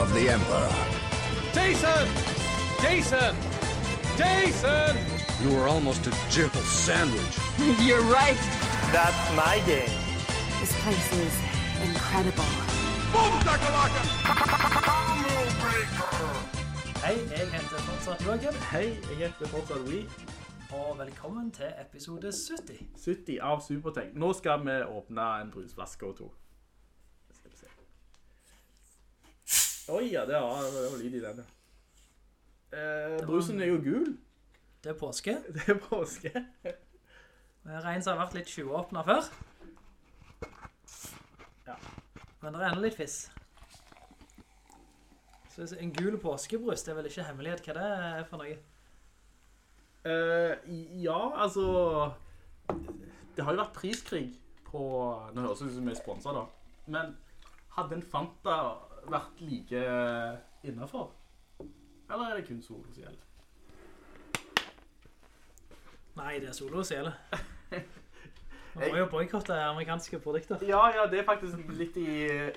of the Emperor. Jason! Jason! Jason! You were almost a jibble sandwich. You're right. That's my game. This place is incredible. Hei, jeg heter fortsatt Jørgen, Hei, jeg heter fortsatt We. og velkommen til episode 70. 70 av Supertech. Nå skal vi åpne en brusflaske og to. Oi, ja, det var, det var lyd i den. ja. Eh, brusen er jo gul. Det er påske. Det er påske. Det er en som har vært litt tjuvåpnet før. Ja. Men det er enda litt fiss. Så en gul påskebrus, det er vel ikke hemmelighet hva det er for noe. Eh, ja, altså Det har jo vært priskrig på Nå høres det ut som vi er sponset da. Men hadde en Fanta vært like innenfor? Eller er det kun Solo som gjelder? Nei, det er solo som gjelder. Man må jo boykotte amerikanske produkter. Ja, ja, det er faktisk litt i,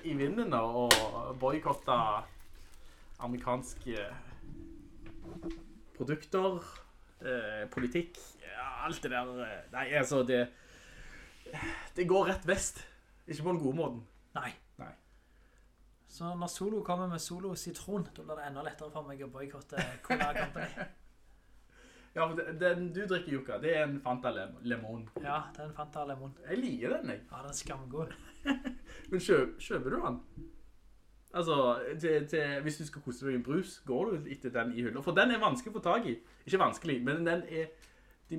i vinden da, å boykotte amerikanske produkter, eh, politikk, alt det der. eh, Nei, altså, det, det går rett vest. Ikke på den gode måten. Nei. Så når Solo kommer med Solo Citron, da blir det enda lettere for meg å boykotte Cola Company. Ja, for den du drikker, Jukka, det er en Fanta lem- Lemon. Ja, det er en Fanta Lemon. Jeg liker den, jeg. Ja, den er skamgod. Men kjøp, kjøper du den? Altså, til, til, hvis du skal kose deg i en brus, går du etter den i hylla. For den er vanskelig å få tag i. Ikke vanskelig, men den er de,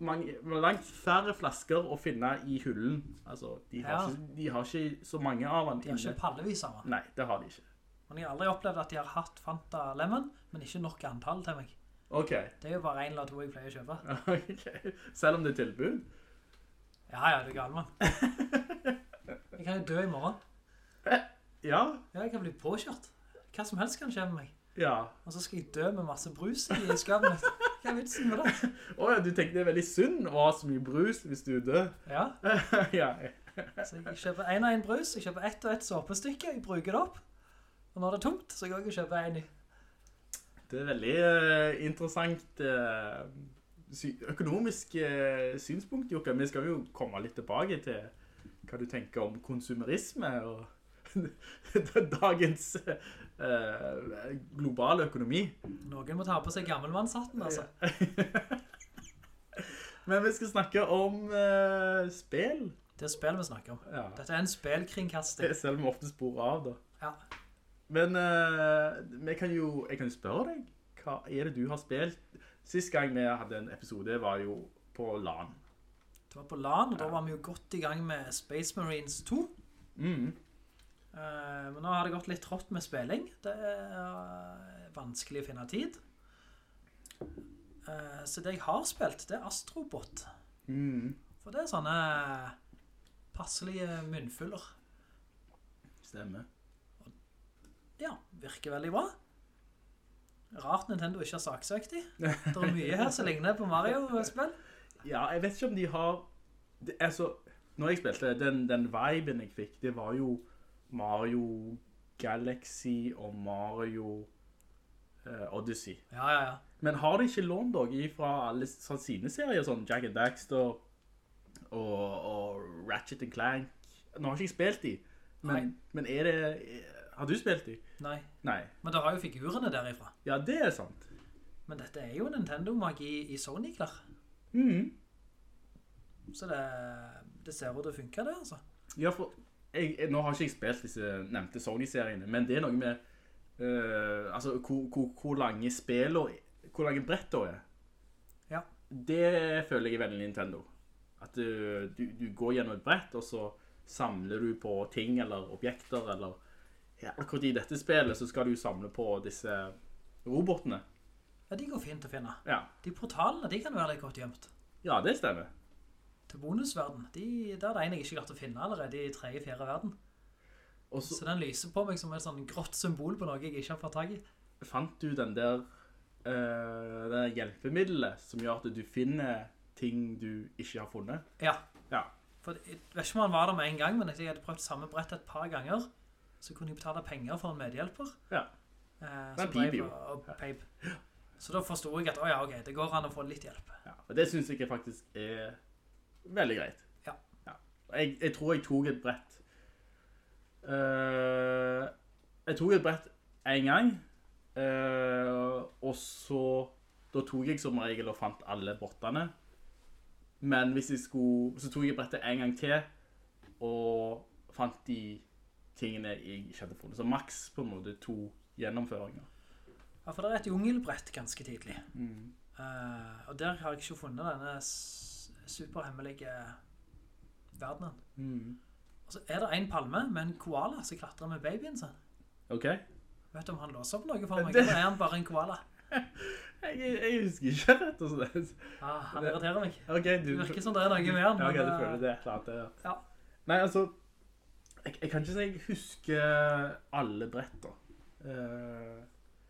mange, langt færre flasker å finne i hullen. Altså, de har, Ja. ikke, de har ikke så mange av dem. De har ikke pallevis av dem. Nei, det har de ikke. Men jeg har aldri opplevd at de har hatt Fanta Lemon, men ikke nok antall til meg. Ok. Det er jo bare en eller to jeg pleier å kjøpe. Ok. Selv om det er tilbud? Ja, ja, du er gal, mann. Jeg kan jo dø i morgen. Ja. Ja, jeg kan bli påkjørt. Hva som helst kan skje med meg. Ja. Og så skal jeg dø med masse brus i skapet mitt. Hva er vitsen med det? Åja, du tenker det er veldig synd å ha så mye brus hvis du er død? Ja, ja. så jeg kjøper en og en brus, jeg kjøper ett og ett såpestykke, jeg bruker det opp. Og når det er tomt, så går jeg og kjøper en. Det er veldig uh, interessant uh, sy økonomisk uh, synspunkt, Jokka. Vi skal jo komme litt tilbake til hva du tenker om konsumerisme og dagens eh, globale økonomi. Noen må ta på seg gammelmannshatten, altså. Men vi skal snakke om eh, spill. Det er spill vi snakker om. Ja. Dette er en spillkringkasting. Selv om vi ofte sporer av, da. Ja. Men eh, kan jo, jeg kan jo spørre deg, hva er det du har spilt? Sist gang vi hadde en episode var jo på LAN. Det var på LAN, og da var vi jo godt i gang med Space Marines 2. Mm. Eh, men nå har det gått litt trått med spilling. Det er vanskelig å finne tid. Eh, så det jeg har spilt, det er Astrobot. Mm. For det er sånne passelige munnfuller. Stemmer. Ja, virker veldig bra. Rart Nintendo ikke har saksøkt de. Det er mye her som ligner på Mario-spill. Ja, jeg vet ikke om de har... Er. Når jeg spilte, den, den viben jeg fikk, det var jo Mario Galaxy og Mario uh, Odyssey. Ja, ja, ja. Men har de ikke lånt dog fra alle sånn sine serier, sånn Jack and Daxter og, og Ratchet and Clank? Nå har ikke jeg spilt de, men, men er det... Har du spilt de? Nei. Nei. Men da har jo figurene derifra. Ja, det er sant. Men dette er jo Nintendo-magi i Sony-klar. Mhm. Så det, det ser ut å funke det, altså. Ja, for jeg, jeg, nå har ikke jeg spilt disse nevnte Sony-seriene, men det er noe med uh, altså, hvor, hvor, hvor lange spil og hvor lange brett da er. Ja. Det føler jeg er veldig Nintendo. At du, du, du går gjennom et brett, og så samler du på ting eller objekter, eller akkurat i dette spillet så skal du samle på disse robotene. Ja, de går fint å finne. Ja, De portalene, de kan være litt godt gjemt. ja det stemmer. Til bonusverden, de, der er det en jeg ikke klarte å finne allerede i tredje, fjerde verden. Også, så den lyser på meg som et sånn grått symbol på noe jeg ikke har fått tag i. fant du den der det der hjelpemiddelet som gjør at du finner ting du ikke har funnet. Ja, Ja, for jeg vet ikke om han var der med en gang, men jeg hadde prøvd samme brett et par ganger, så kunne jeg betale penger for en medhjelper. ja. Eh, Men som jo. og- og. Så da forstod jeg at, åja, oh ok, det går an å få litt hjelp. ja. Og det synes jeg faktisk er veldig greit. Ja. Jeg, jeg tror jeg tok et brett. Uh, jeg tok et brett en gang, uh, og så, da tok jeg som regel og fant alle bottene. Men hvis jeg skulle, så tok jeg brettet en gang til, og fant de tingene jeg ikke hadde funnet. Så maks på en måte to gjennomføringer. Ja, for det er et jungelbrett ganske tidlig. Mm. Uh, og der har jeg ikke funnet denne superhemmelige verdenen. Mm. Og så er det en palme med en koala som klatrer med babyen sin. Ok? Vet du om han låser opp noe for meg, Det- eller er han bare en koala? Jeg, jeg husker ikke rett og slett. Ja, han irriterer meg. Ok, du... Det virker som det er noe med han. Ja, ok, du eh, føler det klart det. Ja. Nei, altså, jeg, jeg kan ikke si jeg husker alle bretter. Uh,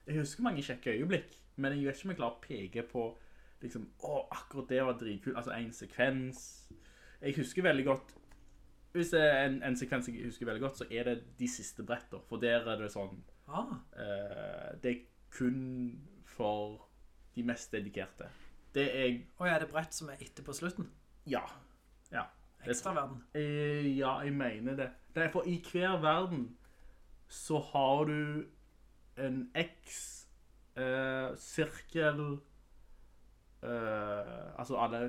jeg husker mange kjekke øyeblikk, men jeg vet ikke om jeg klarer å peke på liksom, å, akkurat det var dritkult, altså en sekvens. Jeg husker veldig godt, hvis det er en, en sekvens jeg husker veldig godt, så er det de siste bretter, for der er det sånn, Ah, uh, det er kun for de mest dedikerte. Det er, og er det brett som er etter på slutten. ja, ja. Ekstra verden. Uh, ja, jeg mener det. Det er for i hver verden så har du en X, eh, sirkel, altså alle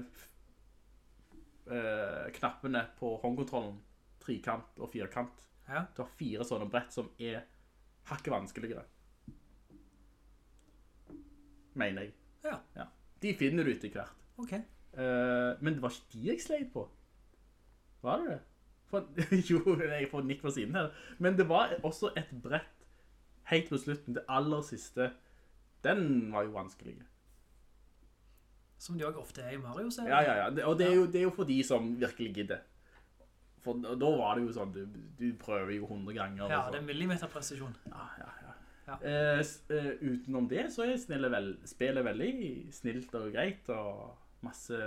eh, knappene på håndkontrollen, trikant og firkant. Ja. Du har fire sånne brett som er hakket vanskeligere. Mener jeg. Ja, De finner du etter hvert. ok. Eh, men det var ikke de jeg sleit på. Var det det? For, jo, jeg får nikk på siden her. Men det var også et brett helt på slutten, det aller siste. Den var jo vanskelig. Som de også ofte er i Mario-serien. Ja, ja, ja. Og det er, jo, det er jo for de som virkelig gidder. For da var det jo sånn, du, du prøver jo 100 ganger. Ja, det er millimeterpresisjon. ja, ja, ja. Ja. Eh, eh, utenom det så er snille vel, spillet veldig snilt og greit, og masse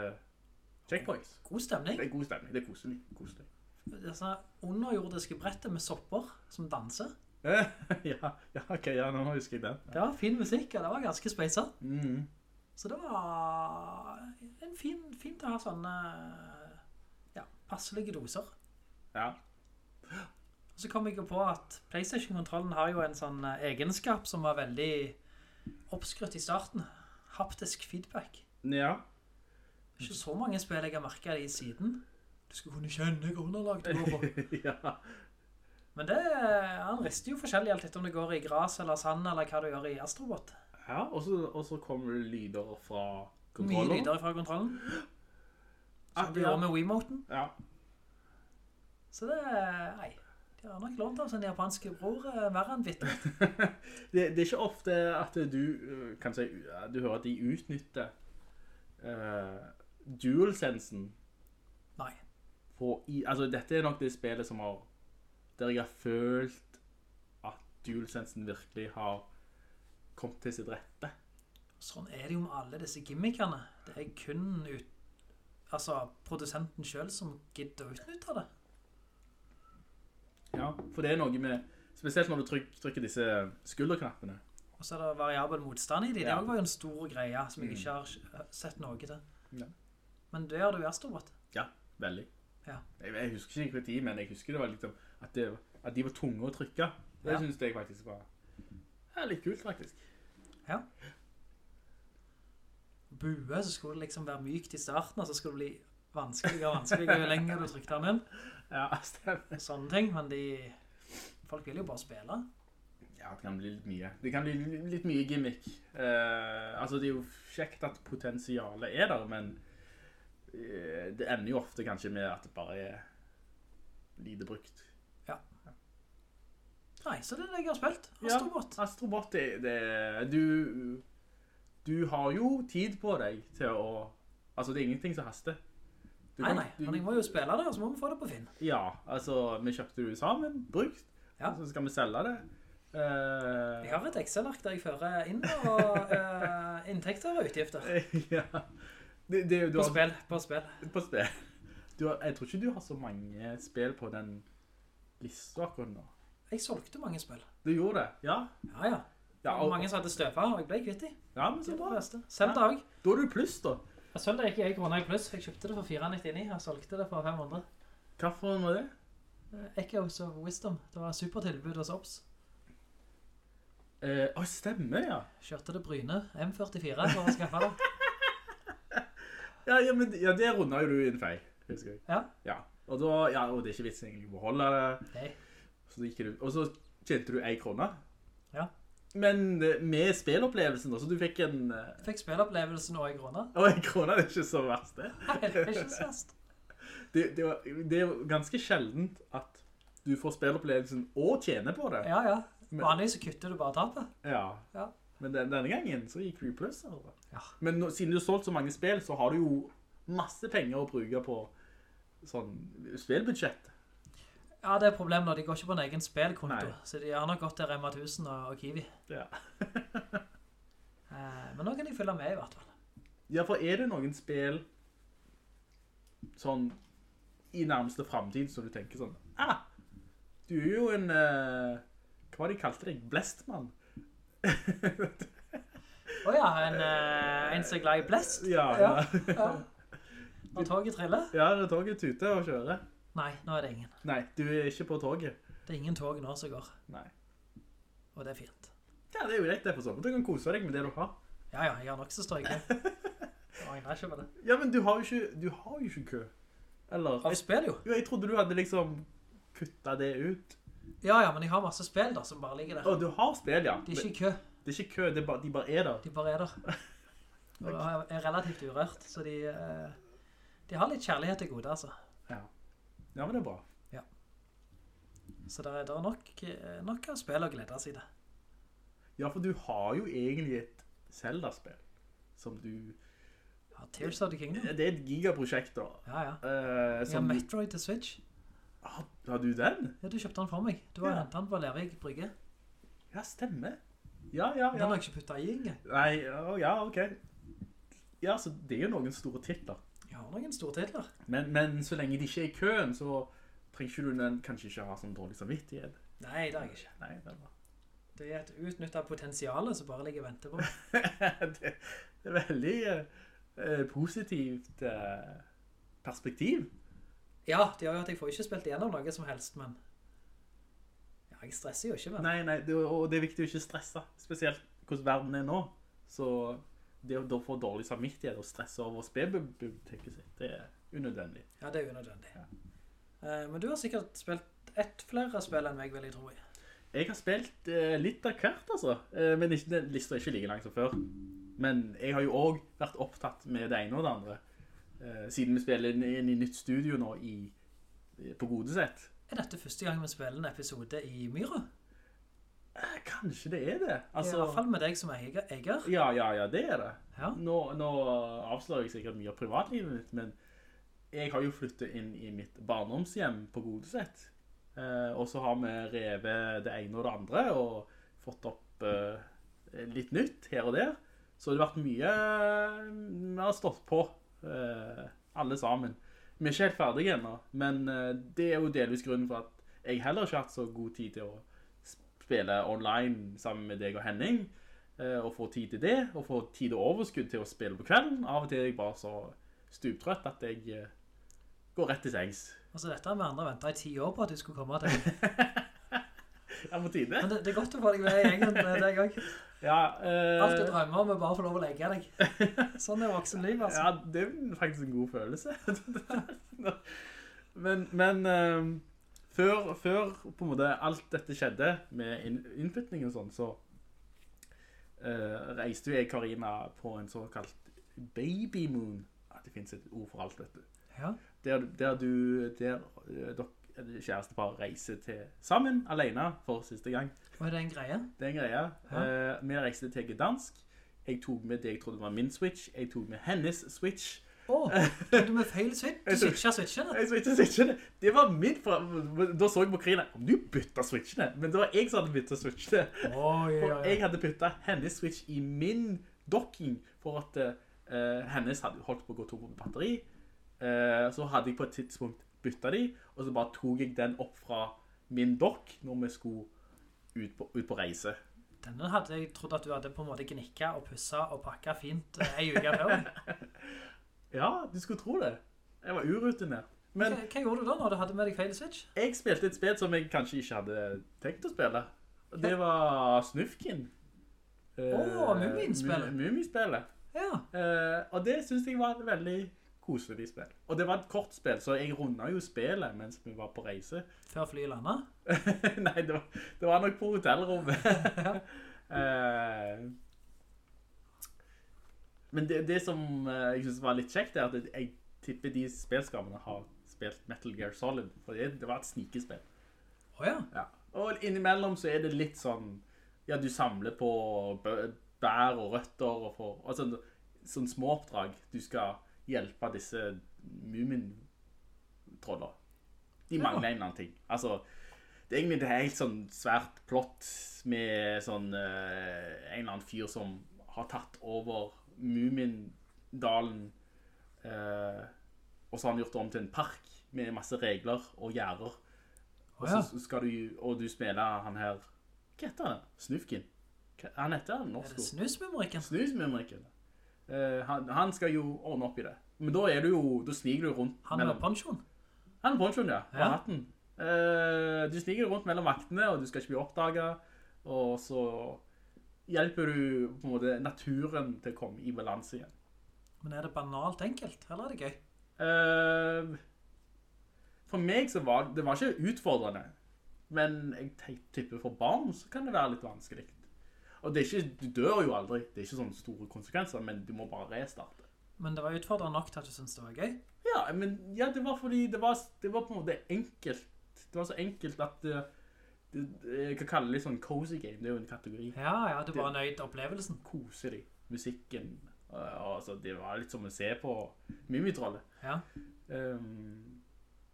checkpoints. God stemning. Det er god stemning, det er koselig. koselig. Disse underjordiske brettet med sopper som danser. Ja, ja, ok, ja, nå husker jeg den. Det var fin musikk, og det var ganske speisa. Mhm. Så det var en fin, fint å ha sånne ja, passelige doser. Ja. Og så kom jeg jo på at Playstation-kontrollen har jo en sånn eh, egenskap som var veldig oppskrutt i starten. Haptisk feedback. Ja. Ikke så mange spill jeg har merket det i siden. Du skal kunne kjenne hva underlag du går på. ja. Men det, han rister jo forskjellig alt etter om det går i gras eller sand eller hva du gjør i Astrobot. Ja, og så, og så kommer det lyder fra Mye lyder fra kontrollen. Så Som de gjør med Wiimoten. Ja. Så det, nei, de har nok lånt av sin japanske bror eh, verre enn bitte. Det, det er ikke ofte at du øh, kan si, du hører at de utnytter uh, dual-sensen Nei. på, i, altså dette er nok det spillet som har, der jeg har følt at dual-sensen virkelig har kommet til sitt rette. Sånn er det jo med alle disse gimmickene. Det er kun ut, altså, produsenten selv som gidder å utnytte det. Ja, for det er noe med, spesielt når du tryk, trykker disse skulderknappene. Og så er det variabel motstand i de. Det Ja. var jo en stor greie som jeg ikke har sett noe til. Ja. Men det gjør du i Astrobot. Ja, veldig. Ja. Jeg, jeg husker ikke hvilken tid, men jeg husker det var liksom, at, det, at de var tunge å trykke. Det Ja. synes jeg faktisk var ja, litt kult, faktisk. Ja. Bue, så skulle det liksom være mykt i starten, og så skulle det bli vanskeligere og vanskeligere jo lenger du trykte den inn. Ja, stemmer. Sånne ting, men de... Folk vil jo bare spille. Ja, det kan bli litt mye. Det kan bli litt mye gimmick. Uh, altså, det er jo kjekt at potensialet er der, men uh, det ender jo ofte kanskje med at det bare er lite brukt. Nei, så det er det jeg har spilt. Ja, Astrobot. Astrobot, det, det du, du har jo tid på deg til å, altså det er ingenting som haster. Du Nei, kan- nei, men jeg må jo spille det, og så må vi få det på Finn. Ja, altså, vi kjøpte det sammen, brukt, Ja. så skal vi selge det. Uh, Jeg har et Excel-ark der jeg fører inn og uh, inntekter og utgifter. ja. Det, det, På har, spill, på spill. På spill. Du har, jeg tror ikke du har så mange spill på den lista akkurat nå. Jeg solgte mange spill. Du gjorde det, ja? Ja, ja. Ja, og... mange som hadde støvet, og jeg ble kvitt i. ja men så bra. Selv Ja. dag. Da er du pluss da. Jeg sølvde ikke jeg kroner i pluss. Jeg kjøpte det for 499, og solgte det for 500. Hva for noe er det? Eh, Echoes of Wisdom. Det var supertilbud hos Ops. Eh, å, stemmer, ja. Kjørte det Bryne M44 for å skaffe det. Ja, ja, men ja, det rundet jo du inn feil, husker jeg. Ja. Ja, og da, ja, og det er ikke vitsen egentlig å beholde det. Nei. Så gikk du, og så tjente du en krone. Ja. Men eh, med spillopplevelsen da, så du fikk en, Jeg Fikk spillopplevelsen og en krone. Og en krone det er ikke så verst det. Nei, det er ikke så verst. Det, det, var, det er jo ganske sjeldent at du får spillopplevelsen og tjener på det. Ja, ja. Vanligvis så kutter du bare tapet. Ja. Ja. Men den, denne gangen så gikk du i pluss. Altså. Ja. Men nå, siden du har solgt så mange spill, så har du jo masse penger å bruke på sånn spillbudsjett. Ja, det er problemet når de går ikke på en egen spillkonto. Så de har nok gått til Rema 1000 og, og Kiwi. Ja. Eh, men nå kan de følge med i hvert fall. ja, for er det noen spill sånn i nærmeste fremtid som du tenker sånn, ah, du er jo en, uh, hva var de kalte deg? Blestmann? Åja, en, uh, en som er glad i blest. Ja, ja. ja. Når toget triller? Ja, når toget tuter og kjører. Nei, nå er det ingen. Nei, du er ikke på toget. Det er ingen tog nå som går, Nei. og det er fint. Ja, det er jo greit det for sånn. Du kan kose deg med det du har. Ja, ja, jeg har nok så står jeg kø. Jeg angrer ikke på det. Ja, men du har jo ikke, du har jo ikke kø. Eller? Av spill jo. Jo, jeg trodde du hadde liksom kuttet det ut. Ja, ja, men jeg har masse spill da, som bare ligger der. Å, du har spill, ja. De er ikke i kø, Det er ikke kø, det er bare, de bare er der. de bare er der. Og er relativt urørt, så de, eh, de har litt kjærlighet til gode, altså. Ja. Ja, men det er bra. Så det er, det er nok, eh, nok av spill å glede seg til. Ja, for du har jo egentlig et Zelda-spill som du... Ja, Tears of the Kingdom. Det er et gigaprosjekt da. Ja, ja. Uh, ja, har Metroid til Switch. har, har du den? Ja, du kjøpte den for meg. Du har Ja. hentet den på Lervig Brygge. Ja, stemmer. Ja, ja, ja. Den har jeg ikke puttet i Inge. Nei, ja, ok. Ja, så det er jo noen store titler. Har noen store titler. Men, men så lenge de ikke er i køen, så trenger du den, kanskje ikke ha sånn dårlig samvittighet. Nei, det har jeg ikke. Nei, det er bra. Det er et utnyttet potensiale som bare ligger og venter på det, det er veldig uh, positivt uh, perspektiv. Ja, det gjør jo at jeg får ikke spilt igjennom noe som helst, men... Ja, jeg stresser jo ikke, men... Nei, nei, det, og det er viktig å ikke stresse, spesielt hvordan verden er nå. Så det å få dårlig samvittighet og stresse over spillbiblioteket sitt, det er unødvendig. Ja, det er unødvendig. Ja. men du har sikkert spilt ett flere spill enn meg, vil jeg tro. i. Jeg har spilt eh, litt av hvert, altså. Eh, men ikke, den lista er ikke like lang som før. Men jeg har jo også vært opptatt med det ene og det andre. Eh, siden vi spiller inn i nytt studio nå i, på Godesett. Er dette første gang vi spiller en episode i Myra? Eh, kanskje det er det. I hvert fall med deg som eier. Ja, ja, ja, det er det. Ja. Nå, nå avslører jeg sikkert mye av privatlivet mitt, men jeg har jo flyttet inn i mitt barndomshjem på Godesett. Eh, og så har vi revet det ene og det andre, og fått opp eh, litt nytt her og der. Så det har vært mye Vi har stått på, eh, alle sammen. Vi er ikke helt ferdige ennå, men eh, det er jo delvis grunnen for at jeg heller ikke har hatt så god tid til å spille online sammen med deg og Henning, eh, og få tid til det, og få tid og overskudd til å spille på kvelden. Av og til er jeg bare så stuptrøtt at jeg eh, går rett til sengs. Altså, dette har vi andre ventet i ti år på at du skulle komme til. Ja, på tide. Men det, det er godt å få deg med i gjengen den gang. Ja, eh, Alt du drømmer om er bare å få lov å legge deg. Sånn er voksenliv, altså. ja, det er faktisk en god følelse. men, men eh, før, før på en måte alt dette skjedde med inn, innflytning og sånn, så uh, reiste jo jeg Karina på en såkalt baby moon. Ja, det finnes et ord for alt, dette. Ja. Der, der du, der, dere dok, et kjærestepar reiser til sammen, alene, for siste gang. Er det en greie? Det er en greie. Eh, vi reiste til Gdansk. Jeg tok med det jeg trodde var min Switch. Jeg tok med hennes Switch. Åh, du med feil switch? Du switcha switchene? Jeg switchet switchene. Det var min fra... Da så jeg på Krina, om du bytta switchene? Men det var jeg som hadde byttet switchene. Oi, For jeg hadde byttet hennes switch i min docking for at uh, hennes hadde holdt på å gå tom på batteri. Uh, så hadde jeg på et tidspunkt byttet de, og så bare tog jeg den opp fra min dock når vi skulle ut på, ut på reise. Denne hadde jeg trodd at du hadde på en måte gnikket og pusset og pakket fint eh, en uke før. Ja, du skulle tro det. Jeg var urutinert. Men Hva, hva gjorde du da når du hadde med deg feil switch? jeg spilte et spill som jeg kanskje ikke hadde tenkt å spille. Og det var Snufkin. Eh, Åh, Muminspillet. Mu- Muminspillet. Ja, Uh, og det synes jeg var et veldig koselig spill. Og det var et kort spill, så jeg rundet jo spillet mens vi var på reise. før flyet landet. Nei, det var, det var nok på hotellrommet. Eh, men det, det som eh, jeg synes var litt kjekt er at jeg tipper de spilskapene har spilt Metal Gear Solid, for det, det var et snikespill. Åja, Ja. Og innimellom så er det litt sånn, ja, du samler på bær og røtter og får, altså sånn små oppdrag. Du skal hjelpe disse mumintroller. De mangler en eller annen ting. Altså, det er egentlig det er helt sånn svært plott med sånn uh, en eller annen fyr som har tatt over Mumindalen, eh, og så har han gjort det om til en park med masse regler og gjerder. Og Åja. så skal du, og du spiller han her, hva heter han? Snufkin? Han heter han er norsk det Snusmumriken? snusmumrikken? Snusmumrikken. Eh, han, han skal jo ordne opp i det. Men da er du jo, da sniger du rundt Han er pensjon? Han er pensjon, ja. Ja. hatten. Eh, du sniger rundt mellom vaktene, og du skal ikke bli oppdaget. Og så hjelper du på en måte naturen til å komme i balanse igjen. Men er det banalt enkelt, eller er det gøy? Uh, for meg så var det var ikke utfordrende. Men jeg tipper for barn så kan det være litt vanskelig. Og det er ikke, du dør jo aldri. Det er ikke sånne store konsekvenser, men du må bare restarte. Men det var utfordrende nok til at du syntes det var gøy. Ja, men ja, det var fordi det var, det var på en måte enkelt. Det var så enkelt at det, jeg kan kalle det litt sånn cozy game. Det er jo en kategori. Ja, ja, du bare nøyd opplevelsen. Kose deg. Musikken. Og, altså, det var litt som å se på Mimitrollet. Ja, Um,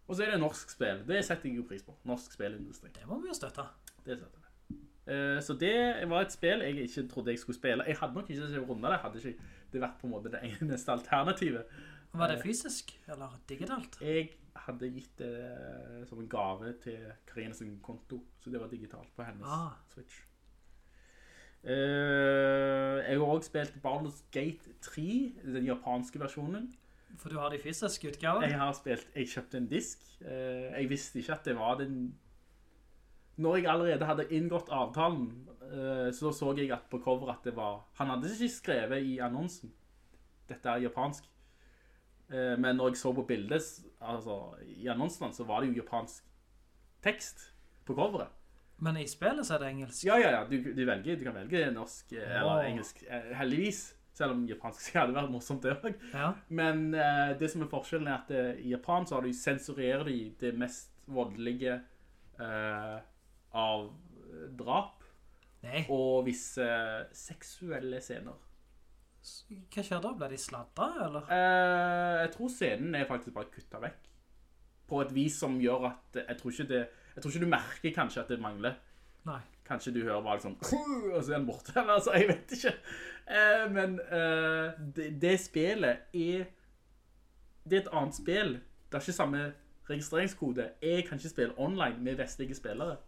og så er det norsk spill. Det setter jeg jo pris på. Norsk spillindustri. det må vi jo støtte. Det setter jeg. Uh, så det var et spill jeg ikke trodde jeg skulle spille. Jeg hadde nok ikke rundet det. Hadde ikke det vært på en måte det eneste alternativet. Var det fysisk, eller digitalt? Jeg hadde gitt det som en gave til Karines konto, så det var digitalt på hennes Ah. Switch. Uh, jeg har også spilt Baldur's Gate 3, den japanske versjonen. For du har de fysiske utgaver? Jeg har spilt, jeg kjøpte en disk. Uh, jeg visste ikke at det var den... Når jeg allerede hadde inngått avtalen, uh, så så jeg at på cover at det var... Han hadde ikke skrevet i annonsen. Dette er japansk. Eh, men når jeg så på bildet, altså i annonsen, så var det jo japansk tekst på coveret. Men i spillet så er det engelsk. Ja, ja, ja, du, du, velger, du kan velge norsk eh, eller engelsk, eh, heldigvis. Selv om japansk hadde vært morsomt det også. Ja. Men uh, det som er forskjellen er at det, i Japan så har du sensurerer de det mest voldelige uh, av drap Nei, og visse seksuelle scener. Hva skjer da? Blir de sladda, eller? Eh, jeg tror scenen er faktisk bare kuttet vekk. På et vis som gjør at jeg tror ikke, det, jeg tror ikke du merker kanskje at det mangler. Nei. Kanskje du hører bare sånn Og så er den borte eller, altså, Jeg vet ikke eh, Men eh, det, det spillet er Det er et annet spill Det er ikke samme registreringskode Jeg kan ikke spille online med vestlige spillere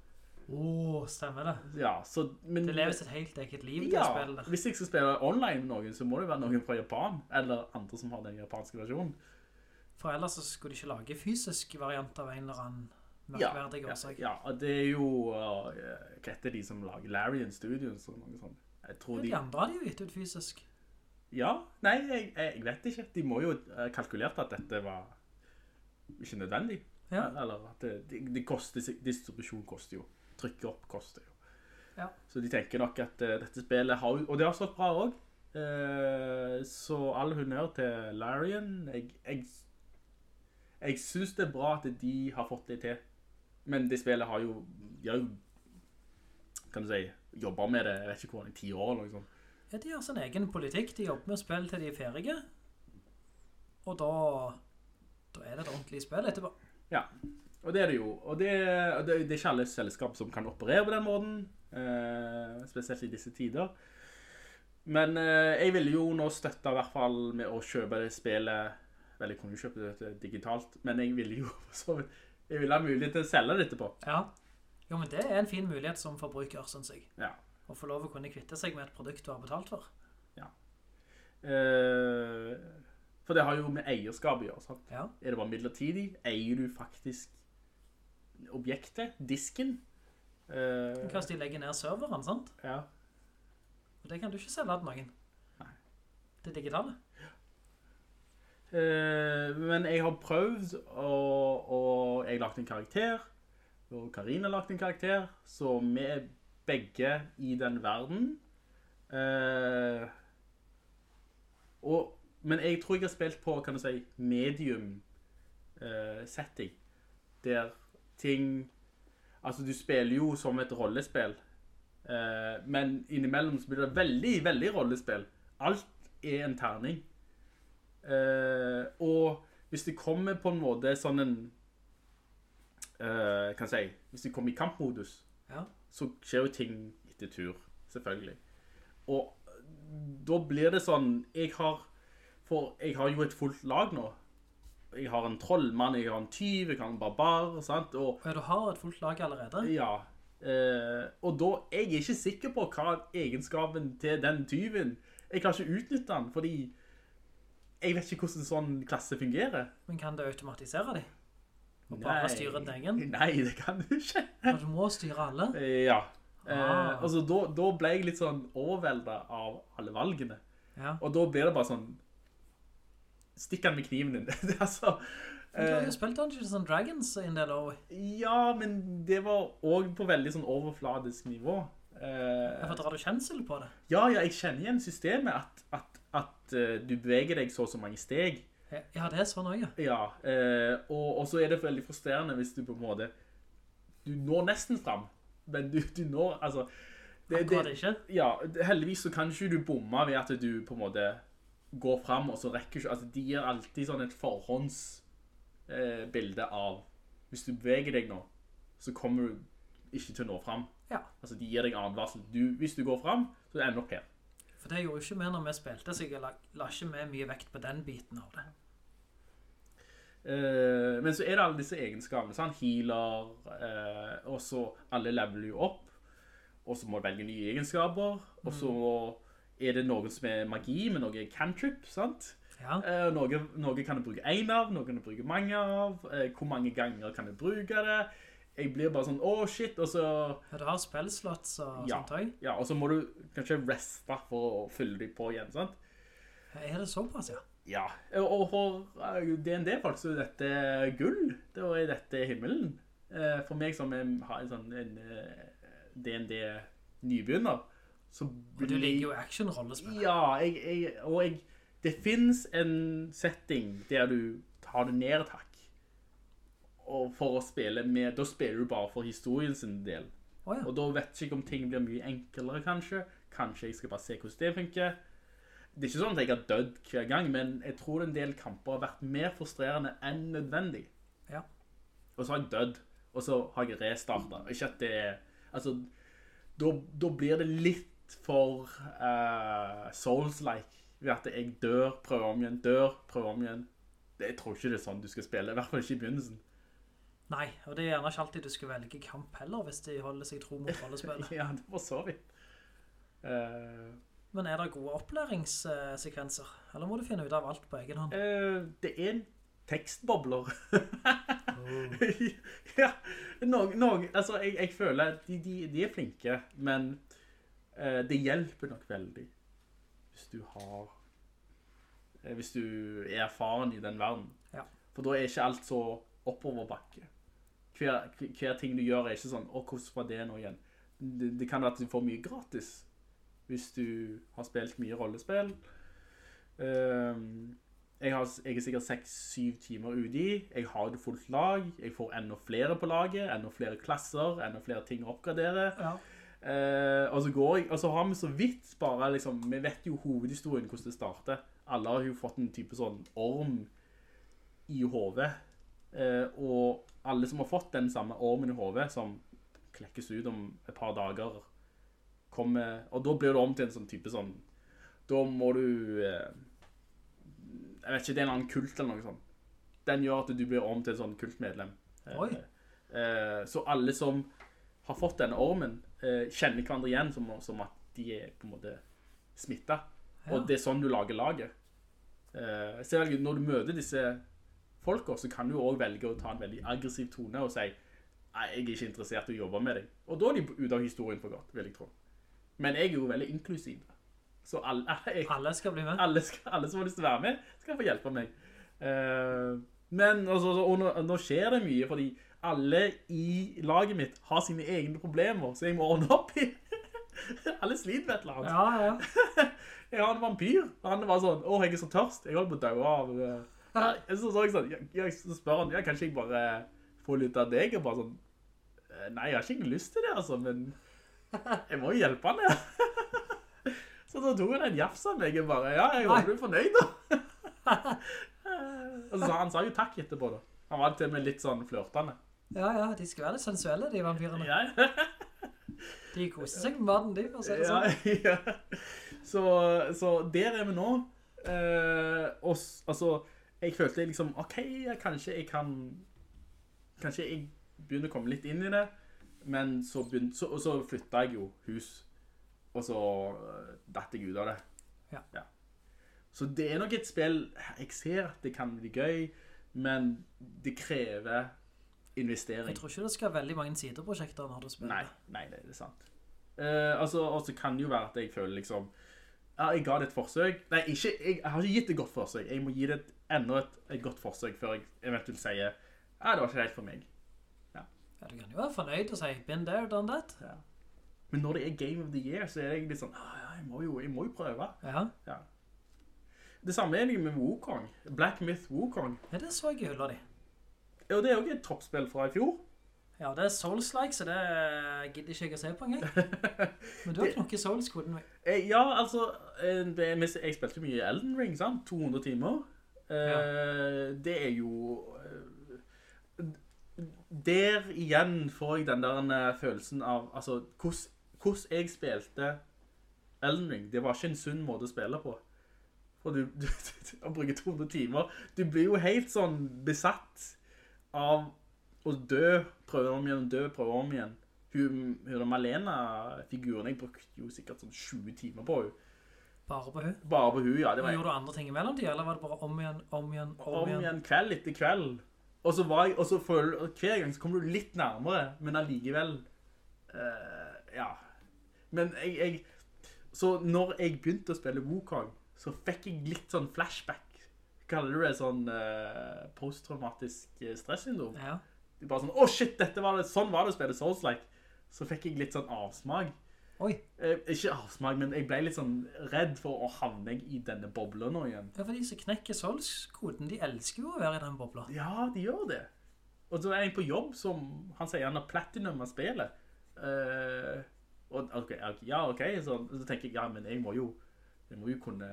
Åh, stemmer det. Ja, så men, Det leves et helt eget liv, til ja, spillet der. Hvis jeg skal spille online med noen Så må det være noen fra Japan Eller andre som har den japanske versjonen For ellers så skulle de ikke lage fysisk variant av en eller annen mørkverdig ja, årsak. ja, og det er jo uh, Hva heter de som lager Larian Studios og noe sånt Jeg tror De de andre hadde jo gitt ut fysisk. Ja, nei, jeg, jeg vet ikke. De må jo eh, kalkulert at dette var ikke nødvendig. Ja. Eller at det, det, det koster, distribusjon koster jo. Trykke opp koster jo. Ja. Så de tenker nok at uh, dette spillet har og det har stått bra også. Uh, så all honnør til Larian. Jeg, jeg, jeg synes det er bra at de har fått det til. Men det spillet har jo, de har jo, kan du si, jobbet med det, jeg vet ikke hvordan, i 10 år eller noe sånt. Ja, de har sin egen politikk. De jobber med spill til de er ferdige. Og da, da er det et ordentlig spill etterpå. Ja, og det er det jo. Og det, og det, det er ikke alle selskap som kan operere på den måten, eh, spesielt i disse tider. Men eh, jeg ville jo nå støtte i hvert fall med å kjøpe det spillet, vel jeg kunne jo kjøpe det digitalt, men jeg ville jo så jeg ville ha mulighet til å selge det etterpå. Ja. Jo, men det er en fin mulighet som forbruker, synes jeg. Ja. Å få lov å kunne kvitte seg med et produkt du har betalt for. Eh, for det har jo med eierskap å gjøre, sant? Ja. Er det bare midlertidig? Eier du faktisk objektet, disken? Uh, Kanskje de legger ned serveren, sant? ja. Og det kan du ikke selge til noen. Nei. Det digitale. Uh, men jeg har prøvd, og, og jeg lagt en karakter, og Karina lagt en karakter, så vi er begge i den verden. Uh, og, men jeg tror jeg har spilt på, kan du si, medium eh, setting, der ting, altså du spiller jo som et rollespill, eh, men innimellom så blir det veldig, veldig rollespill. Alt er en terning. Eh, og hvis det kommer på en måte sånn en eh, kan si, hvis det kommer i kampmodus Ja. så skjer jo ting etter tur, selvfølgelig. Og da blir det sånn, jeg har, for jeg har jo et fullt lag nå. Jeg har en trollmann, jeg har en tyv, jeg har en barbar, sant? Og Og du har et fullt lag allerede. ja, eh, og da jeg er ikke sikker på hva egenskapen til den tyven. Jeg kan ikke utnytte den, fordi jeg vet ikke hvordan sånn klasse fungerer. Men kan du automatisere de? Og bare styre den egen? Nei, det kan du ikke. Men du må styre alle. Eh, Ja. Eh, Ah. altså, da, da ble jeg litt sånn overveldet av alle valgene. Ja. Og da blir det bare sånn, stikk han med kniven din. Altså, du har eh, jo spilt Dungeons and Dragons en del år. ja, men det var også på veldig sånn overfladisk nivå. Eh, for drar du kjensel på det? ja, ja, jeg kjenner igjen systemet at, at, at eh, du beveger deg så og så mange steg. Ja, det er sånn også. Ja, eh, og, så er det veldig frustrerende hvis du på en måte, du når nesten frem, men du, du når, altså, det, Akkurat ikke. Ja, heldigvis så kan ikke du bomme ved at du på en måte går frem, og så rekker ikke, altså de gir alltid sånn et forhånds eh, bilde av, hvis du beveger deg nå, så kommer du ikke til å nå frem. Ja. Altså de gir deg advarsel. Du, hvis du går frem, så ender du opp her. For det gjorde ikke vi når vi spilte, så jeg la, la ikke med mye vekt på den biten av det. Eh, men så er det alle disse egenskapene, sånn, healer, eh, og så alle leveler jo opp, og så må du velge nye egenskaper, og så er det noen som er magi, men noe cantrip, sant? Ja. Eh, noe, noe kan jeg bruke en av, noe kan jeg bruke mange av, eh, hvor mange ganger kan jeg bruke det? Jeg blir bare sånn, åh shit, og så, Ja, du har og Ja. sånt også. ja, og så må du kanskje reste for å fylle dem på igjen, sant? Er det såpass, ja? Ja, og for eh, D&D-folk så er dette gull, da er dette himmelen. For meg som har en sånn en eh, Og du liker jo action-rollespill. Ja, jeg, jeg, og jeg, det finnes en setting der du tar det ned et hakk. Og for å spille med, da spiller du bare for historien sin del. Oh, ja. Og da vet jeg ikke om ting blir mye enklere, kanskje. Kanskje jeg skal bare se hvordan det funker. Det er ikke sånn at jeg har dødd hver gang, men jeg tror en del kamper har vært mer frustrerende enn nødvendig. Ja. Og så har jeg dødd, og så har jeg restartet. Ikke at det er... Altså, da, da blir det litt for uh, Souls-like. Ved at jeg dør, prøver om igjen, dør, prøver om igjen. Det, jeg tror ikke det er sånn du skal spille, i hvert fall ikke i begynnelsen. Nei, og det er gjerne ikke alltid du skal velge kamp heller, hvis de holder seg tro mot rollespillet. Ja, det var så vidt. Uh, Men er det gode opplæringssekvenser? Eller må du finne ut av alt på egen hånd? Uh, det er en tekstbobler. ja, noen, noen, altså jeg, jeg føler de, de, de er flinke, men det hjelper nok veldig hvis du har, eh, hvis du er erfaren i den verden. Ja. For da er ikke alt så oppoverbakke. Hver, hver ting du gjør er ikke sånn, å, hvordan var det nå igjen? Det, det kan være at du får mye gratis hvis du har spilt mye rollespill. Um, jeg, har, jeg er sikkert 6-7 timer ute i, jeg har det fullt lag, jeg får enda flere på laget, enda flere klasser, enda flere ting å oppgradere. Ja. Eh, og så går jeg, og så har vi så vidt bare liksom, vi vet jo hovedhistorien hvordan det starter. Alle har jo fått en type sånn orm i hovedet. Eh, og alle som har fått den samme ormen i hovedet, som klekkes ut om et par dager, kommer, og da blir det om til en sånn type sånn, da må du, eh, jeg vet ikke, det er en annen kult eller noe sånt. Den gjør at du blir om til en sånn kultmedlem. Eh. Eh, så alle som har fått denne ormen, eh, kjenner hverandre igjen som, som at de er på en måte smittet. Ja. Og det er sånn du lager laget. Eh, velger, når du møter disse folka, så kan du også velge å ta en veldig aggressiv tone og si Nei, jeg er ikke interessert i å jobbe med deg. Og da er de ute av historien for godt, vil jeg tro. Men jeg er jo veldig inklusiv. Så alle, jeg, Alle skal bli med. alle, skal, alle som har lyst til å være med, skal få hjelpe meg. Eh, men altså, nå, nå skjer det mye, fordi alle i laget mitt har sine egne problemer, så jeg må ordne opp i. alle sliter med et eller annet. Ja, ja. Jeg har en vampyr, og han var sånn, åh, jeg er så tørst, jeg holder på å dø av. eh». Så, så, jeg sånn, jeg, jeg, så spør han, ja, kanskje jeg bare får litt av deg, og bare sånn, «Eh, nei, jeg har ikke lyst til det, altså, men jeg må jo hjelpe han, ja. Så da tok han en jafs av meg, og bare, ja, jeg håper du er fornøyd da. og så han sa jo takk etterpå da. Han var til og med litt sånn flørtende. Ja, ja, de skal være litt sensuelle, de vampyrene. Ja, De koser seg med maten, de, for å si det sånn. ja. Så, så der er vi nå. Eh, og, altså, jeg følte liksom, ok, jeg, kanskje jeg kan, kanskje jeg begynner å komme litt inn i det, men så, begynte, så, og så flyttet jeg jo hus, og så datte jeg ut av det. Ja. Så det er nok et spill, jeg ser at det kan bli gøy, men det krever investering. Jeg tror ikke det skal veldig mange sideprosjekter når du spiller. Nei, nei, det er sant. Uh, altså, og så kan det jo være at jeg føler liksom, ja, jeg ga det et forsøk. Nei, ikke, jeg, jeg har ikke gitt det et godt forsøk. Jeg må gi det et, enda et, et godt forsøk før jeg eventuelt sier, ja, det var ikke helt for meg. Ja, du kan jo være fornøyd og si, been there, done that. Men når det er Game of the Year, så er jeg litt sånn, ah, ja, jeg må jo, jeg må jo prøve. Ja, Ja. Det samme er det med Wukong. Black Myth Wukong. ja det så jeg i hylla di. Og det er jo et toppspill fra i fjor. Ja, det er Souls-like, så det gidder ikke jeg å se på engang. Men du har knokket Souls-koden. Eh, Ja, altså, eh, det, jeg spilte mye Elden Ring, sant? 200 timer. Ja. Det er jo... eh, Der igjen får jeg den der eh, følelsen av, altså, hvordan jeg spilte Elden Ring, det var ikke en sunn måte å spille på. For du, du, å bruke 200 timer, du blir jo helt sånn besatt av å dø, prøve om igjen, dø, prøve om igjen. Hun, hun og Malena-figuren, jeg brukte jo sikkert sånn 20 timer på henne. Bare på hun. Bare på hun, ja. Det var Gjorde du andre ting i mellomtiden, eller var det bare om igjen, om igjen, om, om igjen? igjen kveld etter kveld. Og så var jeg, og så og hver gang så kommer du litt nærmere, men allikevel, uh, ja. Men jeg, jeg, så når jeg begynte å spille Wukong, så fikk jeg litt sånn flashback. Kaller du det sånn uh, posttraumatisk stresssyndrom. stressyndrom? Ja. Det er bare sånn, åh shit, dette var det, sånn var det å spille Souls-like. Så fikk jeg litt sånn avsmak. Oi, Eh, ikke avsmak, men jeg ble litt sånn redd for å havne i denne boblen nå igjen. ja, for de som knekker Souls-koden, de elsker jo å være i den boblen. Ja, de gjør det. Og så er jeg på jobb som, han sier han har platinum av spillet. Uh, og, ok, ok, ja, ok, så, så tenker jeg, ja, men jeg må jo, jeg må jo kunne,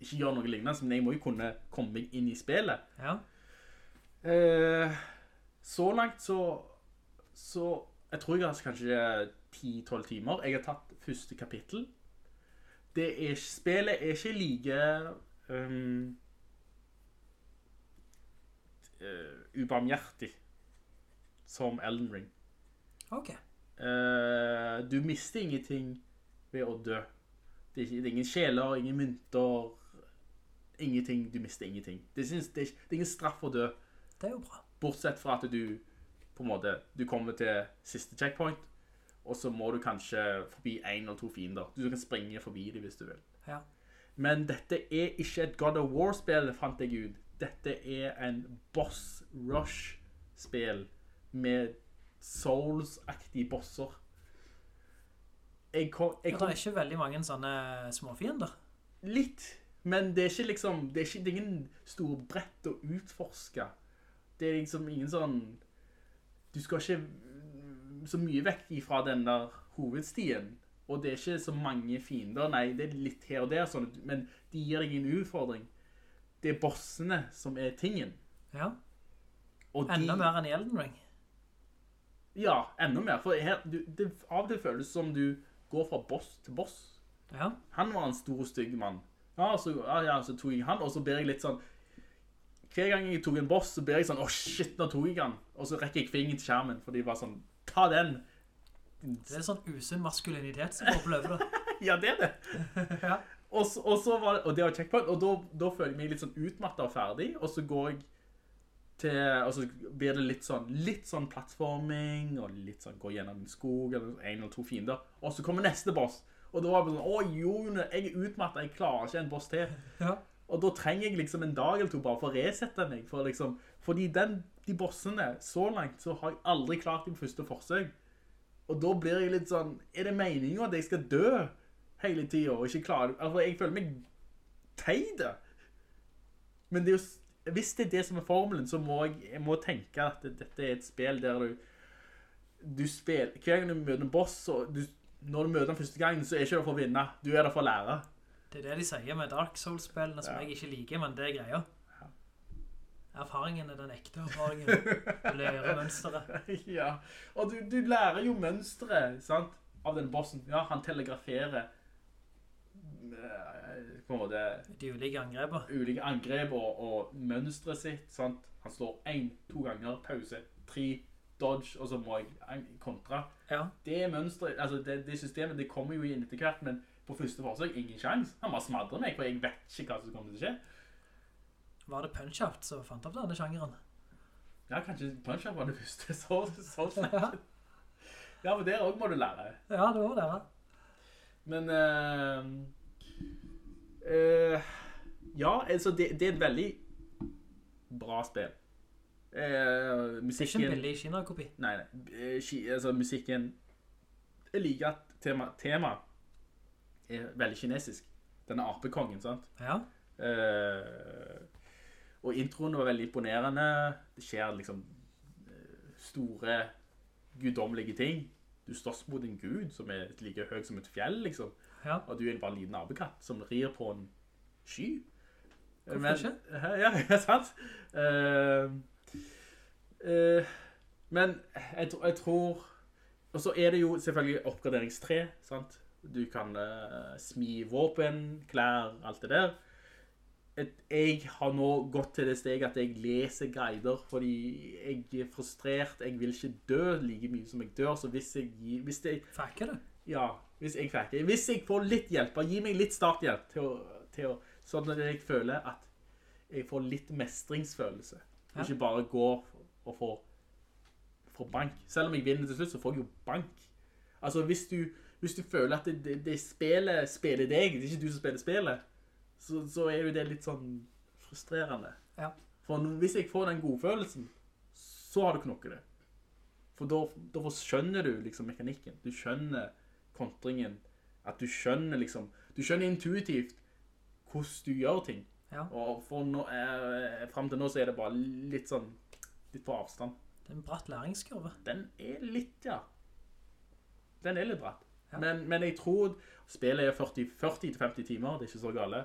ikke gjøre noe lignende, men jeg må jo kunne komme meg inn i spillet. Ja. Eh, så langt så, så, jeg tror jeg har kanskje 10-12 timer. Jeg har tatt første kapittel. Det er, spillet er ikke like um, ubarmhjertig som Elden Ring. Ok. Eh, du mister ingenting ved å dø. Det er, ikke, det er ingen sjeler, ingen mynter, ingenting, du mister ingenting. Det, synes, det, er, det er ingen straff å dø. Det er jo bra. Bortsett fra at du på en måte, du kommer til siste checkpoint, og så må du kanskje forbi en eller to fiender. Du kan springe forbi dem hvis du vil. Ja. Men dette er ikke et God of War-spill, fant jeg ut. Dette er en boss rush-spill med Souls-aktige bosser. Jeg kom, jeg kom, det er ikke veldig mange sånne småfiender. litt, Men det er ikke liksom, det er, ikke, det er ingen store brett å utforske. Det er liksom ingen sånn, du skal ikke så mye vekk ifra den der hovedstien. Og det er ikke så mange fiender, nei, det er litt her og der, sånn, men de gir deg en utfordring. Det er bossene som er tingen. Ja. Og de, Enda mer enn i Elden Ring. Ja, enda mer. For her, du, det, av det føles som du går fra boss til boss. Ja. Han var en stor, stygg mann. Ja, så, ja, så tok jeg han, og så ber jeg litt sånn Hver gang jeg tok en boss, så ber jeg sånn Å, shit, nå tok jeg han. Og så rekker jeg fingeren til skjermen, for de var sånn Ta den! Det er sånn usunn maskulinitet som opplever det. Ja, det er det. Ja. Og, så- og så var det Og det var checkpoint, og da, da føler jeg meg litt sånn utmattet og ferdig, og så går jeg til Og så blir det litt sånn Litt sånn plattforming, og litt sånn gå gjennom en skog, eller en eller to fiender. Og så kommer neste boss. Og da var det sånn Å, Jone, jeg er utmattet, jeg klarer ikke en boss til. Ja. Og da trenger jeg liksom en dag eller to bare for å resette meg. For liksom, fordi den, de bossene, så langt, så har jeg aldri klart dem første forsøk. Og da blir jeg litt sånn, er det meningen at jeg skal dø hele tiden, og ikke klare? Altså, jeg føler meg teide. Men det er jo, hvis det er det som er formelen, så må jeg, jeg må tenke at det- dette er et spill der du, du spiller, hver gang du møter en boss, og du, når du møter den første gangen, så er ikke det for å vinne. Du er der for å lære. Det er det de sier med Dark Souls-spillene, som Ja. jeg ikke liker, men det er greia. Erfaringen er den ekte erfaringen. Du lærer mønstret. ja, og du, du lærer jo mønstret, sant, av den bossen. Ja, han telegraferer eh, på en måte De ulike angrepene. ulike angrep og, og mønstret sitt, sant. Han slår en, to ganger, pause, tre, dodge, og så må jeg kontra. Ja. Det mønstre, altså det, det systemet, det kommer jo inn etter hvert, men på første forsøk, ingen sjans. Han bare smadrer meg, for jeg vet ikke hva som kommer til å skje. Var det Punch-Out som fant opp denne sjangeren? Ja, kanskje Punch-Up var det første, så, så snakket. Ja, for der også må du lære. Ja, det var lære. Men eh, eh, Ja, altså det, det er et veldig bra spill. Eh, Det er ikke en billig Kina-kopi. Nei, nei. eh, Altså, musikken Jeg liker at tema, tema er veldig kinesisk. Denne apekongen, sant? Ja. Uh, og introen var veldig imponerende. Det skjer liksom store, guddommelige ting. Du slåss mot en gud som er like høy som et fjell, liksom. Ja. Og du er bare en liten apekatt som rir på en sky. Hvorfor ikke? Ja, ja, sant. Uh, uh, men jeg, jeg tror... Og så er det jo selvfølgelig oppgraderingstre, sant? Du kan uh, smi våpen, klær, alt det der. Et, jeg har nå gått til det steg at jeg leser guider, fordi jeg er frustrert, jeg vil ikke dø like mye som jeg dør, så hvis jeg, hvis jeg, Fakker det? ja, hvis jeg fikk, hvis jeg får litt hjelp, gi meg litt starthjelp til å, til å, sånn at jeg føler at jeg får litt mestringsfølelse. Ja. Ikke bare går og får, får bank. Selv om jeg vinner til slutt, så får jeg jo bank. Altså, hvis du, hvis du føler at det, det, det spillet spiller deg, det er ikke du som spiller spillet, så, så er jo det litt sånn frustrerende. Ja. For hvis jeg får den godfølelsen, så har du knokket det. For da, da skjønner du liksom mekanikken. Du skjønner kontringen. At du skjønner liksom, du skjønner intuitivt hvordan du gjør ting. Ja. Og for nå, eh, frem til nå så er det bare litt sånn, litt på avstand. Det er en bratt læringskurve. Den er litt, ja. Den er litt bratt. Ja. Men, men jeg tror spillet er 40-50 timer, det er ikke så gale.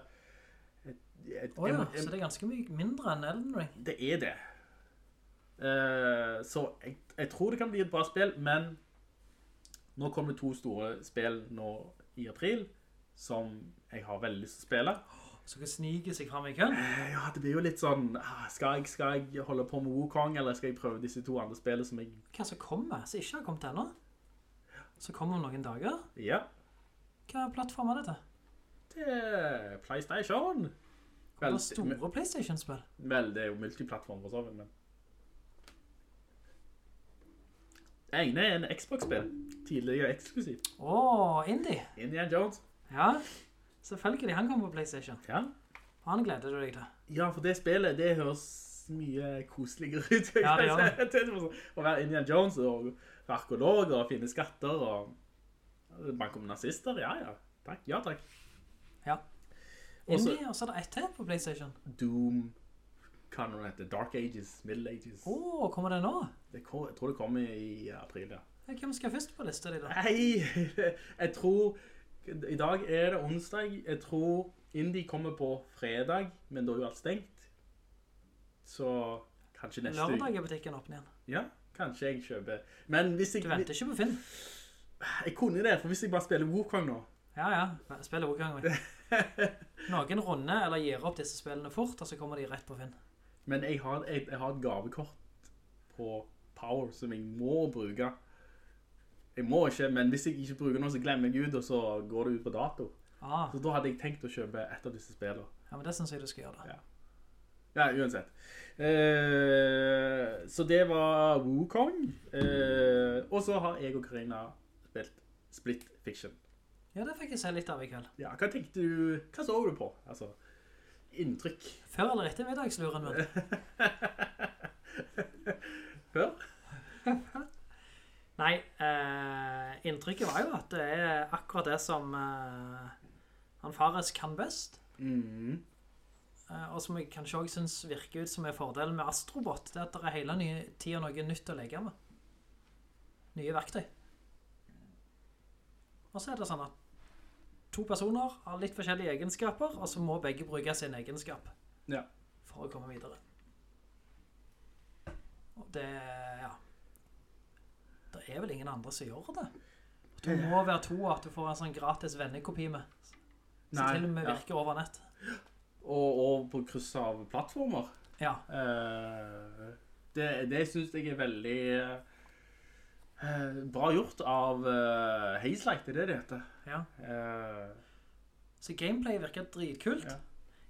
Åja, oh, så det er ganske mye mindre enn Elden Ring. det er det. Uh, så jeg, jeg tror det kan bli et bra spill, men nå kommer det to store spill nå i april, som jeg har veldig lyst til å spille. Så kan snike seg frem i køen. Eh, Ja, det blir jo litt sånn, ah, skal jeg, skal jeg holde på med Wukong, eller skal jeg prøve disse to andre spillene som jeg, Hva som kommer, som ikke har kommet ennå. Så kommer om noen dager. ja, Hva plattform er dette? det er Playstation. Det Vel, er store Playstation-spill. vel, det er jo multiplattform for så vidt, men... Det ene er en Xbox-spill, tidligere eksklusivt. Åh, Indy. Indiana Jones. Ja, selvfølgelig. Han kommer på Playstation. Ja, Han gleder du deg til. Ja, for det spillet, det høres mye koseligere ut. Ja, det gjør det. sånn, Å være Indiana Jones og være arkeolog og finne skatter og banke om nazister, ja, ja. Takk, ja takk. Ja. Indie, og så er det ett til på Playstation. Doom, kan nå heter, Dark Ages, Middle Ages. Åh, kommer det nå? Det jeg tror det kommer i april, ja. Hvem skal først på lista di da? Nei, jeg tror, i dag er det onsdag, jeg tror Indie kommer på fredag, men da er jo alt stengt. Så kanskje neste Lørdag er butikken åpen igjen. Ja, kanskje jeg kjøper. Men hvis jeg... Du venter ikke på Finn. Jeg kunne det, for hvis jeg bare spiller Wukong nå, Ja, ja. Spiller Wukong Noen runder eller gir opp disse spillene fort, og så kommer de rett på Finn. men jeg har, jeg, jeg har et gavekort på Power som jeg må bruke. Jeg må ikke, men hvis jeg ikke bruker noe, så glemmer jeg ut, og så går det ut på dato. Ah, Så da hadde jeg tenkt å kjøpe et av disse spillene. ja, men det synes jeg du skal gjøre da. Ja. Ja, uansett. Eh, så det var Wukong. Eh, og så har jeg og Karina spilt Split Fiction. Ja, det fikk jeg se litt av i kveld. Ja, hva tenkte du, hva så du på? Altså, inntrykk. Før eller etter middagsluren men? Før? Nei, eh, inntrykket var jo at det er akkurat det som eh, han Fares kan best. Mm. Eh, og som jeg kanskje også synes virker ut som er fordelen med Astrobot, det er at det er hele nye tiden noe nytt å legge med. Nye verktøy. Og så er det sånn at to personer har litt forskjellige egenskaper, og så må begge bruke sin egenskap Ja. for å komme videre. Og det, ja. Det er vel ingen andre som gjør det. Du må være to at du får en sånn gratis vennekopi med, Så Nei, til og med ja. virker over nett. Og, og på kryss av plattformer. Ja, Uh, det, det synes jeg er veldig uh, bra gjort av uh, Hazelight, det er det det heter. ja. Uh, Så gameplay virker dritkult. Ja.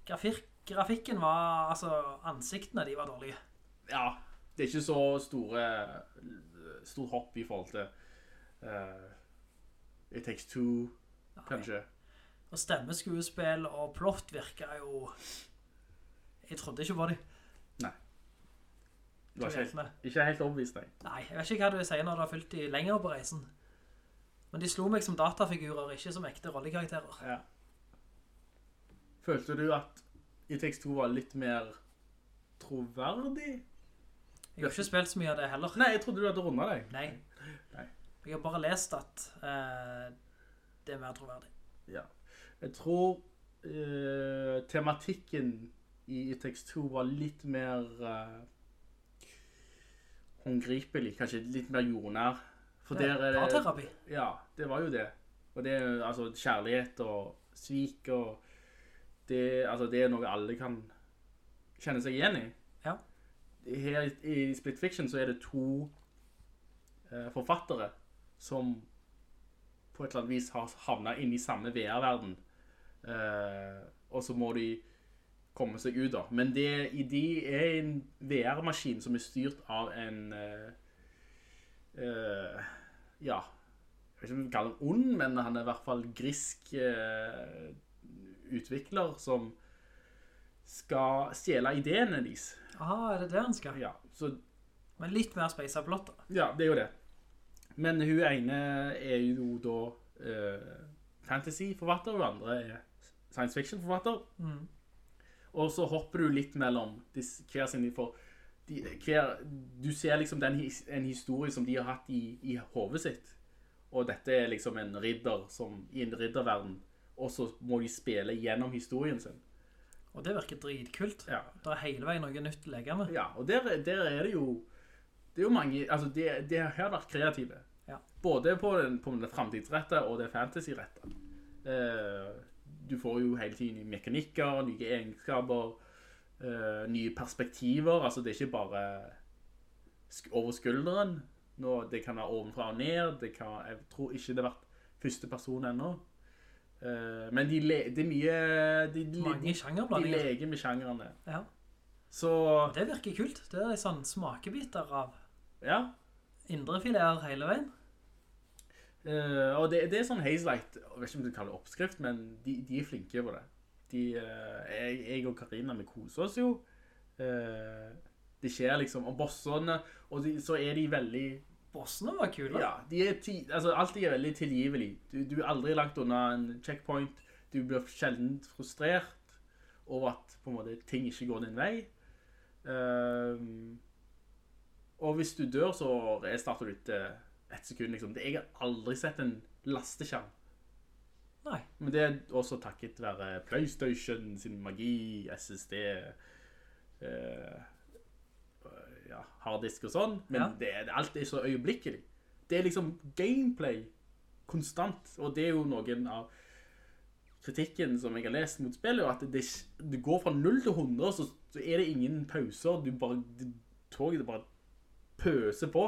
Grafik, grafikken var, altså ansiktene de var dårlige. ja, det er ikke så store, stort hopp i forhold til uh, It Takes Two, kanskje. Og stemmeskuespill og plott virker jo... Jeg trodde ikke på det. Du var ikke ikke helt overbevist, nei. Nei, jeg vet ikke hva du vil si når du har fulgt de lenger på reisen. Men de slo meg som datafigurer, ikke som ekte rollekarakterer. Ja. Følte du at It Takes Two var litt mer troverdig? Jeg har ikke spilt så mye av det heller. Nei, jeg trodde du hadde rundet deg. Nei. Nei. Jeg har bare lest at uh, det er mer troverdig. Ja. Jeg tror uh, tematikken i It Takes Two var litt mer uh, håndgripelig, kanskje litt mer jordnær. For der er det... Parterapi. Ja, det var jo det. Og det er altså kjærlighet og svik og det, altså, det er noe alle kan kjenne seg igjen i. Her i, Split Fiction så er det to eh, forfattere som på et eller annet vis har havnet inn i samme VR-verden. Eh, og så må de komme seg ut da. Men det, de er en VR-maskin som er styrt av en eh, eh, ja, jeg vet ikke om vi kaller han ond, men han er i hvert fall grisk eh, utvikler som skal stjele ideene deres. Ah, er det det han skal? Ja, så, Men litt mer space plott da. ja, det er jo det. Men hun ene er jo da uh, fantasy-forfatter, og hun andre er science fiction-forfatter. Mm. Og så hopper du litt mellom disse, hver sin for de, hver, du ser liksom den, en historie som de har hatt i, i hovedet sitt. Og dette er liksom en ridder som, i en ridderverden. Og så må de spille gjennom historien sin. Og det virker dritkult. Ja. Det er hele veien noe nytt å. Ja, og der, der er det jo Det er jo mange Altså, det, det har vært kreative. Ja. Både på den, på det fremtidsrette og det fantasy-rette. Eh, du får jo hele tiden nye mekanikker, nye egenskaper, eh, nye perspektiver. Altså, det er ikke bare sk over skulderen. Nå, det kan være ovenfra og ned. Det kan, jeg tror ikke det har vært første person ennå. Eh, men de, le, er mye De, de, Mange sjangerblandinger. de sjangerblandinger. leker med sjangerene Ja. Så Det virker kult. Det er sånn smakebiter av Ja. indrefileter hele veien. Uh, og det, det er sånn Hazelight, jeg vet ikke om du kaller det oppskrift, men de, de er flinke på det. De, uh, jeg, jeg og Karina, vi koser oss jo. Uh, det skjer liksom, og bossene, og de, så er de veldig, Bossene var kule. ja, de er ti, altså alltid er veldig tilgivelig. Du, du er aldri langt unna en checkpoint, du blir sjelden frustrert. over at måte, ting ikke går din vei. Um, og hvis du dør, så restarter du etter et sekund. Liksom. Jeg har aldri sett en lasteskjerm. Nei. Men det er også takket være PlayStation sin magi, SSD, eh, ja, harddisk og sånn. Men Ja. det, alt er så øyeblikkelig. Det er liksom gameplay konstant, og det er jo noen av kritikken som jeg har lest mot spillet, at det, det går fra 0 til 100, så, så er det ingen pauser. Du bare, det, toget bare pøser på.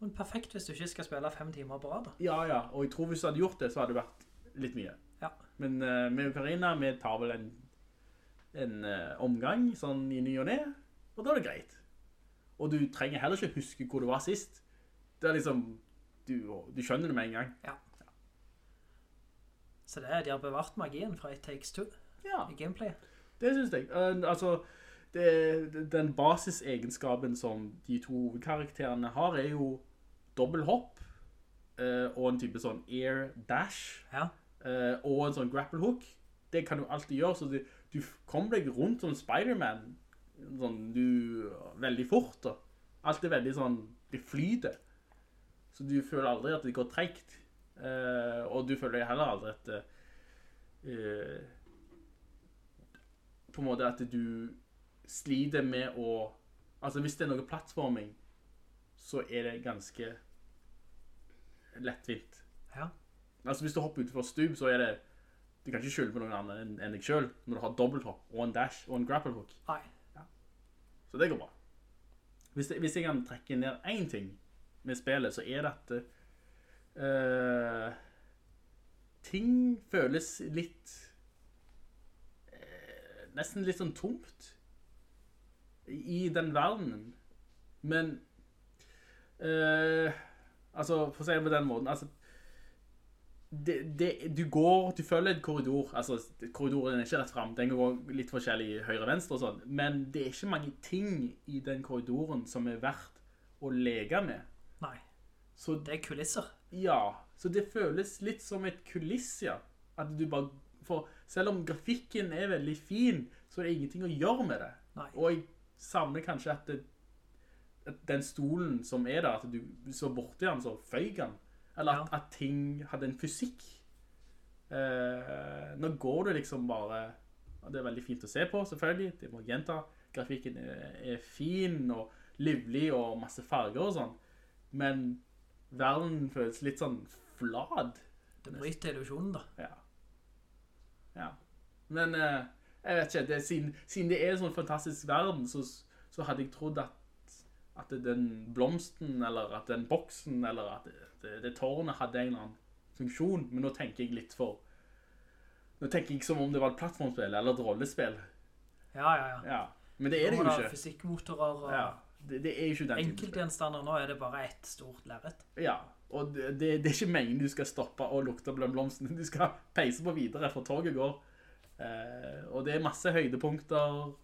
Men perfekt hvis du ikke skal spille fem timer på rad. Ja, ja, og jeg tror hvis du hadde gjort det, så hadde det vært litt mye. Ja. Men uh, med Ukraina vi tar vel en, en uh, omgang, sånn i ny og ned, og da er det greit. Og du trenger heller ikke huske hvor du var sist. Det er liksom, du, du skjønner det med en gang. Ja. Så det er, de har bevart magien fra It Takes Two Ja, i gameplay. det synes jeg. Uh, altså, det, den basisegenskapen som de to karakterene har, er jo dobbelthopp, uh, og en type sånn air dash. Ja. uh, og en sånn grapple hook. Det kan du alltid gjøre, så du, du kommer deg rundt som Spider-Man, sånn, du, veldig fort da. Alt er veldig sånn, det flyter. Så du føler aldri at det går trekt. Uh, og du føler heller aldri at uh, på en måte at du sliter med å, altså hvis det er noe plattforming, så er det ganske lettvint. Ja. Altså hvis du hopper utenfor stup, så er det Du kan ikke skylde på noen andre enn deg selv når du har dobbelthopp og en dash og en grapple hook. Nei. Så det går bra. Hvis, jeg, hvis jeg kan trekke ned en ting med spillet, så er det at uh, ting føles litt uh, nesten litt sånn tomt i den verdenen. Men uh, altså, for å si det på den måten, altså det, det, du går, du følger et korridor, altså korridoren er ikke rett frem, den går litt forskjellig høyre og venstre og sånn, men det er ikke mange ting i den korridoren som er verdt å lege med. Nei. Så Det er kulisser. ja, så det føles litt som et kuliss, ja. At du bare, for selv om grafikken er veldig fin, så er det ingenting å gjøre med det. Nei. Og jeg savner kanskje at, det, at den stolen som er der, at du så borti den, så føyg den. Eller at, at ting hadde en fysikk. Eh, nå går det liksom bare, det er veldig fint å se på, selvfølgelig, det må jeg gjenta. Grafikken er, er fin og livlig og masse farger og sånn. Men verden føles litt sånn flad. Det bryter illusionen da. Ja. Ja. Men eh, jeg vet ikke, det, siden, siden det er en sånn fantastisk verden, så, så hadde jeg trodd at, at den blomsten, eller at den boksen, eller at det, det, tårnet hadde en eller annen funksjon. Men nå tenker jeg litt for... Nå tenker jeg som om det var et plattformspill, eller et rollespill. Ja, ja, ja. Ja. Men det er det jo ikke. fysikkmotorer og Ja. Det, det er ikke den enkeltgjenstander. Nå er det bare ett stort lærrett. Ja, og det, det, det er ikke meningen du skal stoppe og lukte på blomsten. Du skal peise på videre, for toget går. Eh, og det er masse høydepunkter.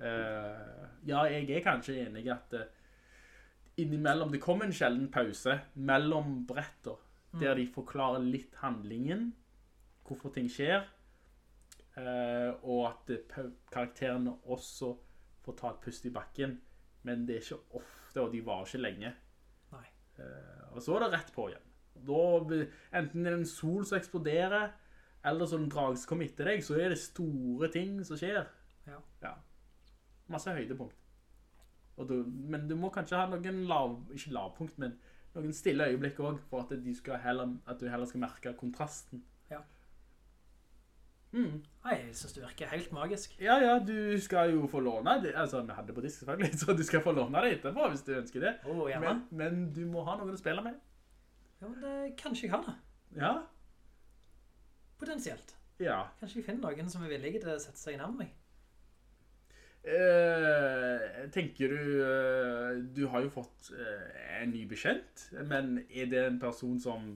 Eh, ja, jeg er kanskje enig at eh, innimellom, det kommer en sjelden pause mellom bretter, der de forklarer litt handlingen, hvorfor ting skjer, eh, og at eh, karakterene også får ta et pust i bakken, men det er ikke ofte, og de varer ikke lenge. Nei. Eh, og så er det rett på igjen. Da, enten enten er det en sol som eksploderer, eller sånn drag som kommer etter deg, så er det store ting som skjer. Ja. Masse høydepunkt. Du, men du må kanskje ha noen lav, ikke lavpunkt, men noen stille øyeblikk også, for at, heller, at du heller skal merke kontrasten. Ja. Mm. Nei, jeg synes det virker helt magisk. Ja, ja, du skal jo få låne det. Altså, vi hadde på disk selvfølgelig, så du skal få låne det etterpå hvis du ønsker det. Oh, gjerne. Men, men du må ha noen å spille med. Ja, men det, kanskje jeg har det. Ja, Potensielt. ja. Kanskje jeg finner noen som er villige til å sette seg nærmere meg. Eh, tenker du, eh, du har jo fått eh, en ny bekjent, men er det en person som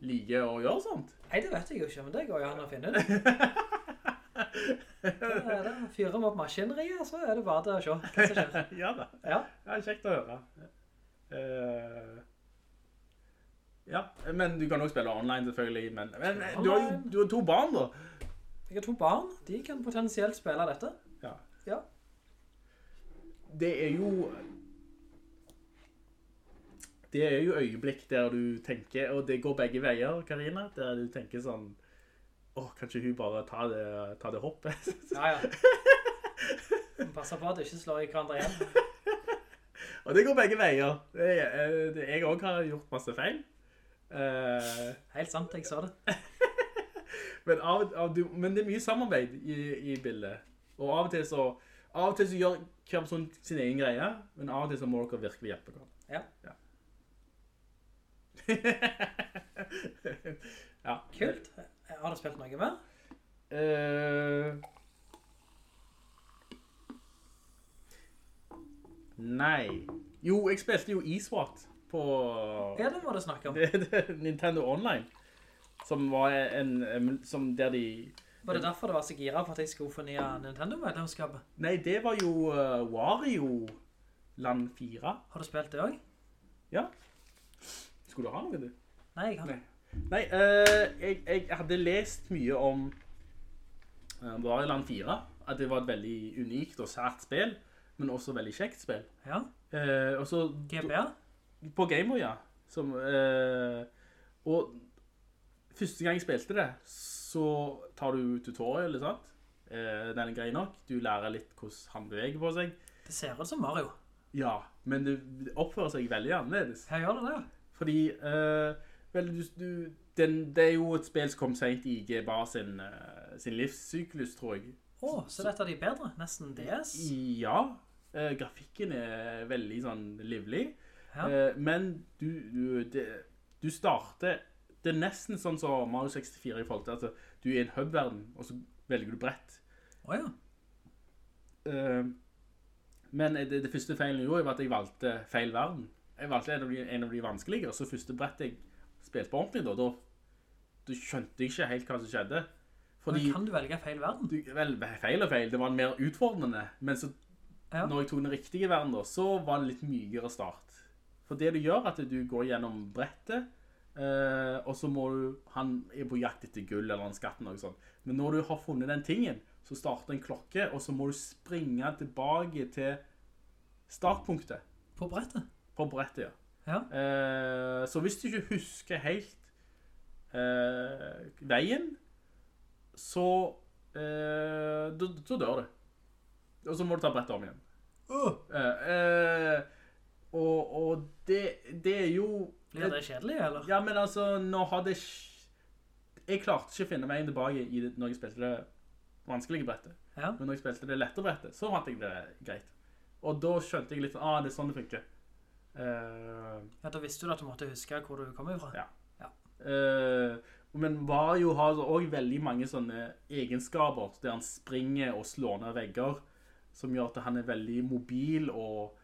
liker å gjøre sånt? Nei, det vet jeg jo ikke, men det går jo an å finne ut. Det det. Fyrer vi opp maskineriet, så er det bare til å se hva som skjer. ja da, Ja, er kjekt å høre. Uh, ja, men du kan også spille online selvfølgelig, men, men du, har du har to barn da. Jeg har to barn. De kan potensielt spille dette. Ja. Ja. Det er jo... Det er jo øyeblikk der du tenker, og det går begge veier, Karina, der du tenker sånn, åh, kan ikke hun bare ta det, ta det hoppet? Ja, ja. Passer på at du ikke slår i hverandre igjen. og det går begge veier. Det, er- det, jeg også har gjort masse feil. Uh, Helt sant, jeg sa det. Men, av, av, du, men det er mye samarbeid i, i bildet. Og av og til så, av og til så gjør hver person sin egen greie, men av og til så må dere virkelig hjelpe hverandre. Ja. ja. Kult. Har du spilt noe mer? Uh, nei. Jo, jeg spilte jo eSWAT på Ja, det må du snakke om. Nintendo Online. Som var en, en som der de Var det derfor du var så gira på at jeg skulle fornye Nintendo-medlemskapet? Nei, det var jo uh, Wario Land 4. Har du spilt det også? Ja. Skulle du ha noe, du? Nei, jeg har Nei. Nei, uh, jeg, jeg hadde lest mye om uh, Wario Land 4. At det var et veldig unikt og sært spill, men også veldig kjekt spill. Ja, Uh, også, GBA. på Gameboy, ja. Som, og første gang jeg spilte det, så tar du tutorial, sant? Eh, den er grei nok. Du lærer litt hvordan han beveger på seg. Det ser ut som Mario. Ja, men det oppfører seg veldig annerledes. Jeg gjør det det. Fordi, eh, vel, du, du, den, det er jo et spill som kom sent i GBA sin, eh, sin livssyklus, tror jeg. Åh, så dette er de bedre. Nesten DS. Ja, eh, grafikken er veldig sånn livlig. Ja. Eh, men du, du, det, du starter, det er nesten sånn som Mario 64 i forhold til at du er i en hub-verden, og så velger du brett. Åja. Uh, men det, det første feilen jeg gjorde var at jeg valgte feil verden. Jeg valgte en av de, en av de vanskeligere, så første brett jeg spilte på ordentlig da, da, da skjønte jeg ikke helt hva som skjedde. Fordi, Men kan du velge feil verden? du, vel, feil og feil, det var mer utfordrende, men så Ja. når jeg tok den riktige verden da, så var det litt mykere start. For det du gjør er at du går gjennom brettet, eh, og så må du, han er på jakt etter gull eller en skatt eller noe sånt. Men når du har funnet den tingen, så starter en klokke, og så må du springe tilbake til startpunktet På brettet? på brettet, ja. Ja. Uh, så hvis du ikke husker helt uh, veien, så så dør du. Og så må du ta brettet om igjen. Og, og det, det er jo Blir det kjedelig, eller? Ja, men altså, nå hadde jeg Jeg klarte ikke å finne veien tilbake i det, når jeg spilte det vanskelige brettet. Ja. Men når jeg spilte det lette brettet, så fant jeg det greit. Og da skjønte jeg litt sånn, ah, det er sånn det funker. Uh, Ja, da visste du at du måtte huske hvor du kom ifra. Ja. Eh, men Mario har også veldig mange sånne egenskaper, der han springer og slår ned vegger, som gjør at han er veldig mobil og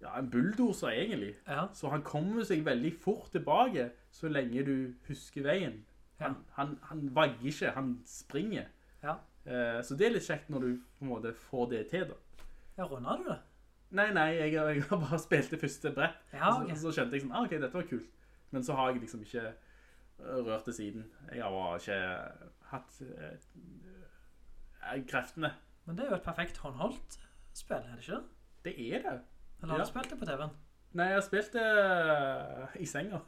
ja, en bulldoser egentlig. Ja. Så han kommer seg veldig fort tilbake, så lenge du husker veien. Ja. Han, han, han vagger ikke, han springer. Ja. Eh, så det er litt kjekt når du på en måte får det til da. Ja, runder du det? Nei, nei, jeg, jeg har bare spilt det første brett. Ja, Og ok. så, så skjønte jeg sånn, ah, ok, dette var kult. Men så har jeg liksom ikke øh, rørt det siden. Jeg har bare ikke hatt eh, eh, kreftene. Men det er jo et perfekt håndholdt spill, er det ikke? Det er det. Eller har du spilt det på TV-en? Nei, jeg har spilt det i senga.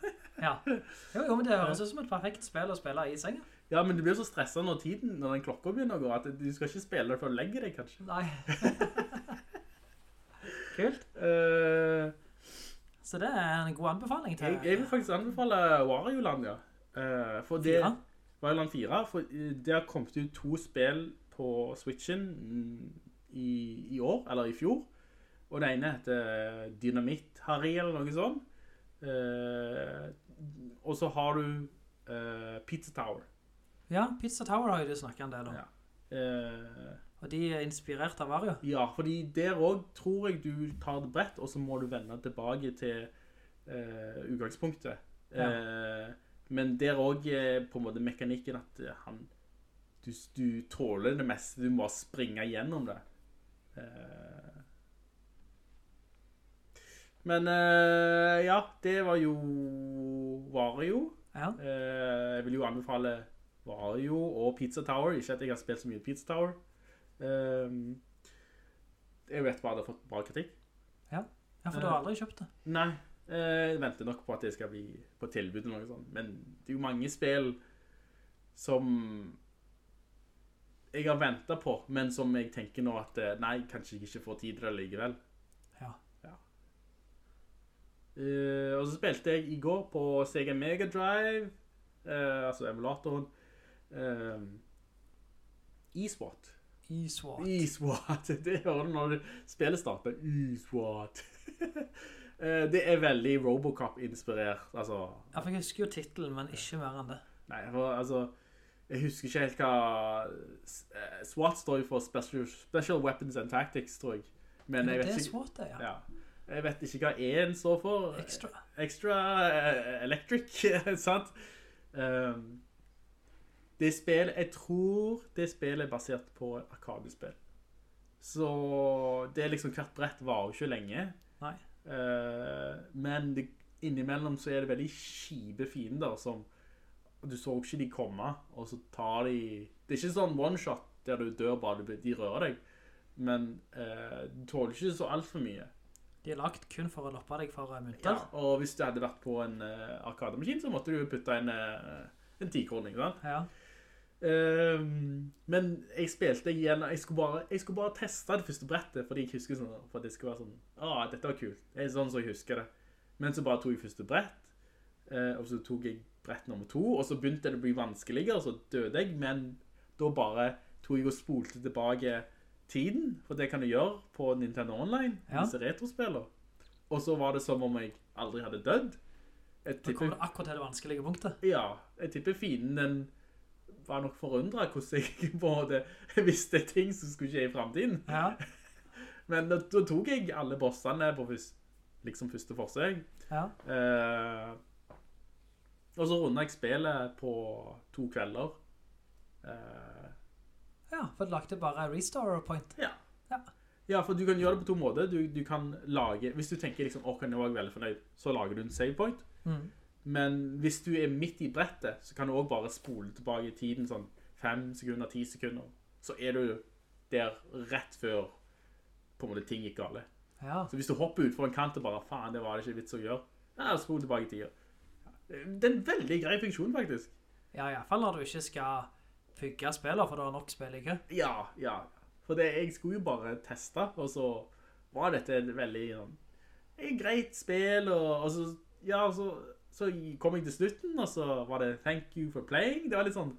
Ja. Jo, jo, men det høres ut som et perfekt spill å spille i senga. ja, men du blir så stresset når tiden, når den klokka begynner å gå, at du skal ikke spille det før du legger deg, kanskje. Nei. Kult. Uh, Så det er en god anbefaling til jeg, jeg vil faktisk anbefale Wario Land, ja. Uh, for det... 4? Wario Land 4, for eh, det har kommet ut to spill på Switchen mm, i, i år, eller i fjor. Og det ene heter Dynamit Harry, eller noe sånt. Eh, og så har du eh, Pizza Tower. Ja, Pizza Tower har jo du snakket en del om. Ja. Eh, Og de er inspirert av Mario. ja, fordi der også tror jeg du tar det brett, og så må du vende tilbake til eh, utgangspunktet. Eh, men der også er på en måte mekanikken at eh, han, du, du tåler det meste, du må springe gjennom det. Eh, men uh, ja, det var jo Wario. Ja. Uh, jeg vil jo anbefale Wario og Pizza Tower. Ikke at jeg har spilt så mye Pizza Tower. Ehm, jeg vet bare det har fått bra kritikk. Ja, ja for du har aldri kjøpt det. Nei, eh, jeg venter nok på at det skal bli på tilbud eller noe sånt. Men det er jo mange spill som jeg har ventet på, men som jeg tenker nå at eh, nei, kanskje jeg ikke får tid til det likevel. Eh, og så spilte jeg i går på Sega Mega Drive, uh, altså emulatoren, uh, eSWAT. E-SWAT. eSWAT, det hører du når spillet starter. eSWAT. uh, det er veldig Robocop-inspirert, altså. Ja, for jeg husker jo titlen, men ikke mer enn det. Nei, for, altså, jeg husker ikke helt hva eh, SWAT står for Special, Special Weapons and Tactics, tror jeg. Men jeg det er. SWAT, ja. Ja. Jeg vet ikke hva E-en står for. Extra. Extra eh, Electric, sant? Um, det spillet, jeg tror det spillet er basert på arkadespill. Så det er liksom, hvert brett var jo ikke lenge. Nei. Uh, men det, innimellom så er det veldig kjipe fiender som du så ikke de komme, og så tar de Det er ikke sånn one-shot der du dør bare de rører deg, men eh, du tåler ikke så alt for mye. De er lagt kun for å loppe deg for mynter. Ja, og hvis du hadde vært på en uh, arkademaskin, så måtte du putte inn uh, en tikroning, sant? Ja. Ehm, men jeg spilte igjen, jeg skulle, bare, jeg skulle bare teste det første brettet, fordi jeg husker sånn, for det skulle være sånn, ah, dette var kult. Det er sånn som jeg husker det. Men så bare tok jeg første brett, uh, og så tok jeg brett nummer to, og så begynte det å bli vanskeligere, og så døde jeg, men da bare tok jeg og spolte tilbake tiden, for det kan du gjøre på Nintendo Online, Ja. disse retrospiller. Og så var det som om jeg aldri hadde dødd. Da kom kommer du akkurat til det vanskelige punktet. ja, jeg tipper fienden den var nok forundret hvordan jeg både visste ting som skulle skje i fremtiden. Ja, Men da, da tok jeg alle bossene på først, liksom første forsøk. ja. Eh, og så rundet jeg spillet på to kvelder. Eh, Ja, for du lagde bare restore point. ja. Ja. Ja, for du kan gjøre det på to måter. Du, du kan lage, hvis du tenker liksom, åh, kan jeg være veldig fornøyd, så lager du en save point. Mm. Men hvis du er midt i brettet, så kan du også bare spole tilbake i tiden sånn 5 sekunder, 10 sekunder. Så er du der rett før på en måte ting gikk gale. Ja, Så hvis du hopper ut for en kant og bare, faen, det var det ikke vits å gjøre, ja, spole tilbake i tiden. Det er en veldig grei funksjon, faktisk. ja i hvert fall når du ikke skal pugge spiller, for det var nok spill ikke? Ja, ja. For det, jeg skulle jo bare teste, og så var dette et veldig sånn, et greit spill, og, og så, ja, så, så kom jeg til slutten, og så var det thank you for playing. Det var litt sånn,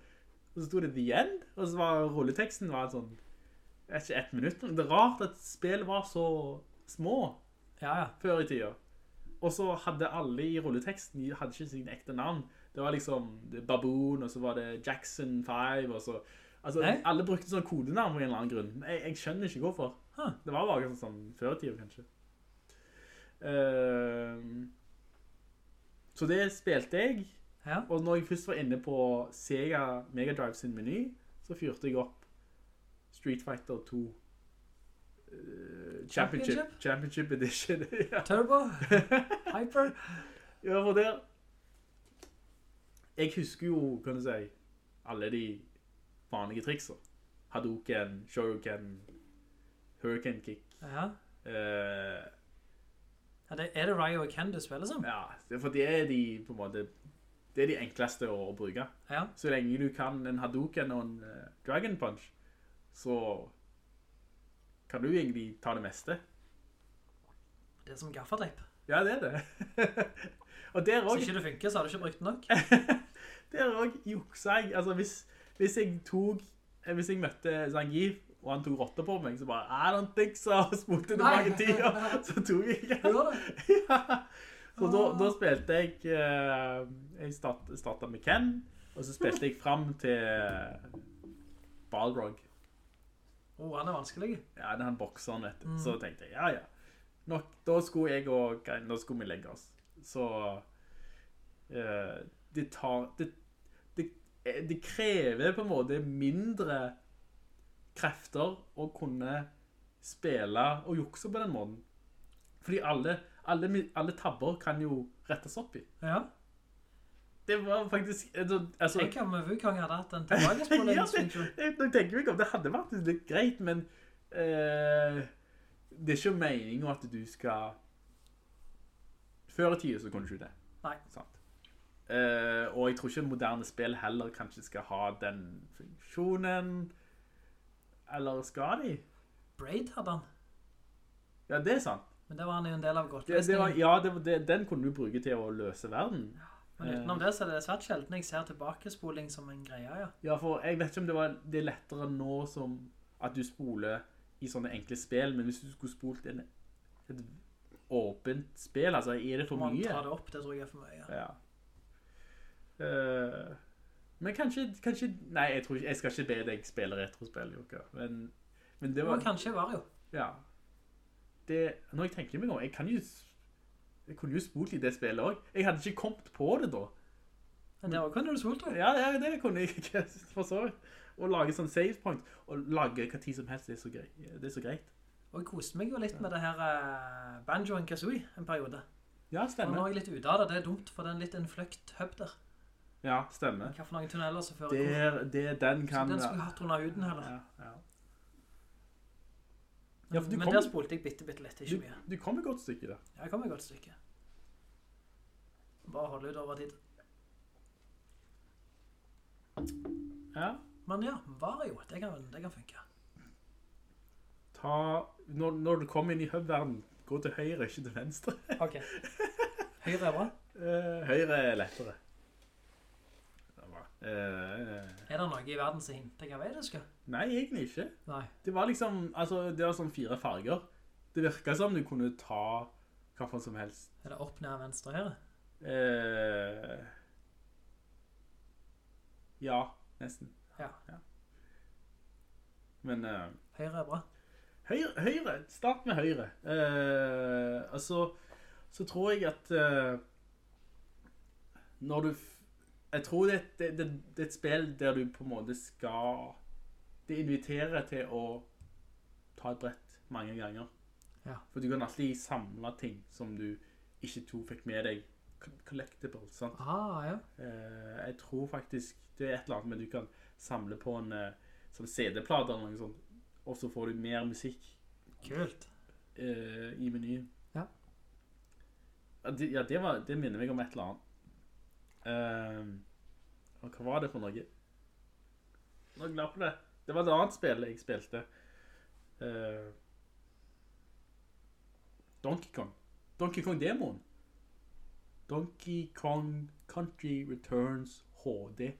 og så stod det the end, og så var rulleteksten var sånn, det er ikke ett minutt, det er rart at spill var så små Ja, ja. før i tida. Og så hadde alle i rulleteksten, de hadde ikke sin ekte navn. Det var liksom Baboon, og så var det Jackson 5, og så... Altså, Nei. alle brukte sånne kodenavn på en eller annen grunn. Jeg, jeg skjønner ikke hvorfor. Huh. Det var bare sånn, sånn før kanskje. Uh, så det spilte jeg, Ja, og når jeg først var inne på Sega Mega Drive sin meny, så fyrte jeg opp Street Fighter 2 uh, Championship, Championship? Championship Edition. ja. Turbo, Hyper. Ja, for det Jeg husker jo, kan du si Alle de vanlige trikser Hadouken, Shoryuken Hurricane Kick Ja. Uh, ja det, er det Ryo og Ken du spiller som? Ja, for det er de på en måte Det er de enkleste å, å bruke Ja. Så lenge du kan en Hadouken og en uh, Dragon Punch Så Kan du egentlig ta det meste Det er som gaffateip. Ja, det er det Og der Hvis også ikke det funker, så har du ikke brukt nok. Der også juksa jeg. Altså, hvis, hvis jeg eh, Hvis jeg møtte Zangief, og han tok rotter på meg, så bare I don't think so. Og det tilbake tider. tida. Så tok jeg ikke. det? ja. Så da, da spilte jeg eh, Jeg start, startet med Ken, og så spilte jeg frem til Balrog. Åh, han er vanskelig. Ja, det er han bokseren, vet du. Så tenkte jeg, ja, ja. Nok, da skulle jeg og Nå skulle vi legge oss. Så eh, det tar, det, det, eh, det krever på en måte mindre krefter å kunne spille og jukse på den måten. Fordi alle, alle, alle tabber kan jo rettes opp i. Ja. det var faktisk, altså, Tenk om Wukong hadde hatt en ja, tilbakespolingsfunksjon. det, tenker vi ikke om, det hadde vært litt greit, men eh, det er ikke meningen at du skal Før i tiden så kunne du ikke det. Nei. Sant? Eh, og jeg tror ikke moderne spill heller kanskje skal ha den funksjonen. Eller skal de? Braid hadde han. Ja, det er sant. Men det var han jo en del av Det, det var, ja, det, det, den kunne du bruke til å løse verden. Men utenom det så er det svært sjelden jeg ser tilbakespoling som en greie, ja. Ja, for jeg vet ikke om det, var, det er lettere nå som at du spoler i sånne enkle spill, men hvis du skulle spolt en, et åpent spill, altså, er det for Man mye? tar det opp, det tror jeg er for mye. Ja. Eh, men kanskje, kanskje, nei, jeg, tror ikke, jeg skal ikke be deg spille retrospill, Jokka, men, men det var, kanskje Vario. ja. Det, når jeg tenker meg om, jeg kan jo, jeg kunne jo spurt i det spillet også. Jeg hadde ikke kommet på det da. Men det var kunne du spurt tror. Ja, det, det kunne jeg ikke, for så vidt. Å lage sånn save point, og lage hva tid som helst, det er så, greit. det er så greit. Og jeg koste meg jo litt med det her uh, Banjo and Kazooie en periode. Ja, stemmer. Og nå er jeg litt ute av det, det er dumt, for det er en litt en fløkt hub der. Ja, stemmer. Hva for noen tunneler som fører Det, hvor. er- det, den Så den skulle jeg hatt under huden heller. Ja, ja. Ja, for du Men kom- der spolte jeg bitte, bitte litt, ikke Du, mye. du kom et godt stykke der. Jeg kom et godt stykke. Bare holde ut over tid. Ja. Men ja, Vario, det kan, det kan funke. Ta, når, når du kommer inn i hub-verden, gå til høyre, ikke til venstre. Ok. Høyre er bra. Eh, høyre er lettere. Eh, Er det noe i verden som hinter hva vei det skal? nei, egentlig ikke. Nei. Det var liksom, altså, det var sånn fire farger. Det virket som du kunne ta hva for som helst. Er det opp, ned, venstre og høyre? Uh, ja, nesten. Ja. Men Uh, Høyre er bra. Høyre, høyre, start med høyre. Eh, altså, så tror jeg at eh, når du... Jeg tror det, det, det, det er et spill der du på en måte skal... Det inviterer til å ta et brett mange ganger. Ja. For du kan alltid samle ting som du ikke to fikk med deg. Collectible, sant? Ah, ja. Eh, jeg tror faktisk det er et eller annet med du kan samle på en sånn CD-plate eller noe sånt, og så får du mer musikk Kult. eh, i menyen. Ja. Ja, det, ja, det, var, det minner meg om et eller annet. Eh, og hva var det for noe? Nå glad på det. Det var et annet spill jeg spilte. Eh, Donkey Kong. Donkey Kong demoen. Donkey Kong Country Returns HD.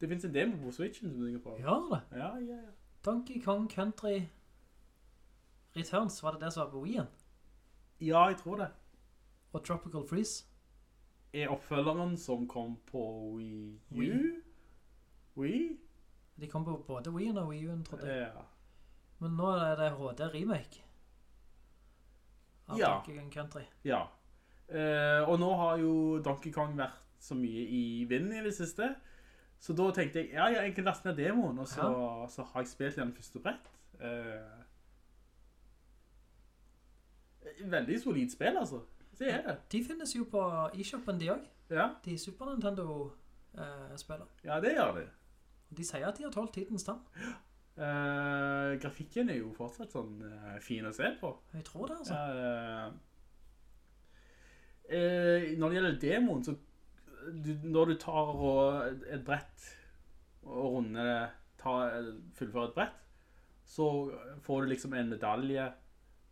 Det finnes en demo på Switchen som du kan prøve. Gjør det? Ja, ja, ja. Donkey Kong Country Returns, var det det som var på Wii-en? Ja, jeg tror det. Og Tropical Freeze? Er oppfølgeren som kom på Wii U? Wii. Wii? De kom på både Wii-en og Wii U-en, trodde jeg. Ja. Men nå er det HD remake. Av Ja. Donkey Kong Country. ja. Eh, og nå har jo Donkey Kong vært så mye i vinden i det siste. Så da tenkte jeg, ja, ja, jeg kan laste ned demoen, og så, så har jeg spilt den første brett. Eh, veldig solid spill, altså. Det er det. De finnes jo på eShopen, de også. Ja, De Super Nintendo-spiller. ja det gjør det. de sier at de har tålt tidens tann. Uh, grafikken er jo fortsatt sånn eh, fin å se på. Jeg tror det, altså. Eh, eh, når det gjelder demoen, så du, når du tar og et brett og runder, tar, fullfører et brett, så får du liksom en medalje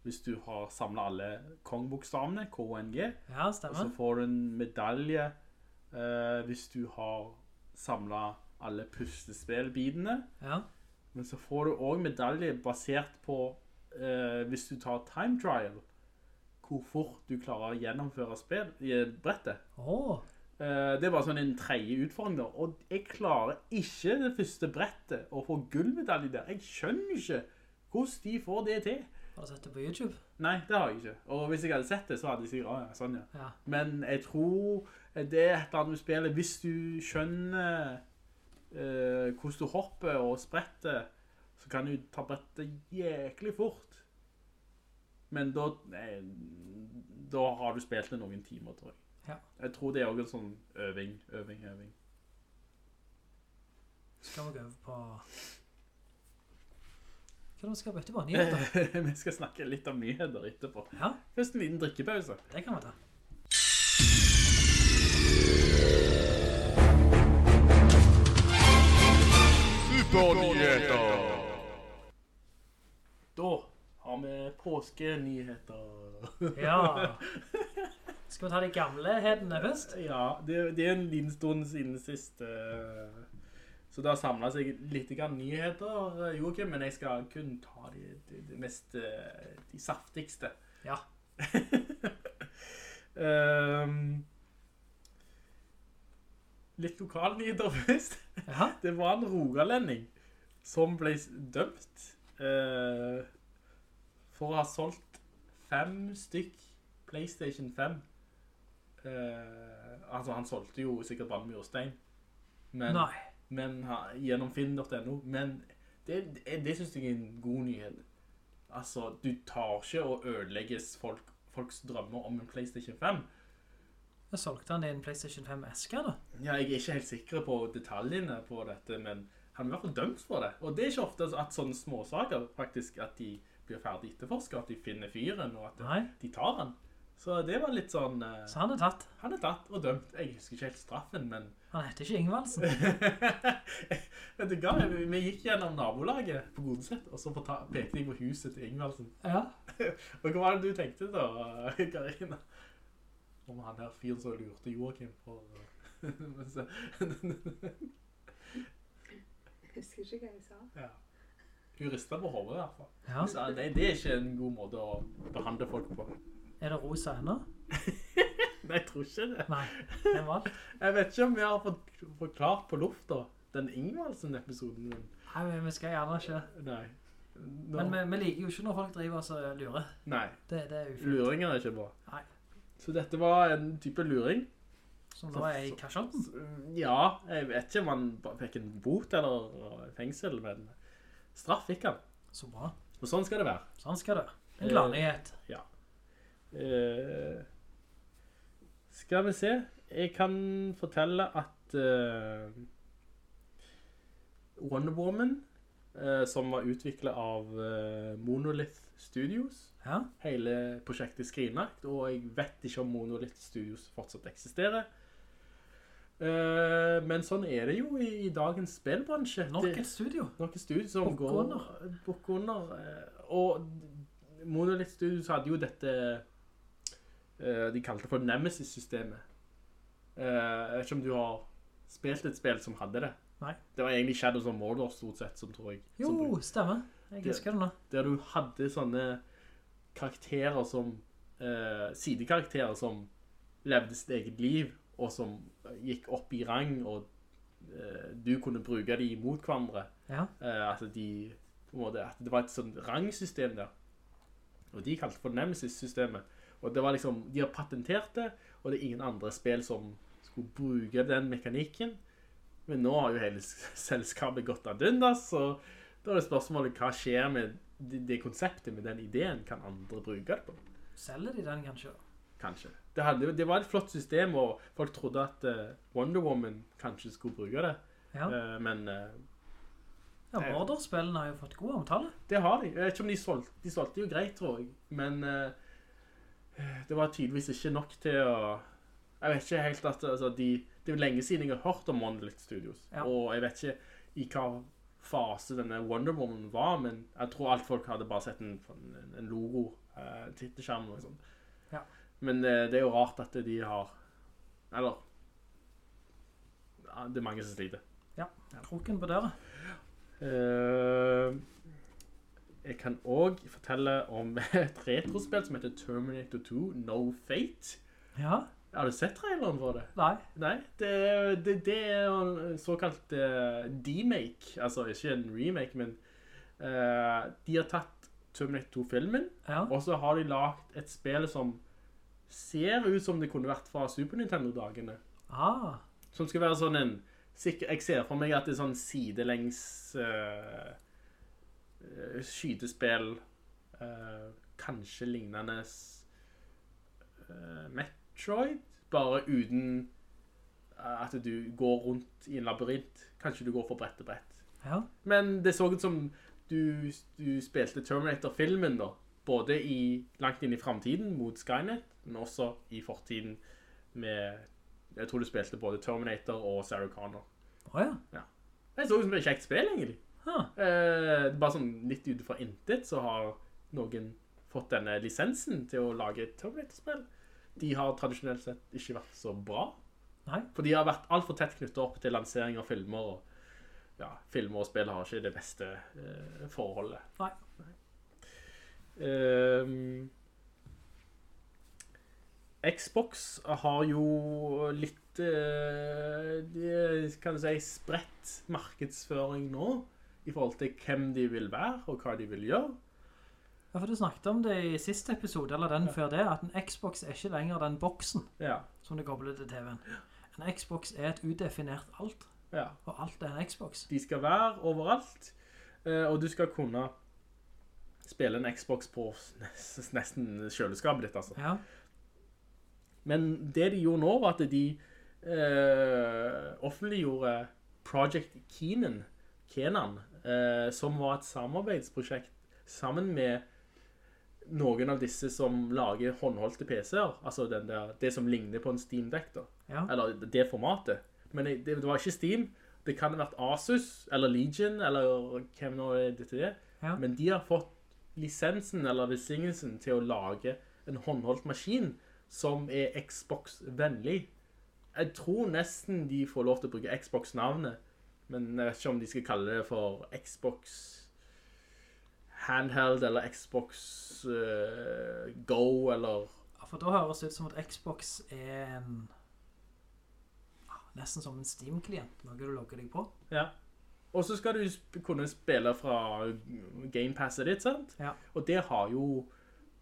hvis du har samlet alle kongbokstavene, K-O-N-G Ja, og så får du en medalje eh, hvis du har samlet alle pustespillbidene. Ja, men så får du også medalje basert på eh, hvis du tar time trial, hvor fort du klarer å gjennomføre spill brettet. Åh, Eh, det var sånn en tredje utfordring da, og jeg klarer ikke det første brettet å få gullmedalje der. Jeg skjønner ikke hvordan de får det til. har du sett det på YouTube? Nei, det har jeg ikke. Og hvis jeg hadde sett det, så hadde jeg sikkert, ah, ja, sånn ja. Ja. Men jeg tror det er et eller annet spillet. Hvis du skjønner eh, hvordan du hopper og spretter, så kan du ta brettet jæklig fort. Men da, nei, da har du spilt det noen timer, tror jeg. Ja. Jeg tror det er også en sånn øving, øving, øving. Skal vi gå over på... Hva er det vi skal bøtte på? Nyheter? Vi skal snakke litt om nyheter etterpå. Ja, Først en liten drikkepause. det kan vi ta. Supernyheter! Da har vi påskenyheter. Ja. Skal vi ta de gamle hedene først? Ja, det, det er en liten stund siden sist. eh, Så det har samlet seg litt nyheter, eh, Joakim, men jeg skal kun ta de, de, de mest, eh, de saftigste. Ja. um, litt lokalnyheter først. Ja, Det var en rogalending som ble dømt uh, for å ha solgt fem stykk PlayStation 5. Eh, altså, han solgte jo sikkert bare murstein. Men, men ha- gjennom finn.no. Men det, det, det synes jeg er en god nyhet. Altså, du tar ikke og ødelegges folk, folks drømmer om en PlayStation 5. Da solgte han en PlayStation 5 eske da. Ja, jeg er ikke helt sikker på detaljene på dette, men han er i hvert fall dømt for det. Og det er ikke ofte at sånne småsaker faktisk at de blir ferdig etterforsket, at de finner fyren, og at Nei. de tar han. Så det var litt sånn... eh, Så han er tatt. han er tatt og dømt. Jeg husker ikke helt straffen, men... Han heter ikke Ingvaldsen. Vet du hva, vi, vi gikk gjennom nabolaget på Godset, og så pekte de på huset til Ingvaldsen. Ja. Og hva var det du tenkte da, Karina? Om han der fyren som lurte Joachim på... Jeg husker ikke hva jeg sa. Ja. Hun ristet på hovedet i hvert fall. Ja. Så det, det er ikke en god måte å behandle folk på. Er det rosa ennå? Nei, jeg tror ikke det. Nei, det var. Jeg vet ikke om vi har fått forklart på lufta den Ingvaldsen-episoden. Nei, men vi skal gjerne ikke. nei. Nå, Men vi, vi liker jo ikke når folk driver oss og lurer. nei, Det, det er ufint. luringer er ikke bra. Nei. Så dette var en type luring. Som da er i kasjotten. Ja, jeg vet ikke om han fikk en bot eller fengsel, men straff fikk han. Så bra. Og sånn skal det være. Sånn skal det. En Eh, gladnyhet. Ja. Eh, skal vi se. Jeg kan fortelle at uh, Wonder Woman, uh, som var utviklet av Monolith Studios, Ja. hele prosjektet skrinlagt, og jeg vet ikke om Monolith Studios fortsatt eksisterer. Men sånn er det jo i, i dagens spillbransje. Nok et studio. noen studier som Bokkunder. går under. bukke eh, Og Monolith Studios hadde jo dette de kalte det for Nemesis-systemet. Eh, Jeg vet ikke om du har spilt et spill som hadde det. Nei. Det var egentlig Shadows of Mordor stort sett, som tror jeg. Jo, bruk- stemmer. Jeg husker det nå. Der du hadde sånne karakterer som eh, Sidekarakterer som levde sitt eget liv, og som gikk opp i rang, og eh, du kunne bruke dem mot hverandre. Ja. Eh, at de måte, at det var et sånn rangsystem der. Og de kalte for Nemesis-systemet. Og det var liksom, de har patentert det, og det er ingen andre spill som skulle bruke den mekanikken. Men nå har jo hele selskapet gått ad undas, så da er det spørsmålet hva skjer med det, det konseptet, med den ideen. Kan andre bruke det på? Selger de den kanskje? Kanskje. Det, hadde, det var et flott system, og folk trodde at eh, Wonder Woman kanskje skulle bruke det. Ja. Eh, men eh, Ja, Mordor-spillene har jo fått god omtale. Det har de. Jeg vet ikke om de solgte, de solgte jo greit, tror jeg. Men det var tydeligvis ikke nok til å... Jeg vet ikke helt at altså, de, det er jo lenge siden jeg har hørt om Monolith Studios. Ja. Og jeg vet ikke i hva fase denne Wonder Woman var, men jeg tror alt folk hadde bare sett en, en, en logo, uh, titteskjerm og sånt. Ja. Men uh, det er jo rart at de har... Eller... Ja, det er mange som sliter. Kroken på døra. Eh, jeg kan også fortelle om et retrospill som heter Terminator 2 No Fate. Ja. Har du sett traileren for det? Nei. Nei, det, det, det er en såkalt uh, demake, altså ikke en remake, men uh, de har tatt Terminator 2-filmen, Ja. og så har de lagt et spill som ser ut som det kunne vært fra Super Nintendo-dagene. Ah. Som skal være sånn en Jeg ser for meg at det er sånn sidelengs uh, skytespill uh, Kanskje lignende uh, Metroid bare uten eh, at du går rundt i en labyrint. Kanskje du går fra brett til brett. Ja. Men det så ut som du, du spilte Terminator-filmen da, både i, langt inn i fremtiden mot Skynet, men også i fortiden med, jeg tror du spilte både Terminator og Sarah Connor. Åja. Det så ut som et kjekt spill, egentlig. Huh. Eh, bare sånn litt ut fra intet, så har noen fått denne lisensen til å lage et Terminator-spill. De har tradisjonelt sett ikke vært så bra, Nei. for de har vært alt for tett knyttet opp til lansering av filmer, og ja, filmer og spill har ikke det beste eh, forholdet. Nei. Um, Xbox har jo litt eh, kan du si, spredt markedsføring nå i forhold til hvem de vil være og hva de vil gjøre. Ja, for du snakket om det i siste episode, eller den før det, at en Xbox er ikke lenger den boksen Ja, som du kobler til TV-en. En Xbox er et udefinert alt, ja. og alt er en Xbox. De skal være overalt, eh, og du skal kunne spille en Xbox på nesten kjøleskapet ditt, altså. Ja, Men det de gjorde nå var at de eh, offentliggjorde Project Keenan, Kenan, eh, som var et samarbeidsprosjekt sammen med noen av disse som lager håndholdte PC-er, altså den der, det som ligner på en Steam Deck da, ja. eller det formatet. Men det, det var ikke Steam, det kan ha vært Asus, eller Legion, eller hvem nå er det til det, Ja. Men de har fått lisensen eller besingelsen, til å lage en håndholdt maskin som er Xbox-vennlig. Jeg tror nesten de får lov til å bruke Xbox-navnet, men jeg vet ikke om de skal kalle det for Xbox handheld eller Xbox uh, Go eller Ja, For da høres det ut som at Xbox er en ja, nesten som en Steam-klient, noe du logger deg på. Ja. Og så skal du sp- kunne spille fra Gamepasset ditt, sant? Ja. Og det har jo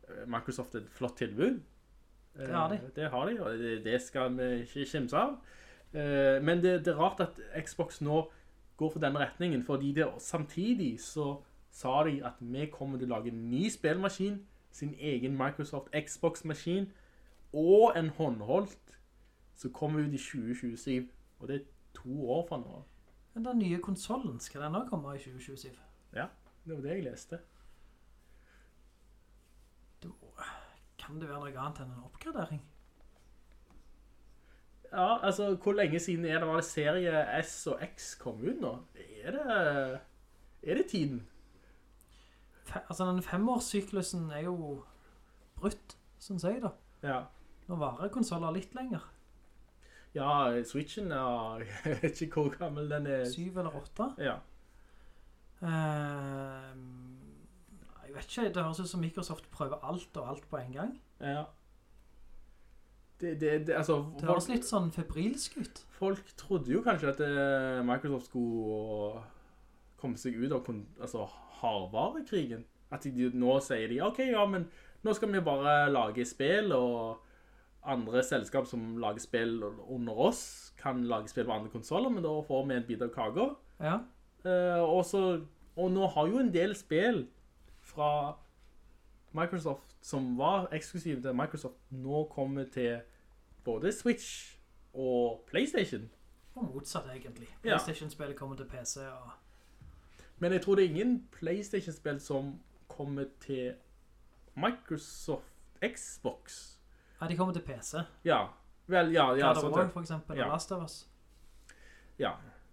eh, Microsoft et flott tilbud. Det har de. Eh, Det har de, og det, det skal vi ikke kjimse av. Eh, Men det, det er rart at Xbox nå går for denne retningen, fordi det, samtidig så sa de at vi kommer til å lage en ny spillmaskin, sin egen Microsoft Xbox-maskin, og en håndholdt, som kommer ut i 2027. Og det er to år fra nå. Den der nye konsolen, skal den også komme i 2027? Ja, det var det jeg leste. Det må, kan det være noe annet enn en oppgradering? Ja, altså, hvor lenge siden er det var det serie S og X kom ut nå? Er det, er det tiden? Fe, altså den femårssyklusen er jo brutt, synes jeg da. Ja. Nå varer konsoler litt lenger. Ja, Switchen er, jeg vet ikke hvor gammel den er. Syv eller åtte. Ja. Uh, jeg vet ikke, det høres ut som Microsoft prøver alt og alt på en gang. ja. Det, det, det, altså, Det høres litt sånn febrilsk ut. folk trodde jo kanskje at eh, Microsoft skulle komme seg ut av altså, hardvarekrigen. At de, de, nå sier de, ok, ja, men nå skal vi bare lage spill, og andre selskap som lager spill under oss kan lage spill på andre konsoler, men da får vi en bit av kager. Ja, Uh, og, så, og nå har jo en del spill fra Microsoft som var eksklusiv til Microsoft, nå kommer til både Switch og Playstation. og motsatt egentlig. Playstation-spill kommer til PC og... Men jeg tror det er ingen Playstation-spill som kommer til Microsoft Xbox. Ja, de kommer til PC. Ja, vel, ja, ja, God of War, for eksempel, Ja. Last of Us. Ja.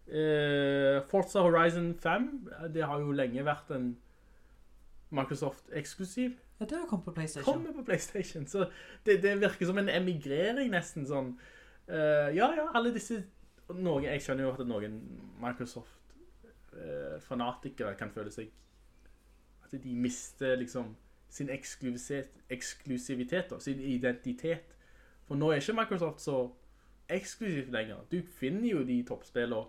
Eh, Forza Horizon 5, det har jo lenge vært en Microsoft-eksklusiv. Ja, det har kommet på Playstation. kommer på Playstation, så det, det virker som en emigrering nesten sånn. Uh, ja, ja, alle disse, noen, jeg skjønner jo at noen Microsoft-fanatikere kan føle seg, at de mister liksom sin eksklusivitet, eksklusivitet og sin identitet. For nå er ikke Microsoft så eksklusivt lenger. Du finner jo de toppspillene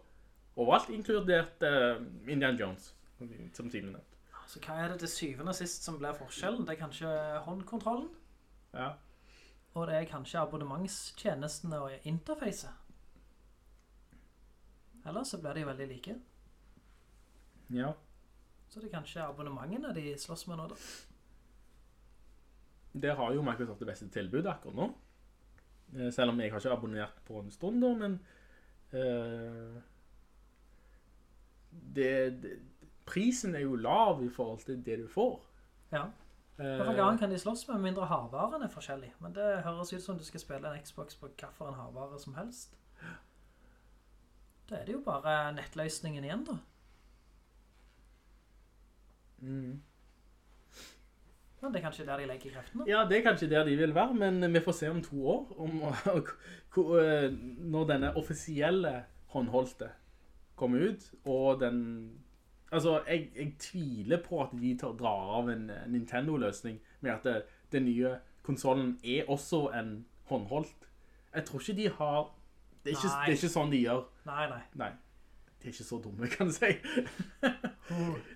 overalt, inkludert uh, Indiana Jones, som tidligere nevnt. Så hva er det til syvende og sist som blir forskjellen? Det er kanskje håndkontrollen, Ja. og det er kanskje abonnementstjenestene og interfacet. Ellers så blir de veldig like. ja. Så det er kanskje abonnementene de slåss med nå da. Der har jo Microsoft det beste tilbudet akkurat nå. Eh, Selv om jeg har ikke abonnert på en stund da, men Uh, det, det, prisen er jo lav i forhold til det du får. Ja. Eh, Hvilken gang kan de slåss med mindre hardvaren er forskjellig? Men det høres ut som du skal spille en Xbox på hvilken hardvare som helst. Da er det jo bare nettløsningen igjen da. mm. Men det er kanskje der de legger kreftene. Ja, det er kanskje der de vil være, men vi får se om to år, om, eh, når denne offisielle håndholdte kommer ut, og den... Altså, jeg, jeg tviler på at de tar, drar av en eh, Nintendo-løsning med at det, den nye konsolen er også en håndholdt. Jeg tror ikke de har... Det er ikke, det er ikke sånn de gjør. Nei, nei. Nei, de er ikke så dumme, kan jeg si.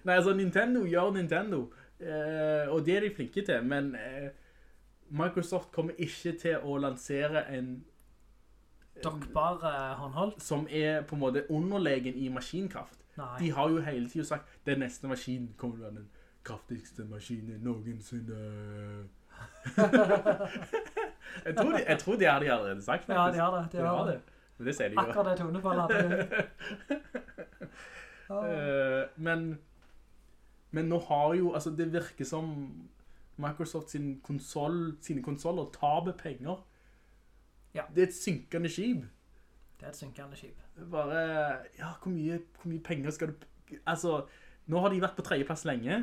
Nei, altså, Nintendo gjør Nintendo, eh, og det er de flinke til, men eh, Microsoft kommer ikke til å lansere en Dokkbar eh, håndholdt. som er på en måte underlegen i maskinkraft. Nei. De har jo hele tiden sagt, den neste maskin kommer til å være den kraftigste maskinen noensinne. jeg, tror de, jeg tror de har de allerede sagt, Ja, de har det, de De har det. det. Det de. Akkurat det tonefallet hadde du. Eh, men, men nå har jo, altså det virker som Microsoft sin konsol, sine konsoler taber penger. Ja. Det er et synkende skib. Det er et synkende skip. Bare, ja, hvor mye, hvor mye penger skal du, altså, nå har de vært på tredjeplass lenge.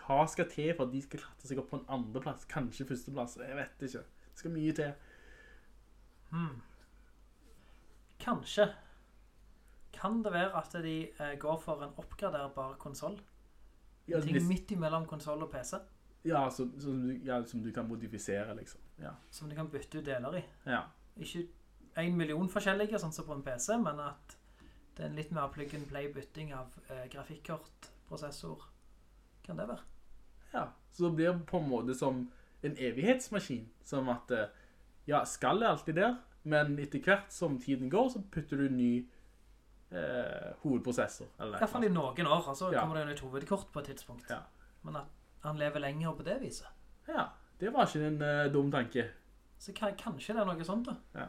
Hva skal til for at de skal klatre seg opp på en andreplass, kanskje førsteplass, jeg vet ikke. Det skal mye til. Kanskje. Kan det være at de eh, går for en oppgraderbar konsol? Ja, ting hvis- midt imellom konsol og PC, ja, så, som du, ja, som du kan modifisere, liksom. Ja, som du kan bytte ut deler i. ja. Ikke en million forskjellige, sånn som på en PC, men at det er en litt mer plug-and-play bytting av eh, grafikkort, prosessor. Kan det være? Ja, så det blir på en måte som en evighetsmaskin. Som at, eh, ja, skal er alltid der, men etter hvert som tiden går, så putter du ny eh, hovedprosessor. Eller, I hvert fall i noen år, altså så Ja. kommer det et hovedkort på et tidspunkt. Ja. Men at han lever lenger på det viset. ja, det var ikke en uh, dum tanke. Så kanskje det er noe sånt da.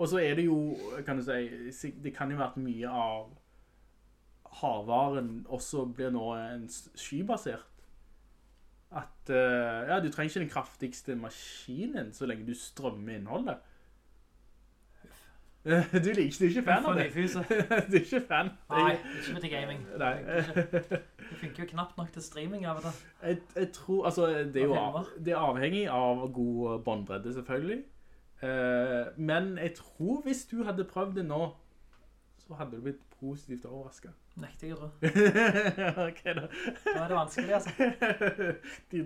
Og så er det jo, kan du si, det kan jo være at mye av hardvaren også blir nå en skybasert. At, eh, ja, du trenger ikke den kraftigste maskinen så lenge du strømmer innholdet. Du liker ikke, du er ikke fan av det. Du er ikke fan. Nei, ikke til gaming. Nei. Det funker jo knapt nok til streaming av det. Jeg, jeg tror, altså, det er jo av, det er avhengig av god båndbredde selvfølgelig. Eh, men jeg tror hvis du hadde prøvd det nå, så hadde du blitt positivt overrasket. Nekter jeg å tro. ok da. Da er det vanskelig, altså. De,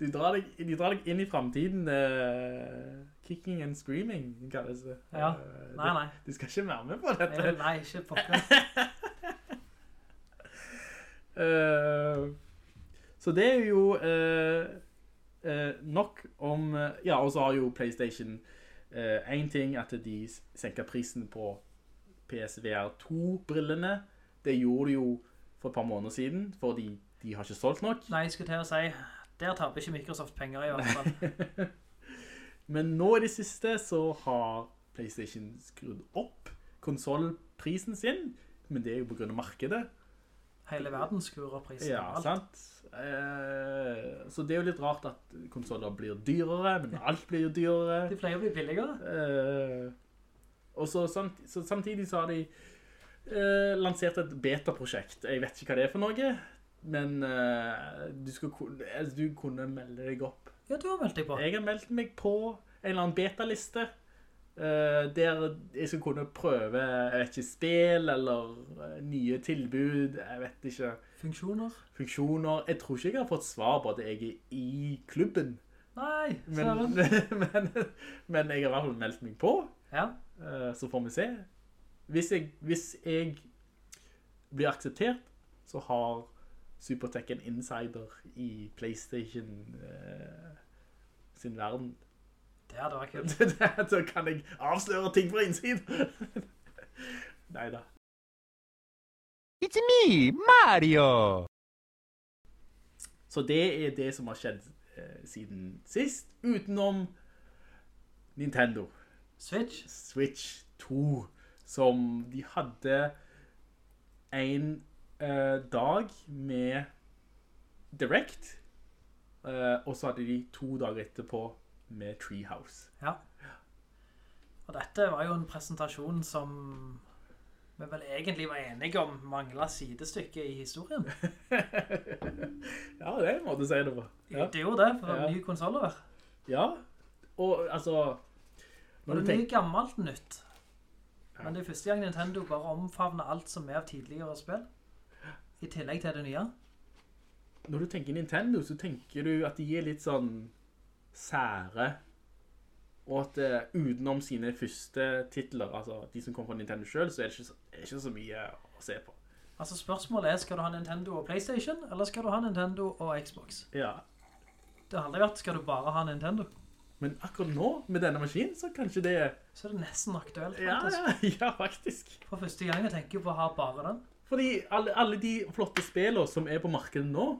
de, drar deg, de drar deg inn i fremtiden, Uh, kicking and screaming, kalles det. Ja. Eh, Nei, nei. Du, du skal ikke være med på dette. Nei, Nei, ikke pokker. Eh, så det er jo Uh, eh, nok om eh, Ja, og så har jo PlayStation eh, en ting at de senket prisen på PSVR 2-brillene. Det gjorde de jo for et par måneder siden, fordi de har ikke solgt nok. Nei, jeg skulle til å si, der taper ikke Microsoft penger i hvert fall. Men nå i det siste så har PlayStation skrudd opp konsolprisen sin, men det er jo på grunn av markedet. Hele verden skrur opp prisen. Ja, sant? Eh, så det er jo litt rart at konsoler blir dyrere, men alt blir jo dyrere. De pleier å bli billigere. Eh, og så, samt, så samtidig så har de eh, lansert et beta-prosjekt. Jeg vet ikke hva det er for noe, men eh, du, skulle, altså, du kunne melde deg opp. Ja, du har meldt deg på. Jeg har meldt meg på en eller annen beta-liste, der jeg skal kunne prøve, jeg vet ikke, spill eller eh, nye tilbud, jeg vet ikke, Funksjoner. funksjoner. Jeg tror ikke jeg har fått svar på at jeg er i klubben, Nei, men, men, men jeg har i hvert fall meldt meg på. Ja, Eh, så får vi se. Hvis jeg, hvis jeg blir akseptert, så har Supertech en insider i PlayStation eh, sin verden. Det hadde vært kult. da kan jeg avsløre ting fra innsiden. Neida. It's me, Mario! Så det er det som har skjedd eh, siden sist, utenom Nintendo. Switch. Switch 2, som de hadde en eh, dag med Direct, eh, og så hadde de to dager etterpå med Treehouse. Ja. Og dette var jo en presentasjon som vi vel egentlig var enige om manglet sidestykke i historien. Ja, det må du si det på. Ja, Det gjorde det, for Ja. nye konsoler. ja. og altså... Det er mye gammelt nytt. Men det er første gang Nintendo bare omfavner alt som er av tidligere spill. I tillegg til det nye. Når du tenker Nintendo, så tenker du at de er litt sånn sære, og at uh, utenom sine første titler, altså de som kom fra Nintendo selv, så er det ikke så, ikke så mye å se på. Altså spørsmålet er, skal du ha Nintendo og Playstation, eller skal du ha Nintendo og Xbox? Ja. Det har aldri vært, skal du bare ha Nintendo? Men akkurat nå, med denne maskinen, så kanskje det. Så er det nesten aktuelt, Ja, faktisk. ja, ja, faktisk. For første gang jeg tenker på å ha bare den. Fordi alle, alle de flotte spillene som er på markedet nå,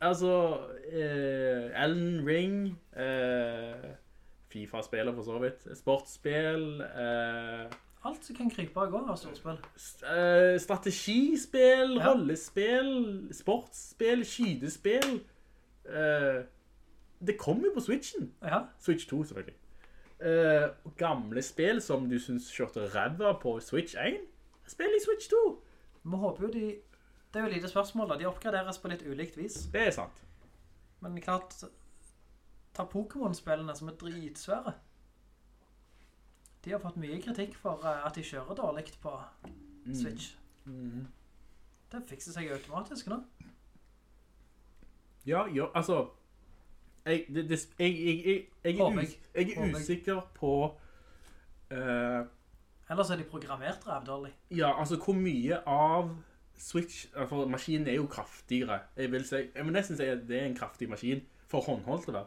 altså eh, Elden Ring, eh, FIFA-spiller for så vidt, sportsspill, eh, Alt som kan krype og gå av storspill. St eh, strategispill, Ja. rollespill, sportsspill, skydespill. Eh, det kommer jo på Switchen. Ja, Switch 2 selvfølgelig. Eh, gamle spill som du synes kjørte ræva på Switch 1, spill i Switch 2. vi håper jo de... Det er jo lite spørsmål da, de oppgraderes på litt ulikt vis. Det er sant. Men klart, ta Pokémon-spillene som er dritsvære. De har fått mye kritikk for eh, at de kjører dårlig på Switch. Det fikser seg automatisk nå. Ja, ja, altså Jeg, det, det, jeg, jeg, jeg, er, us, er usikker på Uh, Ellers er de programmert rævdårlig. Ja, altså hvor mye av Switch For maskinen er jo kraftigere. Jeg vil, si, jeg vil nesten si at det er en kraftig maskin for håndholdt være.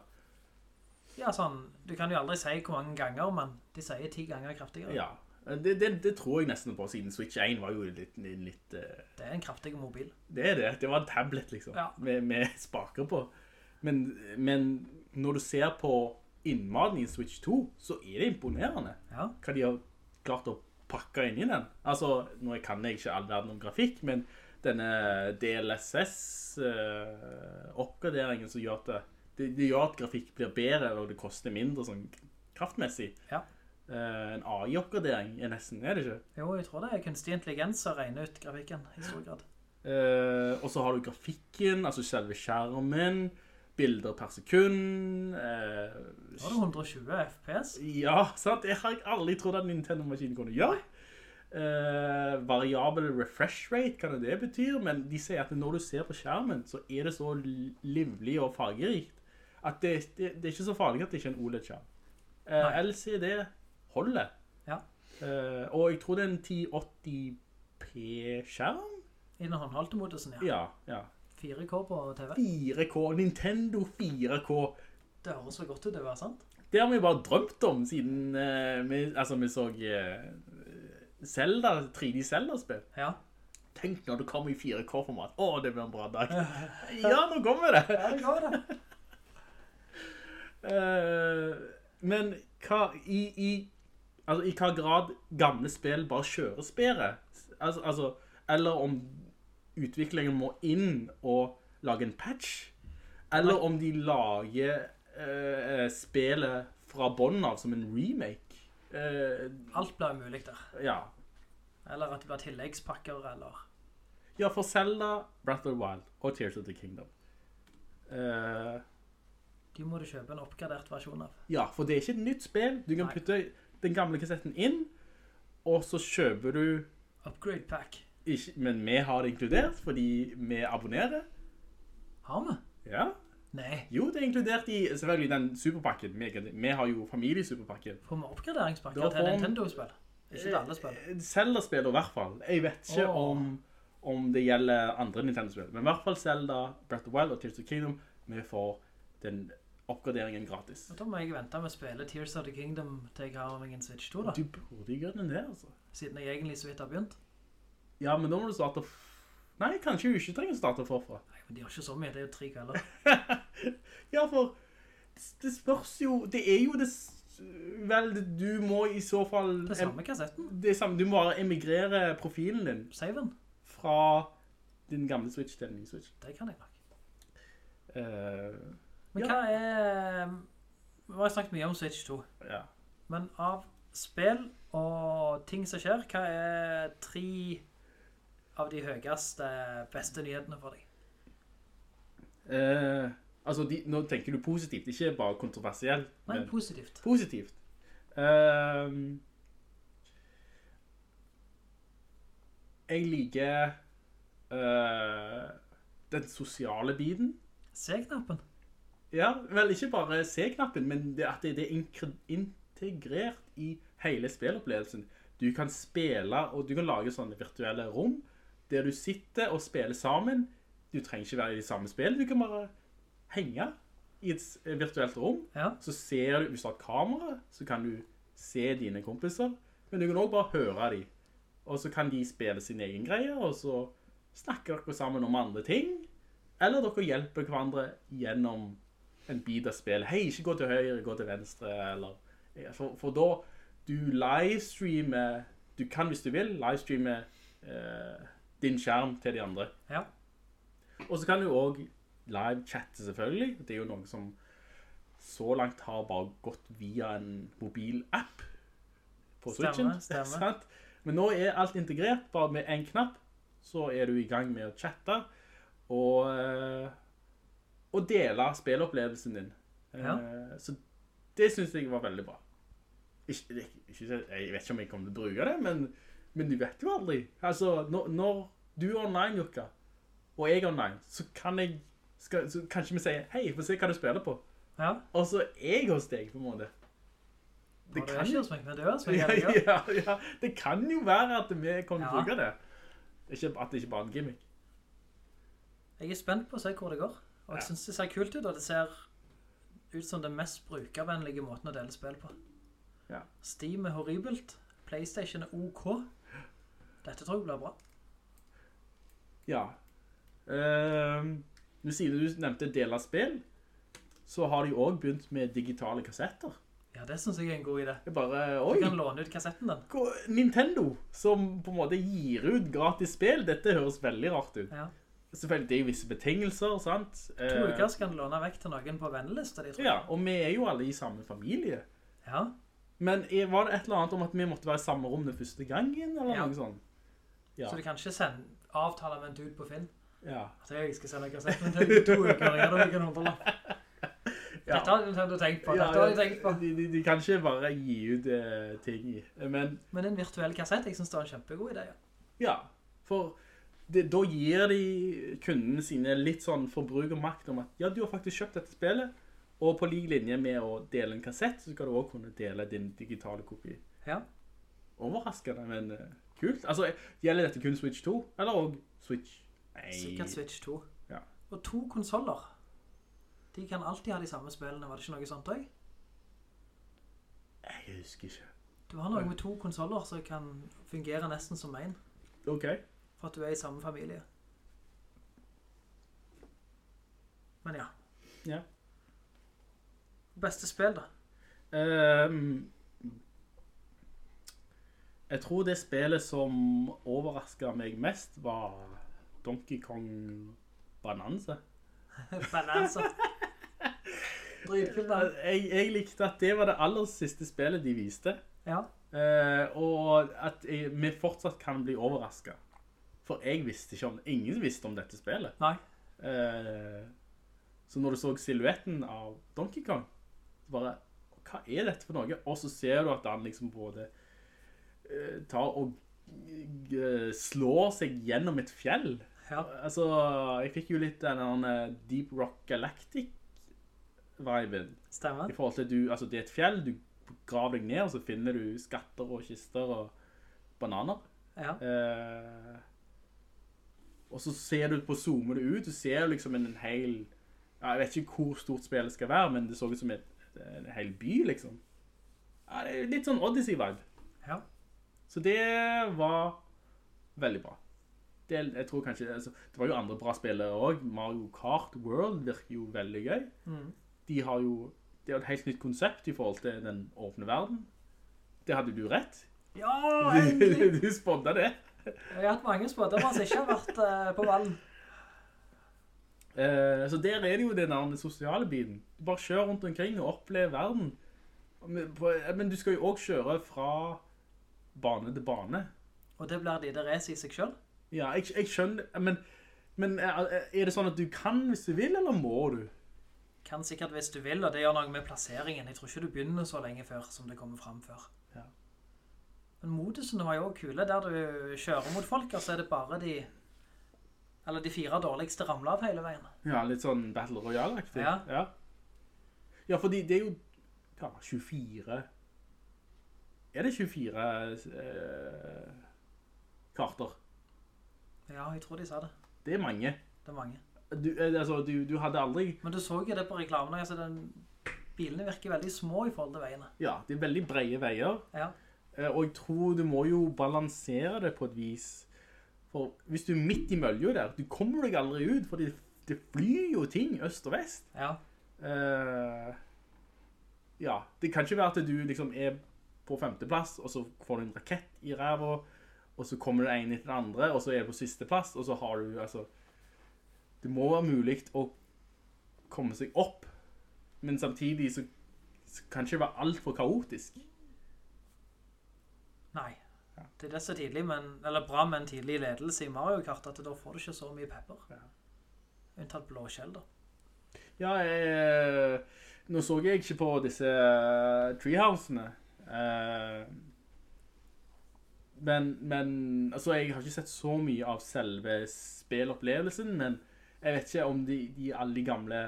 Ja, sånn, du kan jo aldri si hvor mange ganger, men de sier ti ganger kraftigere. Ja, det, det, det tror jeg nesten på, siden Switch 1 var jo litt, litt, eh, Det er en kraftig mobil. Det er det. Det var en tablet, liksom. Ja. Med, med spaker på. Men, men når du ser på innmaten i Switch 2, så er det imponerende. Ja. Hva de har klart å pakke inn i den. Altså, nå kan jeg ikke all verden om grafikk, men denne DLSS-oppgraderingen som gjør at det, det, det gjør at grafikk blir bedre, og det koster mindre sånn kraftmessig. Ja. Uh, en AI-oppgradering er nesten, er det ikke? Jo, jeg tror det er kunstig intelligens som regner ut grafikken i stor grad. Uh, og så har du grafikken, altså selve skjermen, bilder per sekund. eh, var det 120 FPS. ja, sant? Jeg har aldri trodd at Nintendo-maskinen kunne gjøre. Eh, variabel refresh rate, hva det betyr, men de sier at når du ser på skjermen, så er det så livlig og fargerikt, at det, det, det er ikke så farlig at det ikke er en OLED-skjerm. Eh, LCD holder. Ja. Eh, og jeg tror det er en 1080p-skjerm. I den håndholdte modusen, ja. Ja, ja. 4K på TV. 4K, Nintendo 4K. Det høres så godt ut, det var sant. Det har vi bare drømt om siden eh, vi, altså, vi så eh, Zelda, 3D Zelda-spill. Ja. Tenk når du kommer i 4K-format. Åh, det blir en bra dag. Ja, nå kommer det. Ja, det går det. uh, men hva, i, i, altså, i hva grad gamle spill bare kjøres bedre? Altså, altså, eller om utviklingen må inn og lage en patch? Eller om de lager uh, spillet fra bånden av som en remake? Uh, Alt blir mulig der. ja. Eller at det blir tilleggspakker, eller... Ja, for Zelda, Breath of the Wild og Tears of the Kingdom. Uh, De må du kjøpe en oppgradert versjon av. ja, for det er ikke et nytt spill. Du kan Nei. putte den gamle kassetten inn, og så kjøper du Upgrade pack. Ikke, Men vi har det inkludert, fordi vi abonnerer. Har vi? Ja. Nei. Jo, det er inkludert i selvfølgelig den superpakken. Vi, vi har jo familiesuperpakken. Får vi oppgraderingspakker til Nintendo-spill? Ikke til alle spill. Eh, Zelda-spill i hvert fall. Jeg vet ikke oh. om, om det gjelder andre Nintendo-spill. Men i hvert fall Zelda, Breath of Wild og Tears of Kingdom, vi får den oppgraderingen gratis. Da må jeg vente med å spille Tears of the Kingdom til jeg har meg en Switch 2 da. Du burde gjøre den der, altså. Siden jeg egentlig så vidt har begynt. Ja, men da må du starte... Nei, kanskje du ikke trenger å starte forfra. Nei, men de har ikke så mye, det er jo tre kvelder. Ja, for det- det spørs jo... Det er jo det Vel, du må i så fall... Det samme kassetten. Det samme, du må bare emigrere profilen din Saven. fra din gamle Switch til den ny Switch. Det kan jeg nok. Uh, Men Ja. hva er... Vi har snakket mye om Switch 2. ja. Men av spill og ting som skjer, hva er tre av de høyeste, beste nyhetene for deg? Eh, altså, de, nå tenker du positivt, ikke bare kontroversielt. Nei, men positivt. positivt. Eh, jeg liker eh, den sosiale biten. C-knappen. Ja, vel ikke bare C-knappen, men det at det det er integrert i hele spillopplevelsen. Du kan spille, og du kan lage sånne virtuelle rom, der du sitter og spiller sammen. Du trenger ikke være i de samme spillet, du kan bare henge i et virtuelt rom. Ja. Så ser du, hvis du har et kamera, så kan du se dine kompiser, men du kan også bare høre dem. Og så kan de spille sin egen greie, og så snakker dere sammen om andre ting. Eller dere hjelper hverandre gjennom en bit av spillet. Hei, ikke gå til høyre, gå til venstre, eller... For, for da, du livestreamer, du kan hvis du vil, livestreame eh, din skjerm til de andre. Ja. Og så kan du også live-chatte selvfølgelig. Det er jo noe som så langt har bare gått via en mobil-app på Switchen. Stemme, stemme. Men nå er alt integrert, bare med en knapp, så er du i gang med å chatte, og, eh, og dele spillopplevelsen din. Ja. Eh, Så det synes jeg var veldig bra. Ikke, ikke, jeg vet ikke om jeg kommer til å bruke det, men, men du vet jo aldri. Altså, når, når du er online, Jukka, og jeg er online, så kan jeg, skal, så kanskje vi sier, hei, få se hva du spiller på. Ja. Og så er jeg hos deg, på en måte. Det kan kan jo- det. Ja, ja, ja. Det kan jo være at vi kommer til å bruke det. Ikke, at det ikke bare er en gimmick. Jeg er spent på å se hvor det går. Og jeg synes det ser kult ut, og det ser ut som den mest brukervennlige måten å dele spill på. Ja. Steam er horribelt. Playstation er OK. Dette tror jeg blir bra. Ja. Uh, nå siden du nevnte del av spill, så har de også begynt med digitale kassetter. Ja, det synes jeg er en god idé. Jeg bare, oi, Du kan låne ut kassetten den. Nintendo, som på en måte gir ut gratis spill, dette høres veldig rart ut. Ja. Selvfølgelig, det er visse betingelser, sant? To Eh, den låne vekk til noen på vennelista, de tror Ja, og vi er jo alle i samme familie. Ja. Men var det et eller annet om at vi måtte være i samme rom den første gangen, eller Ja. noe sånt? Ja, Så du kan ikke sende, avtale med en dude på Finn. ja. At jeg skal sende kassetten min til deg i to uker, jeg gjør det en hundrelapp. Ja. Dette har Nintendo tenkt på, Ja, dette har de tenkt på. De, de, de kan ikke bare gi ut uh, ting i. Men Men en virtuell kassett, jeg synes det var en kjempegod idé. Ja. ja, for det, da gir de kundene sine litt sånn forbrukermakt om at ja, du har faktisk kjøpt dette spillet, og på lik linje med å dele en kassett, så skal du også kunne dele din digitale kopi. Ja. Overraskende, men eh, kult. Altså, gjelder dette kun Switch 2, eller også Switch 1? Sikkert Switch 2. Ja. Og to konsoler. De kan alltid ha de samme spillene, var det ikke noe sånt også? Jeg husker ikke. Du har noe med to konsoler som kan fungere nesten som en, Ok. for at du er i samme familie. Men ja. Ja. Beste spill da? Ehm, jeg tror det spillet som overrasket meg mest var Donkey Kong Bananza. Bananza. Dritkult. Jeg, jeg likte at det var det aller siste spillet de viste. Ja. Eh, og at jeg, vi fortsatt kan bli overrasket. For jeg visste ikke om, ingen visste om dette spillet. Nei. Eh, så når du så silhuetten av Donkey Kong, så bare, hva er dette for noe? Og så ser du at han liksom både eh, tar og slå slår seg gjennom et fjell. Ja. Altså, jeg fikk jo litt den Deep Rock Galactic-viben. Stemmer. I forhold til du, altså det er et fjell, du graver deg ned, og så finner du skatter og kister og bananer. Ja. Eh, og så ser du på, zoomer det ut, du ser liksom en, en hel, ja, jeg vet ikke hvor stort spillet skal være, men det så ut som et, en hel by, liksom. Ja, det er litt sånn Odyssey-vibe. Ja. Så det var veldig bra. Det, jeg tror kanskje, altså, det var jo andre bra spillere også. Mario Kart World virker jo veldig gøy. Mm. De har jo, det er et helt nytt konsept i forhold til den åpne verden. Det hadde du rett. Ja, endelig! Du spodda det. Jeg har hatt mange spådommer som ikke har vært uh, på vallen. Uh, så der er det jo den der sosiale biten. Du bare kjører rundt omkring og opplever verden. Men, på, men du skal jo også kjøre fra bane til bane. Og det blir de der race i seg selv. Ja, jeg, jeg skjønner, men, men er er det sånn at du kan hvis du vil, eller må du? Kan sikkert hvis du vil, og det gjør noe med plasseringen. Jeg tror ikke du begynner så lenge før som det kommer frem før. Ja. Men modusene var jo også kule, der du kjører mot folk, og så er det bare de, eller de fire dårligste ramler av hele veien. Ja, litt sånn Battle Royale-aktig. Ja. ja. Ja, fordi det er jo, ja, 24... Er det 24 eh, karter? Ja, jeg tror de sa det. Det er mange. Det er mange. Du, eh, altså, du, du hadde aldri... Men du så jo det på reklamen, altså den, bilene virker veldig små i forhold til veiene. Ja, det er veldig brede veier. Ja, Eh, Og jeg tror du må jo balansere det på et vis. For hvis du er midt i mølja der, du kommer deg aldri ut, for det, det flyr jo ting øst og vest. ja. Uh, ja, det kan ikke være at du liksom er på femteplass, og så får du en rakett i ræva, og så kommer det en etter den andre, og så er du på sisteplass, og så har du, altså, det må være mulig å komme seg opp, men samtidig så, så kan det ikke være alt for kaotisk. Nei. Det er det så tidlig, men, eller bra med en tidlig ledelse i Mario Kart, at da får du ikke så mye pepper. Ja. Unntatt blåskjell da. Ja, jeg, nå så jeg ikke på disse eh, treehousene. Eh, men, men, altså jeg har ikke sett så mye av selve spillopplevelsen, men jeg vet ikke om de, de alle de gamle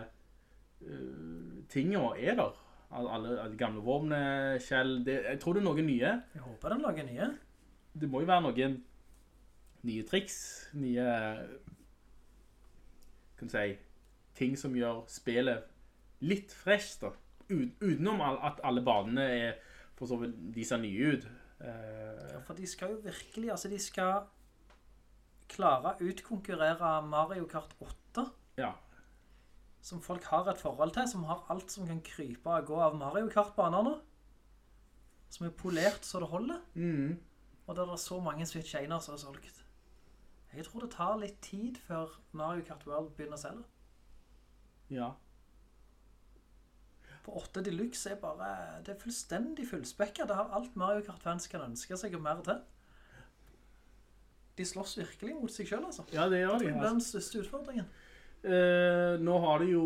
uh, tingene er der. Alle, alle de gamle våpnene, Kjell, det, jeg tror det er noe nye. Jeg håper den lager nye. Det må jo være noen nye triks, nye, kan du si, ting som gjør spillet litt fresh da. Ut, utenom at alle banene er, for så vidt, de ser nye ut. Eh, Ja, for de skal jo virkelig, altså de skal klare å utkonkurrere Mario Kart 8, ja, som folk har et forhold til, som har alt som kan krype og gå av Mario Kart-baner nå. Som er polert så det holder. Mm. Og der er så mange Switch-einer som er solgt. Jeg tror det tar litt tid før Mario Kart World begynner å selge. ja. For 8 Deluxe er bare, det er fullstendig fullspekket. Det har alt Mario Kart-fans kan ønske seg og mer til. De slåss virkelig mot seg selv, altså. Ja, det gjør Det de. er Altså. den største utfordringen. Eh, nå har det jo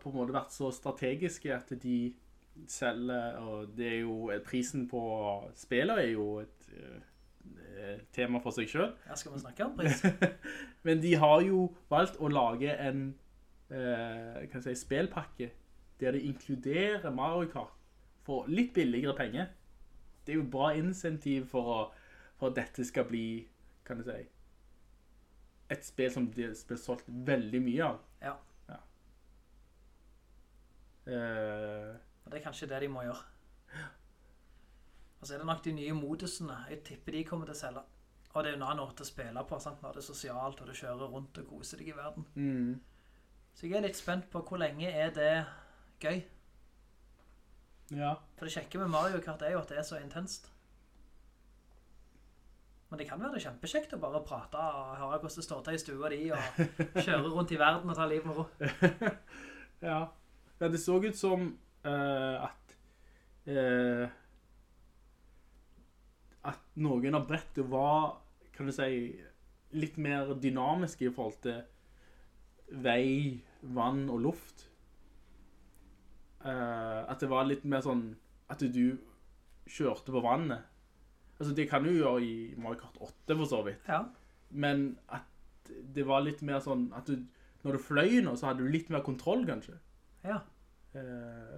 på en måte vært så strategiske at de selger, og det er jo, prisen på spillet er jo et eh, tema for seg selv. Her skal vi snakke om pris. Men de har jo valgt å lage en eh, kan si, spillpakke der de inkluderer Mario Kart for litt billigere penger. Det er jo bra insentiv for, å, for at dette skal bli, kan du si, et spill som blir solgt veldig mye av. Ja. ja. Uh, det er kanskje det de må gjøre. Og så er det nok de nye modusene. Jeg tipper de kommer til å selge. Og det er jo noen annen måte å spille på, sant? Når det er sosialt, og du kjører rundt og koser deg i verden. mm, Så jeg er litt spent på hvor lenge er det gøy. ja. For det kjekke med Mario Kart er jo at det er så intenst. Men det kan være det kjempekjekt å bare prate og høre hvordan det står til i stua di, og kjøre rundt i verden og ta liv med ro. Ja. ja, det så ut som uh, at uh, at noen av brettet var, kan du si, litt mer dynamiske i forhold til vei, vann og luft. Eh, at det var litt mer sånn at du kjørte på vannet. Altså, det kan du gjøre i Mario Kart 8 for så vidt. Ja, Men at det var litt mer sånn at du, når du fløy nå, så hadde du litt mer kontroll, kanskje. ja. Uh,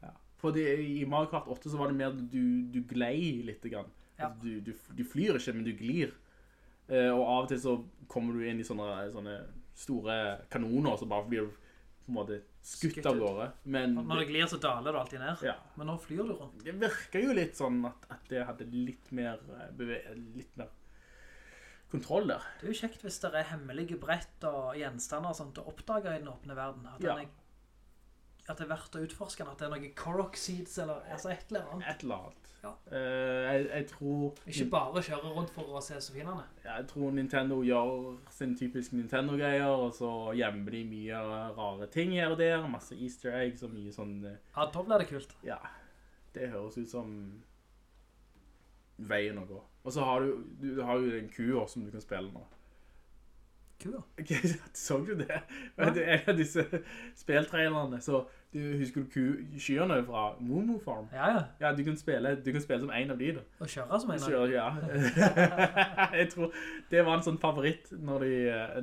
ja. For det, i Mario Kart 8 så var det mer at du, du glei litt. Grann. Ja. Altså, du, du, du flyr ikke, men du glir. Uh, og av og til så kommer du inn i sånne, sånne store kanoner, og så bare blir du på en måte skutt av gårde. Men Når det glir så daler du alltid ned. ja, Men nå flyr du rundt. det virker jo litt sånn at, at det hadde litt mer, eh, litt mer kontroll der. Det er jo kjekt hvis det er hemmelige brett og gjenstander og sånt å oppdage i den åpne verden. At Ja. den er at det er verdt å utforske at det er noen Korok Seeds, eller altså et eller annet. Et eller annet. Ja. Uh, jeg, jeg tror... Ikke bare kjøre rundt for å se så finene. Ja, jeg tror Nintendo gjør sin typisk Nintendo-greier, og så gjemmer de mye rare ting her og der, masse easter eggs og mye sånn, eh, Ja, da blir det kult. ja, det høres ut som veien å gå. Og så har du, du har jo den kua som du kan spille nå. Kua. Okay, så du det? Det er en av disse spiltrailerne, så du husker du skyene fra Momo Farm? Ja, ja. Ja, du kan spille, du kan spille som en av de da. Og kjøre som en av Kjører, ja. jeg tror det var en sånn favoritt når de,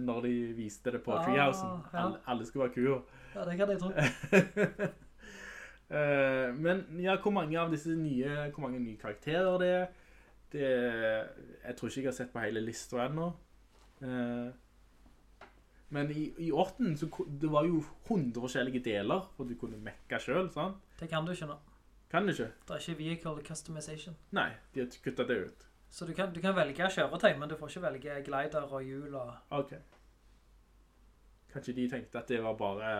når de viste det på Ah, Treehousen. ja. Alle, alle skulle være kuer. Ja, det kan jeg tro. Eh, men ja, hvor mange av disse nye, hvor mange nye karakterer det er, det, jeg tror ikke jeg har sett på hele lista ennå. Eh, men i, i åtten, så det var jo 100 forskjellige deler, for du kunne mekka selv, sant? Det kan du ikke nå. Kan du ikke? Det er ikke vehicle customization. Nei, de har kuttet det ut. Så du kan, du kan velge kjøretøy, men du får ikke velge glider og hjul og... Ok. Kanskje de tenkte at det var bare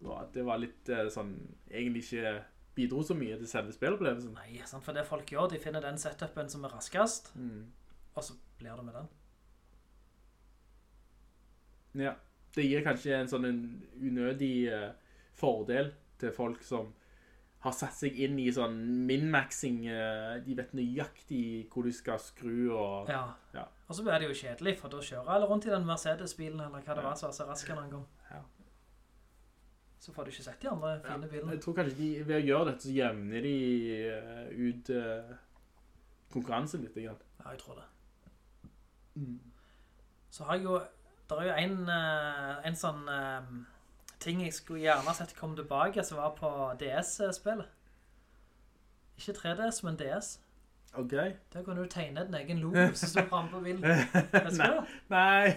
at det var litt eh, sånn egentlig ikke bidro så mye til selve spillopplevelsen. Nei, sant? for det folk gjør, de finner den setupen som er raskest, Mm. og så blir det med den. Ja. Det gir kanskje en sånn en unødig uh, fordel til folk som har satt seg inn i sånn min-maxing. uh, de vet nøyaktig hvor du skal skru og... Ja. Ja. Og så blir det jo kjedelig, for da kjører alle rundt i den Mercedes-bilen, eller hva det var, som var så raskere annen gang. Ja. Så får du ikke sett de andre fine bilene. Jeg tror kanskje de, ved å gjøre dette, så jevner de uh, ut konkurransen litt. Grann. Ja, jeg tror det. Mm. Så har jeg jo, det er jo en, eh, en sånn eh, ting jeg skulle gjerne sett komme tilbake, som var på DS-spillet. Ikke 3DS, men DS. Ok. Der kunne du tegne din egen logo, som stod fremme på bilen. Husker du det? Nei,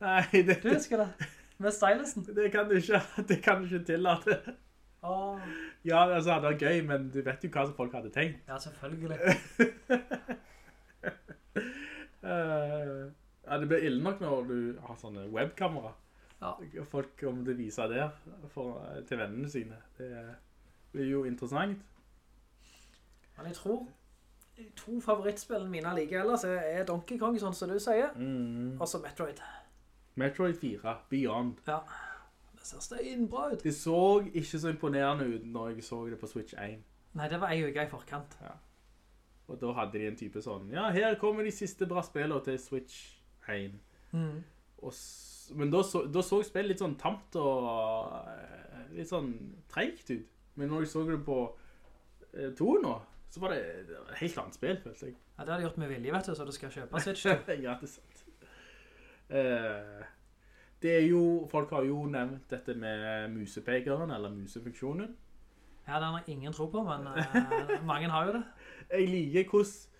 nei, det, Du husker det? Med stylusen. det kan du ikke, det kan du ikke tillate. Oh. Ja, altså, det var gøy, men du vet jo hva som folk hadde tenkt. ja, selvfølgelig. Eh, ja, det blir ille nok når du har sånne webkamera. Ja. Folk kommer til å vise det for, til vennene sine. Det blir jo interessant. Men jeg tror, to favorittspillene mine like ellers er, er Donkey Kong, sånn som du sier, og så Metroid. Metroid 4, Beyond. Ja, det ser steinbra ut. Det så ikke så imponerende ut når jeg så det på Switch 1. Nei, det var en uke i forkant. Ja. Og da hadde de en type sånn, ja, her kommer de siste bra spillene til Switch 1. Mm. Og, men da så, da så spillet litt sånn tamt og eh, litt sånn treigt ut. Men når jeg så det på eh, to nå, så var det et helt annet spill, følte jeg. Ja, det har de gjort med vilje, vet du, så du skal kjøpe Switch. ja, det er sant. Eh, det er jo, folk har jo nevnt dette med musepekeren, eller musefunksjonen. Ja, den har ingen tro på, men eh, mange har jo det. Jeg liker hvordan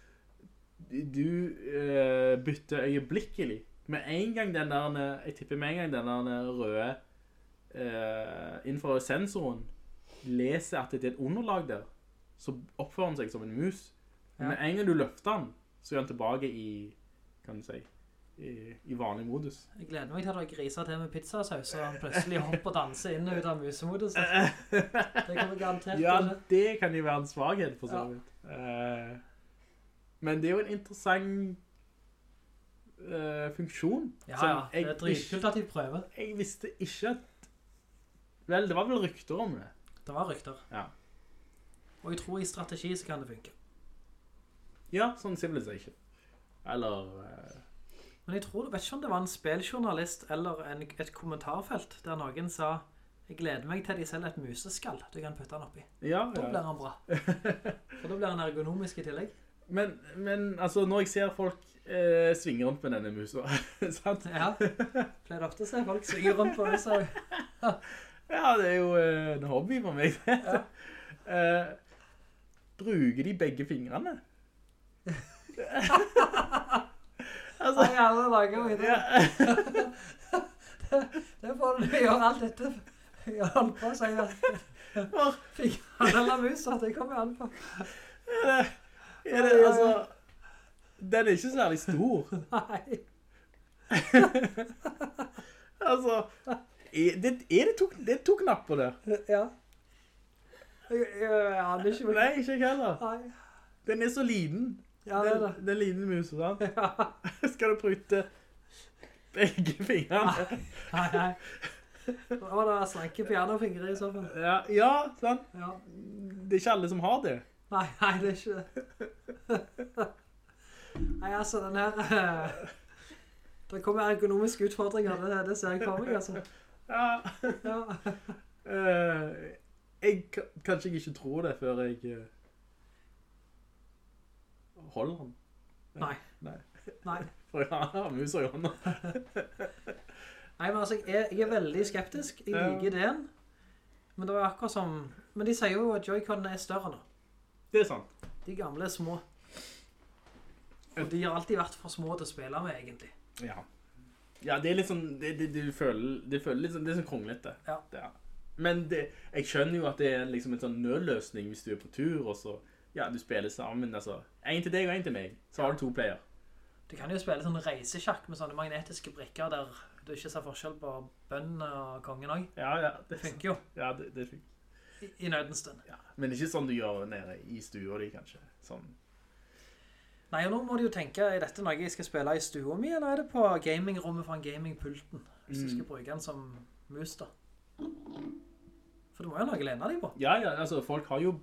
du uh, bytter øyeblikkelig. Med en gang den der, jeg tipper med en gang den der røde uh, innenfor sensoren leser at det er et underlag der, så oppfører han seg som en mus. Men Ja. med en gang du løfter den, så er han tilbake i, kan du si, i, i vanlig modus. Jeg gleder meg til at jeg griser til med pizzasaus, og han plutselig hopper og danser inn og ut av musemodus. Det kommer garantert Ja, å det kan jo være en svaghet, for så Ja. vidt. Eh, men det er jo en interessant uh, funksjon. Ja, som ja, det er dritkult at de prøver. Jeg visste ikke at... Vel, det var vel rykter om det. Det var rykter. Ja. Og jeg tror i strategi så kan det funke. Ja, sånn Civilization. Eller... Uh... Men jeg tror, vet ikke om det var en spiljournalist eller en, et kommentarfelt der noen sa jeg gleder meg til de selger et museskall du kan putte den oppi. ja, ja. Da blir han bra. For da blir han ergonomisk i tillegg. Men, men altså, når jeg ser folk eh, svinge rundt med denne musa, sant? Ja, pleier ofte å se folk svinge rundt på musa. Ja, det er jo eh, en hobby for meg. Ja. Eh, bruker de begge fingrene? altså, Nei, alle dager i det. Det får du gjøre alt dette. Jeg holdt på å at fikk eller musa, det kommer an på. Er det, altså, den er ikke særlig stor. Nei. Altså, er det, er det, to, det er to knapper der? Ja. Jeg, jeg, jeg hadde ikke... Nei, ikke jeg heller. Nei. Den er så liten. Ja, det er det. Den, den lille musen, sant? Skal du prute begge fingrene? Nei, nei. Det var det slanke pianofingre i så fall. Ja, ja, sant? Ja. Det er ikke alle som har det. Nei, nei, det er ikke det. Nei, altså, den her... eh, Det kommer ergonomiske utfordringer, det, det ser jeg på meg, altså. Ja. Ja. Eh, jeg kan- kanskje jeg ikke tror det før jeg eh, holder den. Nei. Nei. Nei. For jeg har musa i hånda. Nei, men altså, jeg er, jeg er veldig skeptisk. Jeg liker ideen. Men det var akkurat som... Men de sier jo at Joy-Con er større nå. Det er sant. De gamle er små. Og de har alltid vært for små til å spille med, egentlig. Ja. Ja, det er litt sånn, det, det, du føler, det føler litt sånn, det er sånn kronglete. Ja. Det er. Men det, jeg skjønner jo at det er liksom en sånn nødløsning hvis du er på tur, og så, ja, du spiller sammen, altså, en til deg og en til meg, så har du to player. Du kan jo spille sånn reisesjakk med sånne magnetiske brikker der du ikke ser forskjell på bønnen og kongen også. Ja, ja, Det funker jo Ja, det, det funker. I, nødens stund. Ja. Men ikke sånn du gjør nede i stua di, kanskje. Sånn. Nei, og nå må du jo tenke, er dette noe jeg skal spille i stua mi, eller er det på gamingrommet fra gamingpulten? Hvis du skal bruke den som mus da. For du må jo lage noe lene deg på. Ja, ja, altså, folk har jo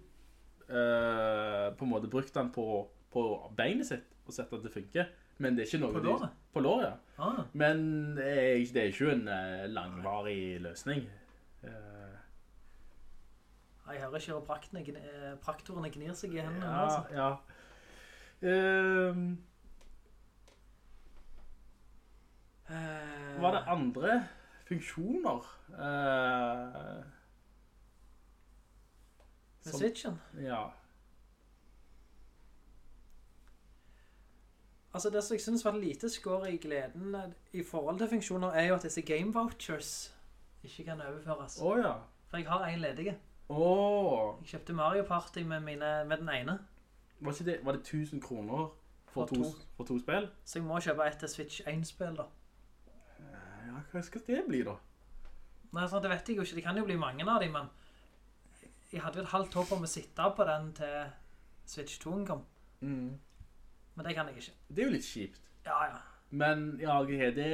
eh, på en måte brukt den på, på beinet sitt og sett at det funker. Men det er ikke noe... På de- låret? På låret, ja. Ah, Men det er, ikke- det er ikke en eh, langvarig løsning. Eh, jeg hører kiropraktorene eh, gnir seg i hendene. ja, altså. ja. Um, Eh, var det andre funksjoner? Uh, Med Switchen? Ja. Altså det som jeg synes var lite skår i gleden eh, i forhold til funksjoner er jo at disse game vouchers ikke kan overføres. Å ja. For jeg har en ledige. Åh. Jeg kjøpte Mario Party med, mine, med den ene. Var, det, var det 1000 kroner for, For to, to. for to spill? Så jeg må kjøpe et Switch 1-spill da. Ja, hva skal det bli da? Nei, sånn, det vet jeg jo ikke. Det kan jo bli mange av dem, men jeg hadde jo et halvt håp om å sitte på den til Switch 2 kom. Men det kan jeg ikke. Det er jo litt kjipt. Ja, ja. Men ja, det,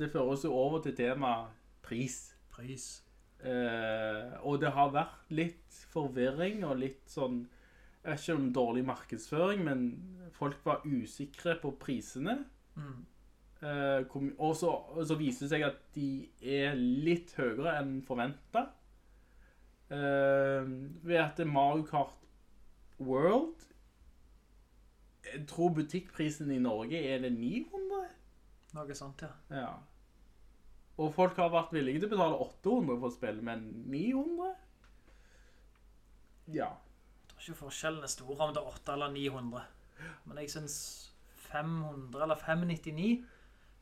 det fører oss jo over til tema pris. Pris. Eh, og det har vært litt forvirring og litt sånn, ikke om dårlig markedsføring, men folk var usikre på prisene. Mm. Eh, og, så, viste så viser det seg at de er litt høyere enn forventet. Eh, ved at Mario Kart World, jeg tror butikkprisen i Norge er det 900? Noe sånt, ja. Ja. Og folk har vært villige til å betale 800 for spill, men 900? Ja. Jeg tror ikke forskjellen er stor om det er 8 eller 900. Men jeg synes 500 eller 599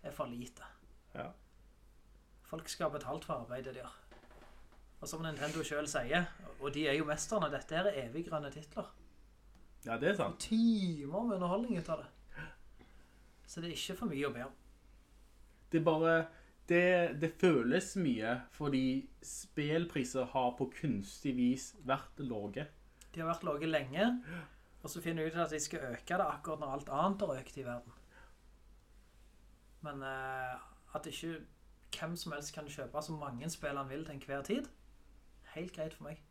er for lite. Ja. Folk skal ha betalt for arbeidet de gjør. Og som Nintendo selv sier, og de er jo mesterne, dette er evig grønne titler. Ja, det er sant. Timer med underholdning ut av det. Så det er ikke for mye å be om. Det er bare, det, det føles mye, fordi spillpriser har på kunstig vis vært låge. De har vært låge lenge, og så finner du ut at de skal øke det akkurat når alt annet har økt i verden. Men eh, at ikke hvem som helst kan kjøpe så mange spill han vil til enhver tid, helt greit for meg.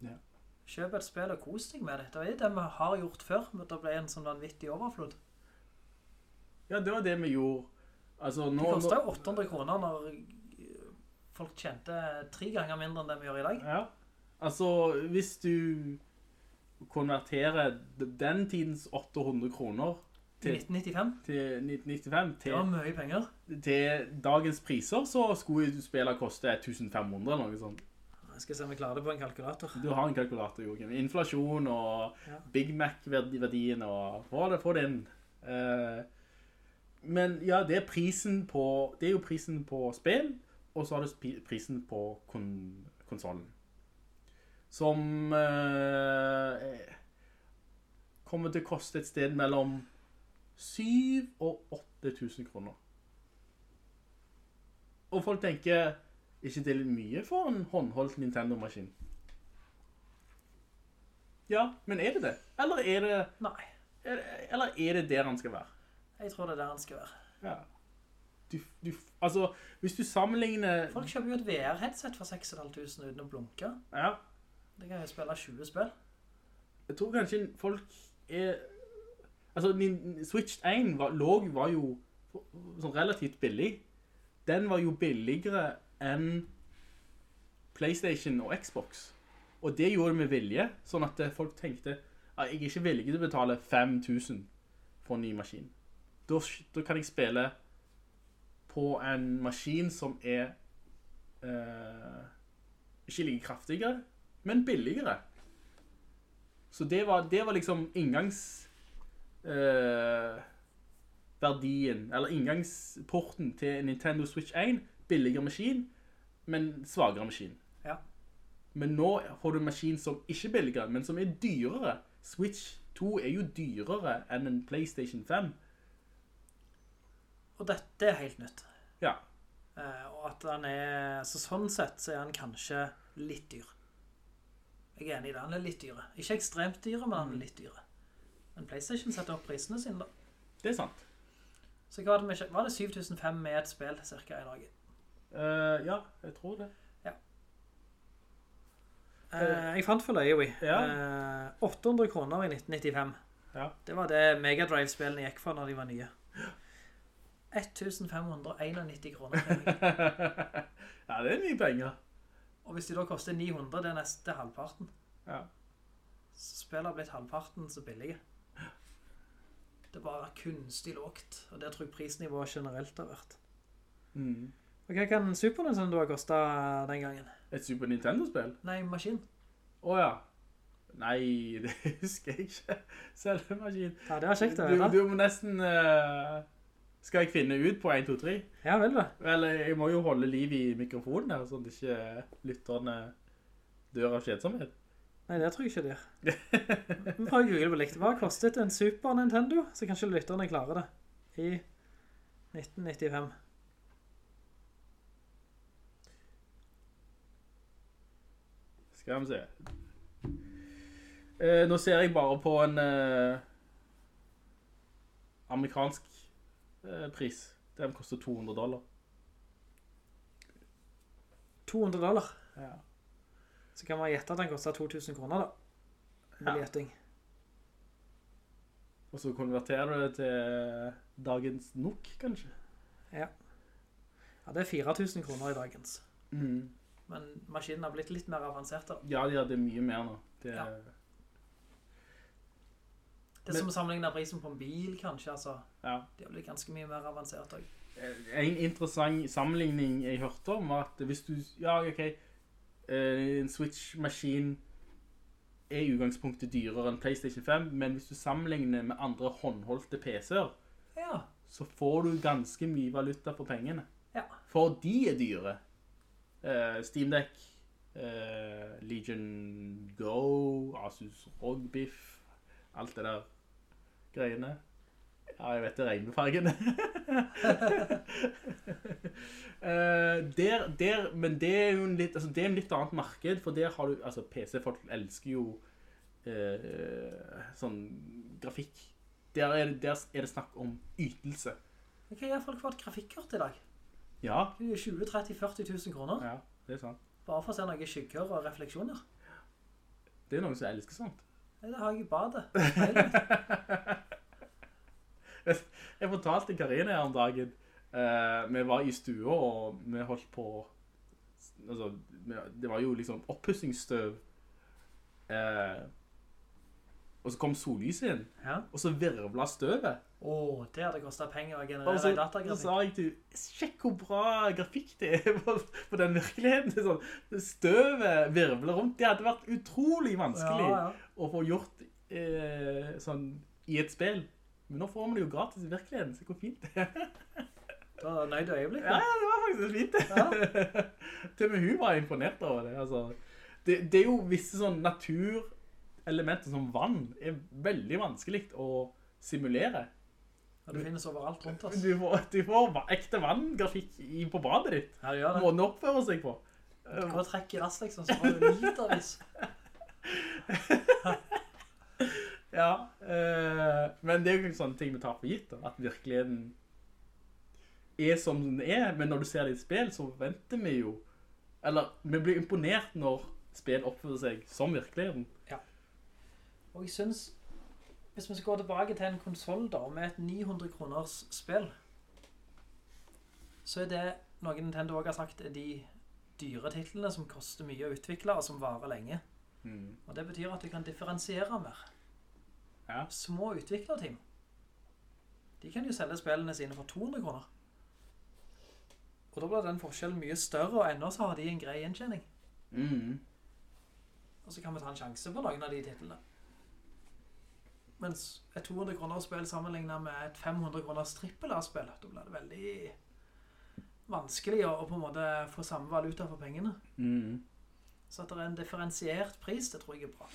Ja. Kjøp et spill og kos deg med det. Det er det vi har gjort før, men det ble en sånn vanvittig overflod. Ja, det var det vi gjorde. Altså, Det nå... kostet jo 800 kroner når eh, folk tjente tre ganger mindre enn det vi gjør i dag. Ja. Altså, hvis du konverterer den tidens 800 kroner til, 1995. til 1995 Det var til, mye penger. til dagens priser, så skulle spillet koste 1500 eller noe sånt. Jeg skal se om jeg klarer det på en kalkulator. Du har en kalkulator, Joachim. Inflasjon og Ja. Big Mac-verdien og få det, få det inn. Eh, men ja, det er prisen på, det er jo prisen på spill, og så har du prisen på kon konsolen. Som eh, kommer til å koste et sted mellom 7 og 8000 kroner. Og folk tenker, ikke det litt mye for en håndholdt Nintendo-maskin? Ja, men er det det? Eller er det, Nei, er det, eller er det der han skal være? Jeg tror det er der han skal være. Ja. Du, du, altså, hvis du sammenligner... Folk kjøper jo et VR-headset for 6.500 uten å blunke. Ja, Det kan jo spille 20 spill. jeg tror kanskje folk er... Altså, Switch 1 var, låg var jo sånn relativt billig. Den var jo billigere enn PlayStation og Xbox. Og det gjorde vi vilje, sånn at folk tenkte at jeg er ikke villig til å betale 5000 for en ny maskin. Da, da kan jeg spille på en maskin som er eh, ikke like kraftigere, men billigere. Så det var, det var liksom inngangsverdien, eh, eller inngangsporten til Nintendo Switch 1, billigere maskin, men svagere maskin. Ja. Men nå får du en maskin som ikke er billigere, men som er dyrere. Switch 2 er jo dyrere enn en PlayStation 5. Og dette er helt nytt. Ja, Eh, og at han er, så sånn sett så er han kanskje litt dyr. Jeg er enig i det, han er litt dyre. Ikke ekstremt dyre, men han er litt dyre. Men Playstation setter opp prisene sine da. det er sant. Så hva var det, med, var det 7005 med et spill, cirka, i dag? Uh, ja, jeg tror det. Eh, jeg fant for løye, oui. Ja. Uh, 800 kroner i 1995. Ja. Det var det Mega Drive-spillene gikk for når de var nye. 1591 kroner. ja, det er mye penger. Og hvis de da koster 900, det er neste halvparten. Ja. Så har blitt halvparten så billige. Det er bare kunstig lågt, og det tror jeg prisnivået generelt har vært. Mm. Og hva kan Super Nintendo ha kostet den gangen? Et Super Nintendo-spill? Nei, maskin. Åja. Nei, det husker jeg ikke. Selve maskin. Ja, det var kjekt å Du, du må nesten... eh, skal jeg finne ut på 1, 2, 3? Ja, vel da. Vel, jeg må jo holde liv i mikrofonen her, sånn at ikke lytterne dør av kjedsomhet. Nei, det tror jeg ikke det gjør. Vi prøver å google på likt. Hva kostet en Super Nintendo? Så kanskje lytterne klarer det. I 1995. Skal vi se. Eh, nå ser jeg bare på en eh, amerikansk pris. Den koster 200 dollar. 200 dollar. Ja. Så kan man gjette at den koster 2000 kroner da. Med Ja. gjetting. Og så konverterer du det til dagens NOK, kanskje? Ja. Ja, det er 4000 kroner i dagens. Mm. Men maskinen har blitt litt mer avansert da. Ja, ja, det er mye mer nå. Det, Ja. Det er som å sammenligne prisen på en bil, kanskje, altså. ja. Det blir ganske mye mer avansert også. En interessant sammenligning jeg hørte om var at hvis du, ja ok, eh, en Switch-maskin er i utgangspunktet dyrere enn PlayStation 5, men hvis du sammenligner med andre håndholdte PC-er, Ja. så får du ganske mye valuta for pengene. Ja. For de er dyre. Eh, Steam Deck, eh, Legion Go, Asus ROG Biff, alt det der greiene. Ja, jeg vet det regnbefargene. Eh, der, der, men det er jo en litt, altså det er en litt annet marked, for der har du, altså PC-folk elsker jo eh, sånn grafikk. Der er, det- der er det snakk om ytelse. Hva gjør folk for et grafikkort i dag? Ja, Det er 20, 30, 40 000 kroner. ja, det er sant. Bare for å se noen skygger og refleksjoner. Det er noen som elsker sånt. Nei, det har jeg i badet. Jeg fortalte Karine her om dagen, eh, vi var i stua og vi holdt på, altså, det var jo liksom opppussingsstøv. eh, og så kom sollyset inn, Ja. og så virvla støvet. Åh, det hadde kostet penger å Og generere så, i så datagrafikk. sa jeg til sjekk hvor bra grafikk det er på, på den virkeligheten. Det sånn, støvet virvler rundt. Det hadde vært utrolig vanskelig Ja, ja. å få gjort eh, sånn i et spill. Men nå får man det jo gratis i virkeligheten, så hvor fint det er. Det var nøyd øyeblikk. Ja, det var faktisk fint. Til og med hun var imponert over det. Altså, det, det er jo visse sånn naturelementer som vann er veldig vanskelig å simulere. Og det finnes overalt rundt oss. Du får, du får ekte vanngrafikk på badet ditt. Ja, det gjør det. Måten den oppføre seg på. Du går og trekker i rass, liksom, så får du litervis. Ja, øh, men det er jo sånne ting vi tar for gitt, da. At virkeligheten er som den er, men når du ser det i et spill, så venter vi jo, eller vi blir imponert når spill oppfører seg som virkeligheten. Ja. Og jeg synes, hvis vi skal gå tilbake til en konsol da, med et 900 kroners spill, så er det noe Nintendo også har sagt er de dyre titlene som koster mye å utvikle og som varer lenge. Og det betyr at du kan differensiere mer. Ja. Små utviklerteam. De kan jo selge spillene sine for 200 kroner. Og da blir den forskjellen mye større, og enda så har de en grei gjenkjenning. Mm. Og så kan vi ta en sjanse på noen av de titlene. Mens et 200 kroner spill sammenlignet med et 500 kroners trippel A-spill, da blir det veldig vanskelig å, på en måte få samme valuta for pengene. Mm. Så at det er en differensiert pris, det tror jeg er bra.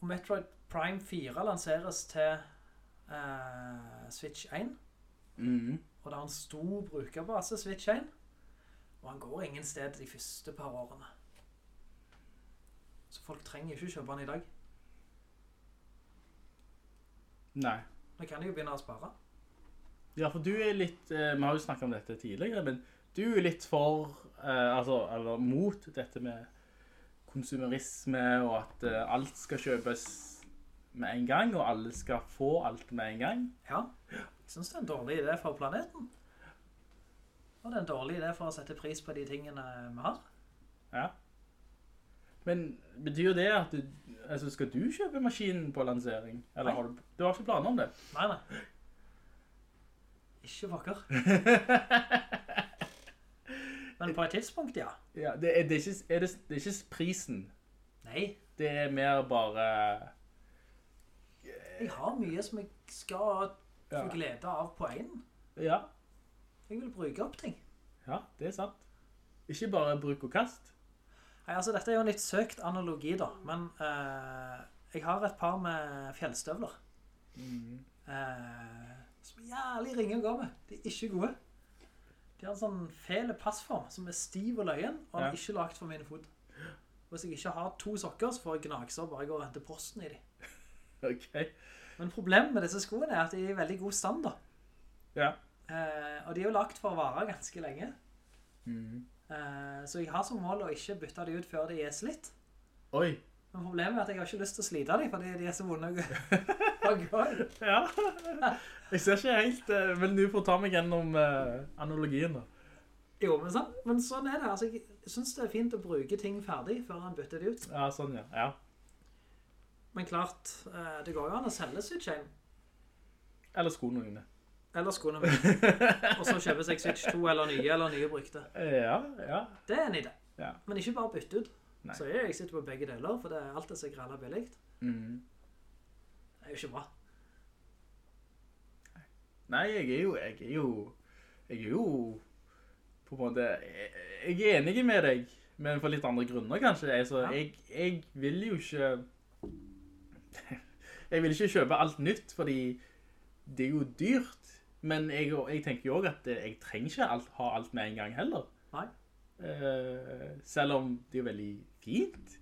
Og Metroid Prime 4 lanseres til eh, Switch 1, Mm. og det har en stor brukerbase Switch 1, og han går ingen sted de første par årene. Så folk trenger ikke kjøpe den i dag. Nei. Da kan du jo begynne å spare. Ja, for du er litt, eh, vi har jo snakket om dette tidligere, men du er litt for, eh, altså, eller mot dette med konsumerisme, og at eh, alt skal kjøpes med en gang, og alle skal få alt med en gang. Ja, jeg synes det er en dårlig idé for planeten. Og det er en dårlig idé for å sette pris på de tingene vi har. Ja. Men betyr det at du, altså, skal du kjøpe maskinen på lansering? Eller Nei. har du, du har ikke planer om det? Nei, nei. Ikke vakker. Men på et tidspunkt, ja. Ja, det er, det er, ikke, er det, det er ikke prisen. Nei, Det er mer bare... jeg har mye som jeg skal få glede av på en. Ja, Jeg vil bruke opp ting. ja, det er sant. Ikke bare bruk og kast. Altså dette er jo en litt søkt analogi da, men eh, jeg har et par med fjellstøvler. Eh, som er jævlig ringe å gå med. De er ikke gode. De har en sånn fele passform som er stiv og løyen, og den er Ja. ikke lagt for mine fot. Hvis jeg ikke har to sokker, så får jeg gnagser bare gå og hente posten i de. Ok. Men problemet med disse skoene er at de er i veldig god stand da. Ja. Eh, og de er jo lagt for å vare ganske lenge. Eh, så jeg har som mål å ikke bytte de ut før de er slitt. Oi. Men problemet er at jeg har ikke lyst til å slite dem, fordi de er så vonde å gå-. Ja. Jeg ser ikke helt, eh, men du får ta meg gjennom eh, analogien da. Jo, men sånn, men sånn er det. Altså, jeg synes det er fint å bruke ting ferdig før han bytter de ut. Ja, sånn ja. Ja. Men klart, eh, det går jo an å selge sydkjeng. 1, Eller skoene dine. Eller skoene mine, og så kjøper seg Switch 2 eller nye, eller nye brukte. Ja, ja. Det er en idé. Ja. Men ikke bare bytte ut. Nei. Så jeg sitter på begge deler, for det er alt det som er grella billig. Mm. Det er jo ikke bra. Nei, jeg er jo, jeg er jo, jeg er jo på en måte, jeg, jeg er enig med deg, men for litt andre grunner kanskje. Altså, Ja. jeg, jeg vil jo ikke, jeg vil ikke kjøpe alt nytt, fordi det er jo dyrt. Men jeg, jeg tenker jo også at jeg trenger ikke alt, ha alt med en gang heller. Nei. Uh, selv om det er veldig fint.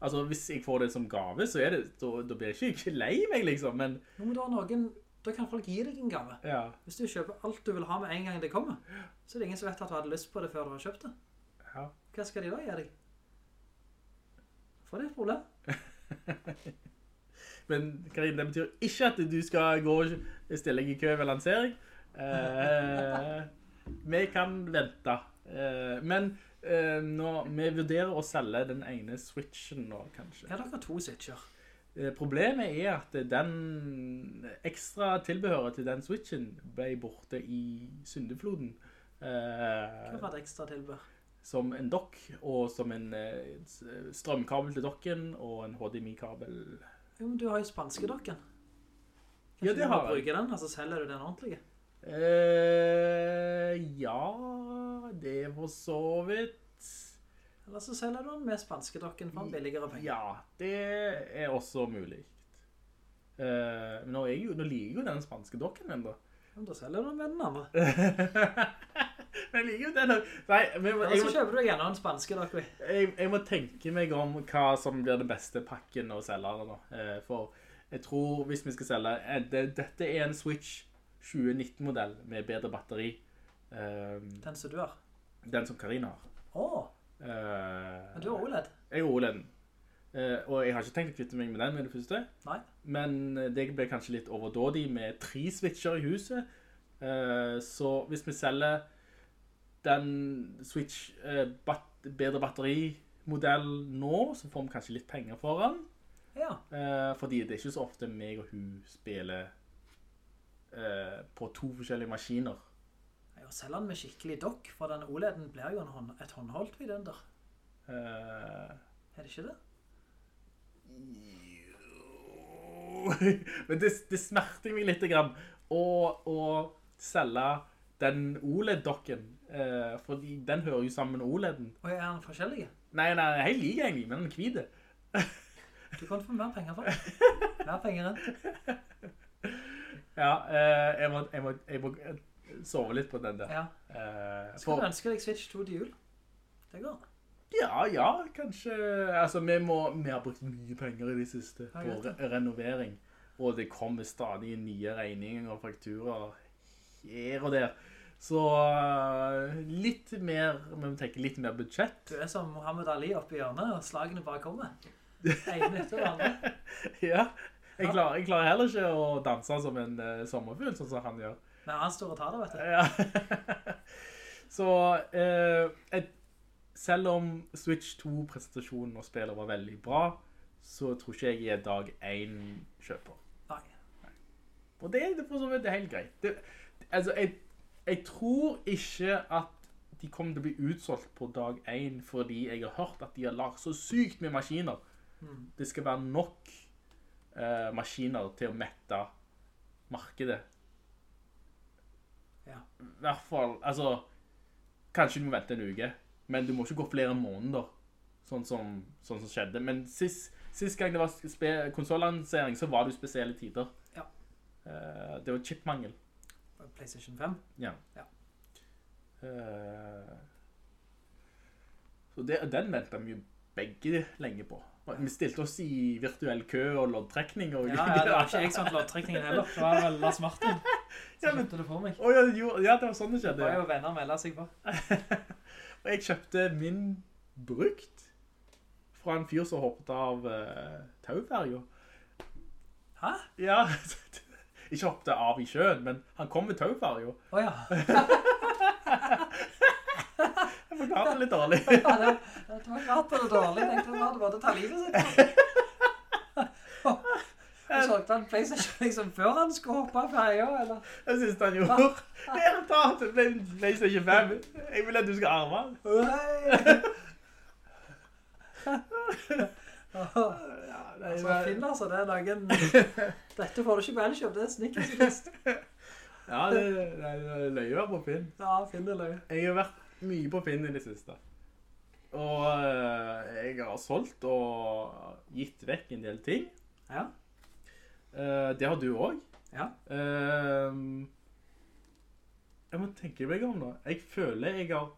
Altså, hvis jeg får det som gave, så det, da, da blir jeg ikke lei meg, liksom. Men, Nå men da, ha noen, da kan folk gi deg en gave. ja, Hvis du kjøper alt du vil ha med en gang det kommer, så er det ingen som vet at du hadde lyst på det før du har kjøpt det. ja. Hva skal de da gi deg? For det er et problem. Men Karin, det betyr ikke at du skal gå og stille deg i kø ved lansering. Eh, vi kan vente. Eh, men eh, nå, vi vurderer å selge den ene switchen nå, kanskje. Ja, dere har to switcher. Eh, problemet er at den ekstra tilbehøret til den switchen ble borte i syndefloden. Eh, Hva var det ekstra tilbehør? som en dokk, og som en eh, strømkabel til dokken, og en HDMI-kabel. Jo, men du har jo spanskedokken. Ja, det har jeg. bruker den, altså selger du den ordentlige. Eh, ja, det var for så vidt. Eller så selger du den med spanskedokken for en billigere penger. Ja, det er også mulig. Eh, men nå, jo, nå liker jo den spanske dokken enda. Men Da selger du den med den andre. Men jeg liker jo den. Nei, men jeg, jeg, så kjøper du gjerne en spanske, dere. jeg, jeg må tenke meg om hva som blir den beste pakken å selge den. nå. Eh, for jeg tror hvis vi skal selge, eh, det, dette er en Switch 2019-modell med bedre batteri. Um, Den som du har. den som Karina har. Åh, Eh, men du har OLED. Jeg har OLED. Uh, og jeg har ikke tenkt å kvitte meg med den med det første. Nei. Men eh, det ble kanskje litt overdådig med tre switcher i huset. Uh, så hvis vi selger den Switch uh, bat bedre batterimodell nå, så får vi kanskje litt penger for den. Ja. Eh, fordi det er ikke så ofte meg og hun spiller eh, på to forskjellige maskiner. Har selger den med skikkelig dokk, for den OLED-en blir jo hånd, et håndholdt vidunder. Eh, Er det ikke det? Men det, det smerter meg litt grann å, selge den OLED-dokken, eh, fordi den hører jo sammen med OLEDen. Og er den forskjellige? Nei, nei, jeg liker egentlig, men den er hvide. Du kan få mer penger for det. Mer penger enn. Ja, eh, jeg, må, jeg, må, jeg må sove litt på den der. Ja. Eh, Skal du ønske deg Switch 2 til jul? Det går. ja, ja, kanskje, altså vi, må, vi har brukt mye penger i det siste på re renovering, og det kommer stadig nye regninger og fakturer her og der. Så eh, litt mer, vi må tenke litt mer budsjett. Du er som Mohammed Ali oppe i hjørnet, og slagene bare kommer. Ene etter det. Ja, jeg klarer, jeg klarer heller ikke å danse som en uh, sommerfugl, sånn som han gjør. Men han står og tar det, vet du. Ja. Så uh, et, selv om Switch 2-presentasjonen og spillet var veldig bra, så tror ikke jeg er dag 1 kjøper. Nei. Og det, det, for så vidt, det er helt greit. Det, altså, jeg, jeg tror ikke at de kommer til å bli utsolgt på dag 1 fordi jeg har hørt at de har lagt så sykt med maskiner. Det skal være nok eh, maskiner til å mette markedet. Ja. I hvert fall, altså, kanskje du må vente en uke, men du må ikke gå flere måneder, sånn som, sånn som skjedde. Men sist, sist gang det var konsolansering, så var det jo spesielle tider. Ja. Eh, det var chipmangel. PlayStation 5. Ja. Ja. Eh, så det, den ventet vi jo begge lenge på. Vi stilte oss i virtuell kø og loddtrekning. Og Ja, ja, det var ikke jeg som hadde loddtrekningen heller. Det var vel Lars Martin som kjøpte det for meg. Oh, ja, jo, ja, det var sånn det Det skjedde. var jo venner med Lars jeg var. Og jeg kjøpte min brukt fra en fyr som hoppet av uh, tauferja. Hæ? Ja, ikke hoppet av i sjøen, men han kom med tauferja. Åja. Jeg forklarte det litt dårlig. Ja, det, det var rart det dårlig. Jeg tenkte han hadde bare å ta livet sitt. Og så han PlayStation liksom før han skulle hoppe av ferja, eller? Jeg synes han gjorde. Her, ta til PlayStation 5. Jeg vil at du skal arve den. Ja, nei, Så men- Finn altså, det er noen... Dette får du ikke på Elkjøp, det er snickers. Ja, det, det, det er løye å være på Finn. Ja, Finn er løye. Jeg har vært mye på Finn i det siste. Og eh, jeg har solgt og gitt vekk en del ting. Ja, Eh, det har du også. ja. Eh, jeg må tenke meg om nå. Jeg føler jeg har...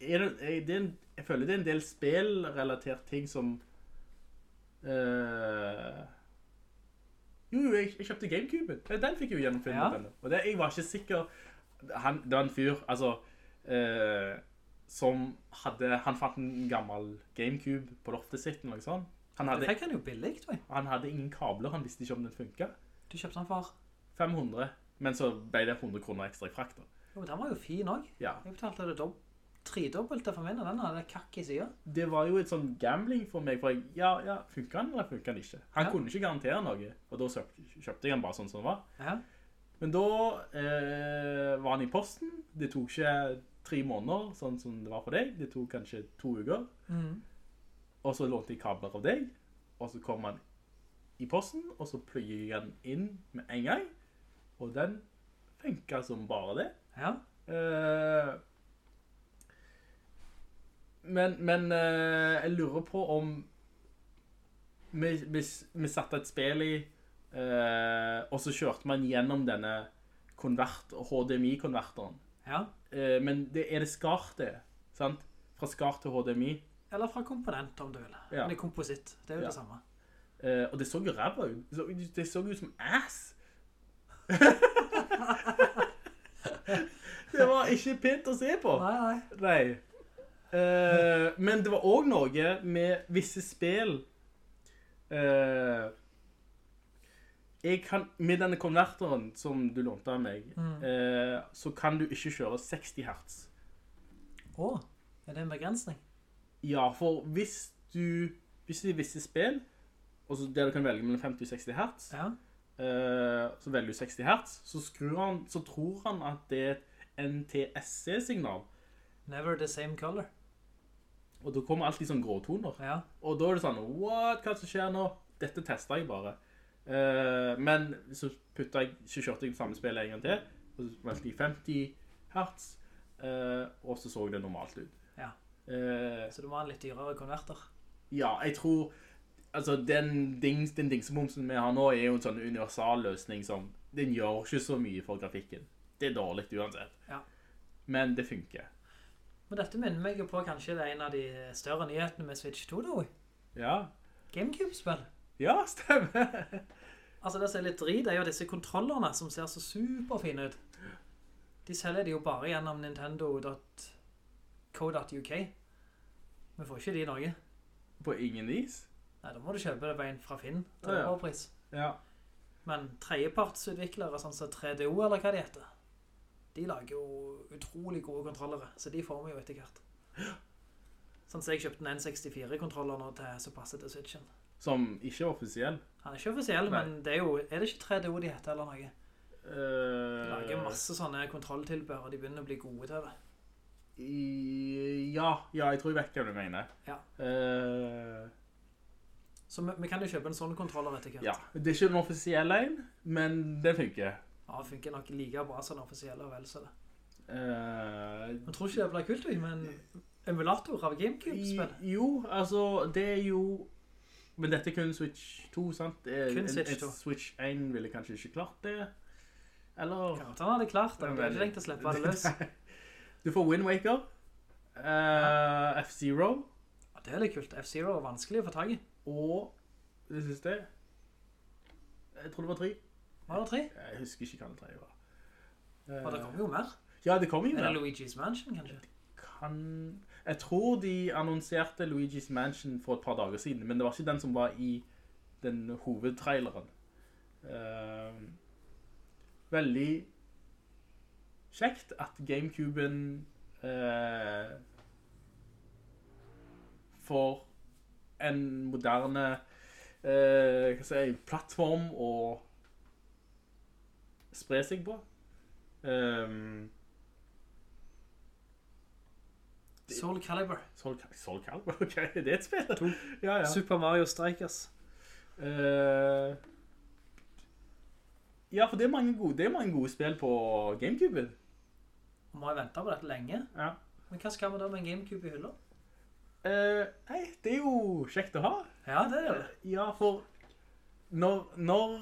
Er det, jeg, det er en, jeg føler det er en del spillrelatert ting som... jo, jo, jeg, jeg kjøpte Gamecuben. Den fikk jeg jo gjennom filmen. Ja. Og det, jeg var ikke sikker... Han, det var en fyr, altså... eh, som hadde... Han fant en gammel Gamecube på loftet sitt, eller noe sånt. Han Det fikk han jo billig, tror jeg. han hadde ingen kabler, han visste ikke om den funket. Du kjøpte den for... 500, men så ble det 100 kroner ekstra i frakt da. Jo, den var jo fin også. Ja, Jeg betalte det dobb... tredobbelt for min, og den hadde kakk i siden. det var jo et sånn gambling for meg, for jeg, ja, ja, funket han eller funket han ikke? Han Ja. kunne ikke garantere noe, og da kjøpte, jeg han bare sånn som det var. Ja. Men da eh, var han i posten, det tok ikke tre måneder, sånn som det var for deg, det tok kanskje to uker, Mm. og så lånte jeg kabler av deg, og så kom han i posten, og så plugger jeg den inn med en gang, og den funket som bare det. Ja. Eh, men men eh, jeg lurer på om vi, vi, vi satte et spill i, eh, og så kjørte man gjennom denne HDMI-konverteren. Ja. Eh, men det er det skart det, sant? Fra skart til HDMI. Eller fra komponent, om du vil. Ja. Men i komposit, kompositt. Det er jo Ja. det samme. Eh, og det så jo ræva ut. Det så, det så ut som ass. det var ikke pent å se på. Nei, nei. Nei. Eh, men det var også noe med visse spill. Eh, jeg kan, med denne konverteren som du lånte av meg, eh, så kan du ikke kjøre 60 hertz. Å, er det en begrensning? Ja, for hvis du, hvis det er visse spill, og så der du kan velge mellom 50 og 60 hertz, Ja. eh, så velger du 60 hertz, så, han, så tror han at det er et NTSC-signal. Never the same color. Og da kommer alltid sånn gråtoner. Ja. Og da er det sånn, what, hva som skjer nå? Dette tester jeg bare. Eh, men så putta jeg, så kjørte samme spillet en gang til, og så valgte jeg 50 hertz, eh, og så så det normalt ut. Ja. Eh, Så du må ha en litt dyrere konverter. ja, jeg tror, altså den, dings, den dingsebomsen vi har nå er jo en sånn universal løsning som, den gjør ikke så mye for grafikken. Det er dårlig uansett. Ja. Men det funker. Men dette minner meg jo på kanskje det er en av de større nyhetene med Switch 2 da. Ja, Gamecube-spill. Ja stemmer. Altså det som er litt drit er jo disse kontrollerne som ser så superfine ut. De selger de jo bare gjennom nintendo.co.uk. Vi får ikke de i Norge. På ingen vis. Nei, da må du kjøpe det bare en fra Finn til ah, ja. overpris. Ja. Men trepartsutviklere, sånn som 3DO eller hva de heter, de lager jo utrolig gode kontrollere, så de får vi jo etter hvert. Sånn som jeg kjøpte en N64-kontroller nå til så passer til Switchen. Som ikke er offisiell. Han er ikke offisiell, Nei. men det er jo, er det ikke 3DO de heter eller noe? De Uh, lager masse sånne kontrolltilbør, og de begynner å bli gode til det. Ja, ja, jeg tror jeg vet hva du mener. Ja. Uh, Så vi, vi kan jo kjøpe en sånn kontroller etter hvert. ja, det er ikke den offisielle en, men det funker. Ja, det funker nok like bra som den offisielle, og vel så det. Uh, jeg tror ikke det blir kult, men emulator av Gamecube-spill? jo, altså, det er jo... Men dette er kun Switch 2, sant? Er, Kun Switch 2. Switch 1 ville kanskje ikke klart det. Eller... Ja, han hadde klart det, men ikke tenkt å slippe det løs. Du får Wind Waker. eh, F-Zero. Det er litt kult. F-Zero er vanskelig å få tag i. Og det siste Jeg tror det var tre. Var det tre? Jeg husker ikke hva det 3 var. Uh, Og det kommer jo mer. Ja, det kommer jo mer. det der. Luigi's Mansion, kanskje? Kan... Jeg tror de annonserte Luigi's Mansion for et par dager siden, men det var ikke den som var i den hovedtraileren. Uh, veldig kjekt at Gamecuben uh, får en moderne eh, jeg si, plattform å spre seg på. Um, Soul Calibur. Soul, Soul Calibur, ok, det er et spill. Ja, ja. Super Mario Strikers. Uh, ja, for det er mange gode, det er mange gode spill på Gamecube. Må jeg vente på dette lenge? Ja. Men hva skal vi da med en Gamecube i hylla? Uh, nei, det er jo kjekt å ha. Ja, det er det. Ja, for når, når,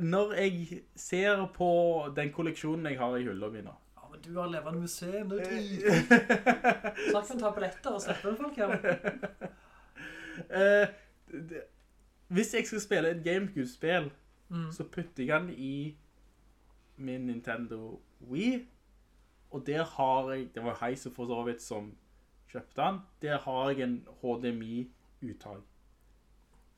når jeg ser på den kolleksjonen jeg har i hylla mi nå, du har levende museum, det er drit. Snakk om ta billetter og slippe folk her. Eh, hvis jeg skal spille et Gamecube-spill, Mm. så putter jeg den i min Nintendo Wii, og der har jeg, det var Heise for så vidt som kjøpte den, der har jeg en HDMI-uttag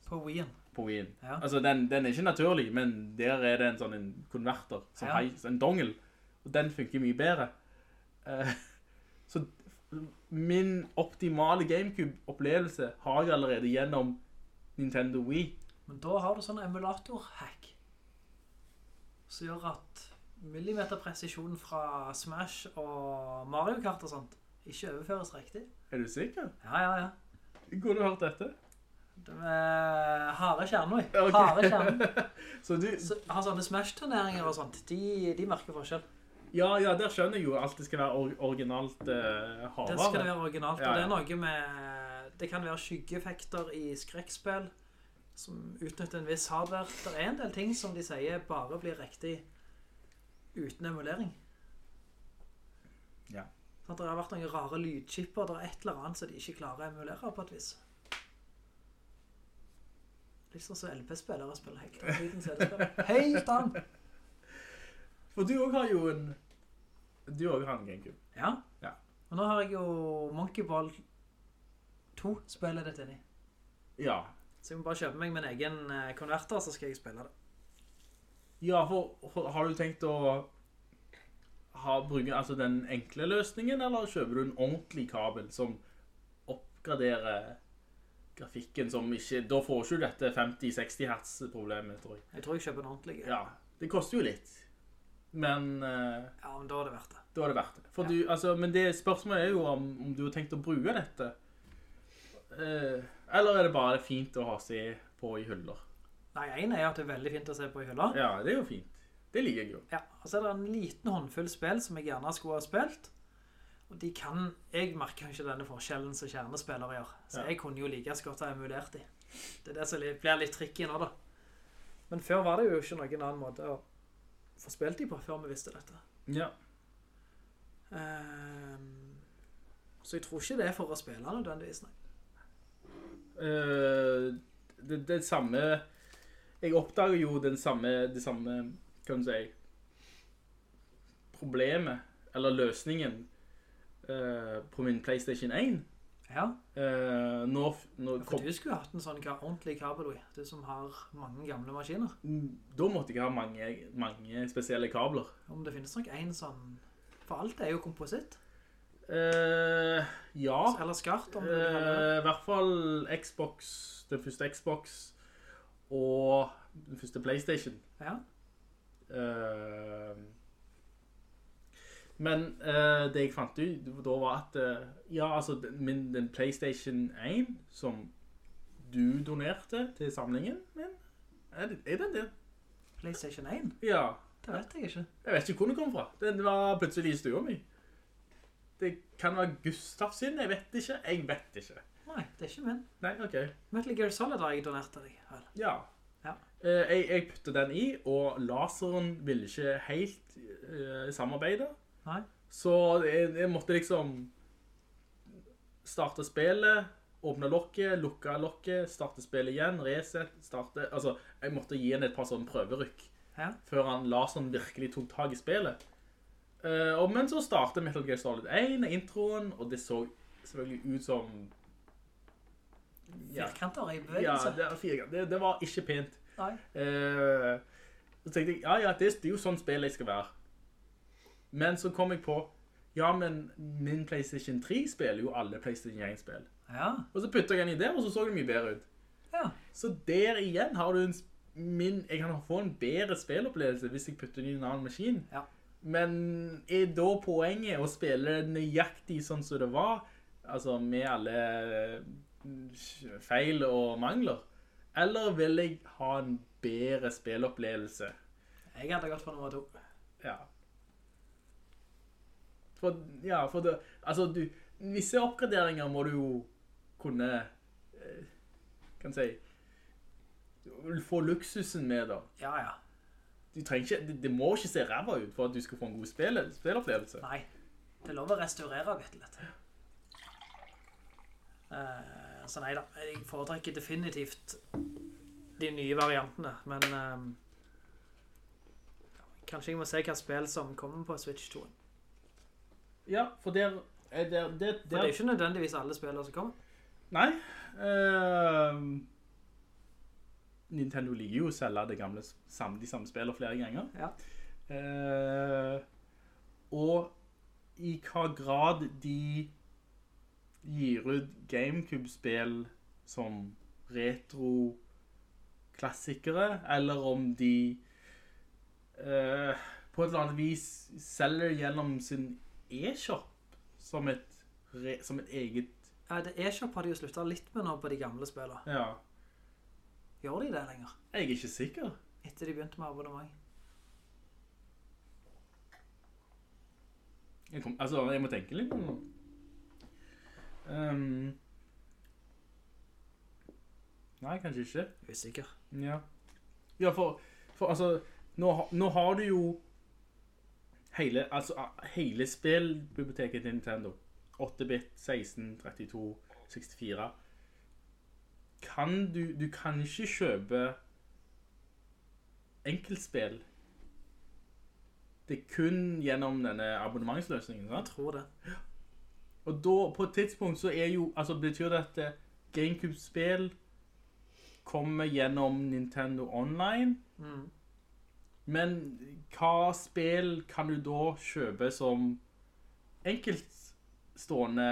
På Wien. på Wien. Ja. Altså, den, den er ikke naturlig, men der er det en sånn en konverter, Ja. heis, en dongel, og den funker mye bedre. Uh, så min optimale Gamecube-opplevelse har jeg allerede gjennom Nintendo Wii. Men da har du sånn emulator-hack. Som gjør at millimeterpresisjonen fra Smash og Mario Kart og sånt ikke overføres riktig. Er du sikker? Ja, ja, ja. Hvor har du hørt dette? Det er harde kjerner. Okay. Harde kjerner. Så du, Så har sånne Smash-turneringer og sånt, de, de merker forskjell. Ja, ja, der skjønner jeg jo at det skal være or originalt uh, Der Det skal det være originalt, Ja, og det er noe med... Det kan være skyggeeffekter i skrekkspill. som utnytter en viss hardware. Det er en del ting som de sier bare blir riktig uten emulering. Ja. Sånn, det har vært noen rare lydchipper, det er et eller annet som de ikke klarer å emulere på et vis. Litt sånn som LP-spillere spiller helt annet. Helt annet. For du også har jo en... Du også har en Gamecube. Ja. Ja. Og nå har jeg jo Monkey Ball 2 spillet ditt inni. Ja. Så jeg må bare kjøpe meg min egen eh, konverter, så skal jeg spille det. Ja, for, har du tenkt å ha, bruke altså den enkle løsningen, eller kjøper du en ordentlig kabel som oppgraderer grafikken som ikke, da får ikke du dette 50-60 hertz problemet, tror jeg. Jeg tror jeg kjøper en ordentlig. Ja, det koster jo litt. Men eh, Ja, men da er det verdt det. da er det verdt det. Ja. du, altså, men det spørsmålet er jo om, om du har tenkt å bruke dette. Eh, eller er det bare fint å ha se på i hyller? Nei, en er at det er veldig fint å se på i hyller. Ja, det er jo fint. Det liker jeg jo. Ja, og så er det en liten håndfull spill som jeg gjerne skulle ha spilt. Og de kan, jeg merker kanskje ikke denne forskjellen som kjernespillere gjør. Så Ja. jeg kunne jo like godt ha emulert de. Det er det som blir litt tricky nå da. Men før var det jo ikke noen annen måte å få spilt de på, før vi visste dette. Ja. Um, så jeg tror ikke det er for å spille nødvendigvis, nei. Uh, det, det samme Jeg oppdager jo den samme Det samme, kan du si Problemet Eller løsningen uh, På min Playstation 1 Ja, Eh, Nå, nå for du skulle hatt en sånn ordentlig kabel, Du som har mange gamle maskiner. Da måtte jeg ha mange, mange spesielle kabler Om det finnes nok en sånn... For alt er jo kompositt. Eh, Ja Eller skart, om du vil det. Eh, I hvert fall Xbox Den første Xbox Og den første Playstation Ja. Eh, men uh, det jeg fant ut da var at uh, ja, altså min, den PlayStation 1 som du donerte til samlingen min, er, det, er den der? PlayStation 1? Ja, Det vet jeg ikke. jeg vet ikke hvor den kom fra. Den var plutselig i stua mi. Det kan være Gustav sin, jeg vet ikke. Jeg vet ikke. Nei, det er ikke min. Nei, ok. Metal Gear Solid har jeg donert til deg. Her. Ja. Ja. Eh, jeg, jeg putter den i, og laseren ville ikke helt eh, samarbeide. Nei. Så jeg, jeg måtte liksom starte spillet, åpne lokket, lukke lokket, starte spillet igjen, reset, starte... Altså, jeg måtte gi henne et par sånne prøverykk Ja. før han laseren virkelig tok tag i spillet. Uh, og, men så startet Metal Gear Solid 1, introen, og det så selvfølgelig ut som... Ja, Firkanter i ja bevegelse. det, er det, det var ikke pent. Nei. Uh, så tenkte jeg, ja, ja, det, det er jo sånn spillet jeg skal være. Men så kom jeg på, ja, men min PlayStation 3 spiller jo alle PlayStation 1-spill. Ja. Og så puttet jeg den i der, og så så det mye bedre ut. Ja. Så der igjen har du en, min, jeg kan få en bedre spillopplevelse hvis jeg putter den i en annen maskin. Ja. Men er da poenget å spille nøyaktig sånn som det var, altså med alle mm, feil og mangler? Eller vil jeg ha en bedre spillopplevelse? Jeg hadde gått for nummer to. Ja. For, ja, for det, altså du, visse oppgraderinger må du jo kunne, eh, kan si, få luksusen med da. Ja, ja. Ikke, det, det må ikke se ræva ut for at du skal få en god spil, spillopplevelse. Nei. Det er lov å restaurere, vet du litt. Uh, så nei da. Jeg foretrekker definitivt de nye variantene, men um, kanskje jeg må se hva spill som kommer på Switch 2. Ja, for der, er der, der, For det er ikke nødvendigvis alle spillere som kommer. Nei. Uh, Nintendo liker jo å selge det gamle, de samme spillene flere ganger. Ja. Uh, og i hva grad de gir ut Gamecube-spill som retro-klassikere, eller om de uh, på et eller annet vis selger gjennom sin e-shop som som et eget Ja, det E-shop har de jo sluttet litt med nå på de gamle spillene. Ja, Gjør de det lenger? jeg er ikke sikker. Etter de begynte med abonnement. Jeg, kom, altså, jeg må tenke litt på noe. Ehm, Nei, kanskje ikke. Usikker. Ja. Ja, for, for altså, nå, nå har du jo hele, altså, hele spillbiblioteket til Nintendo. 8-bit, 16, 32, 64. Kan du, du kan ikke kjøpe enkeltspill. Det er kun gjennom denne abonnementsløsningen, Jeg tror det. Og da, på et tidspunkt, så er jo, altså betyr det at eh, Gamecube-spill kommer gjennom Nintendo Online, Mm. Men hva spill kan du da kjøpe som enkeltstående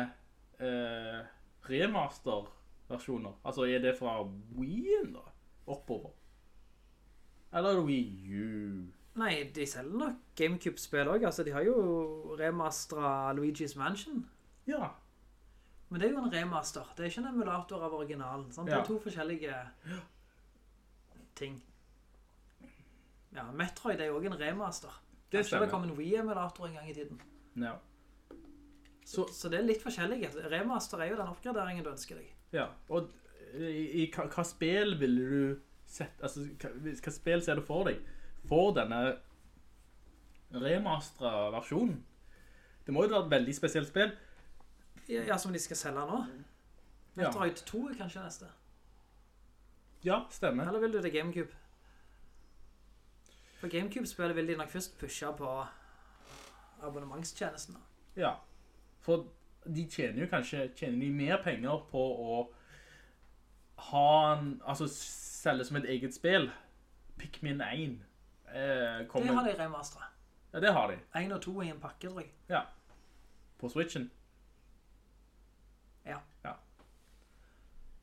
eh, remaster-versjoner? Altså, er det fra Wii-en da, oppover? Eller er det Wii U? Nei, de selger nok Gamecube-spill også. Altså, de har jo remasteret Luigi's Mansion. Ja, Men det er jo en remaster. Det er ikke en emulator av originalen. Sant? Det Ja. er to forskjellige ting. Ja, Metroid er jo også en remaster. det Kanskje det kom en Wii-emulator en gang i tiden. Ja. Så, så det er litt forskjellig. Remaster er jo den oppgraderingen du ønsker deg. Ja, og i, i hva, hva spill vil du sette, altså hva, hva spill ser du for deg for denne remastera versjonen? Det må jo være et veldig spesielt spill. Ja, ja, som de skal selge nå. Ja, Metroid 2 er kanskje neste. ja stemmer. Eller vil du det Gamecube? For Gamecube-spillet vil de nok først pushe på abonnementstjenesten. da. Ja, for de tjener jo kanskje, tjener de mer penger på å ha en, altså selge som et eget spill. Pikmin 1. Eh, Det har de remasteret. Ja, det har de. 1 og 2 i en pakke, tror jeg. Ja. På Switchen. Ja. Ja.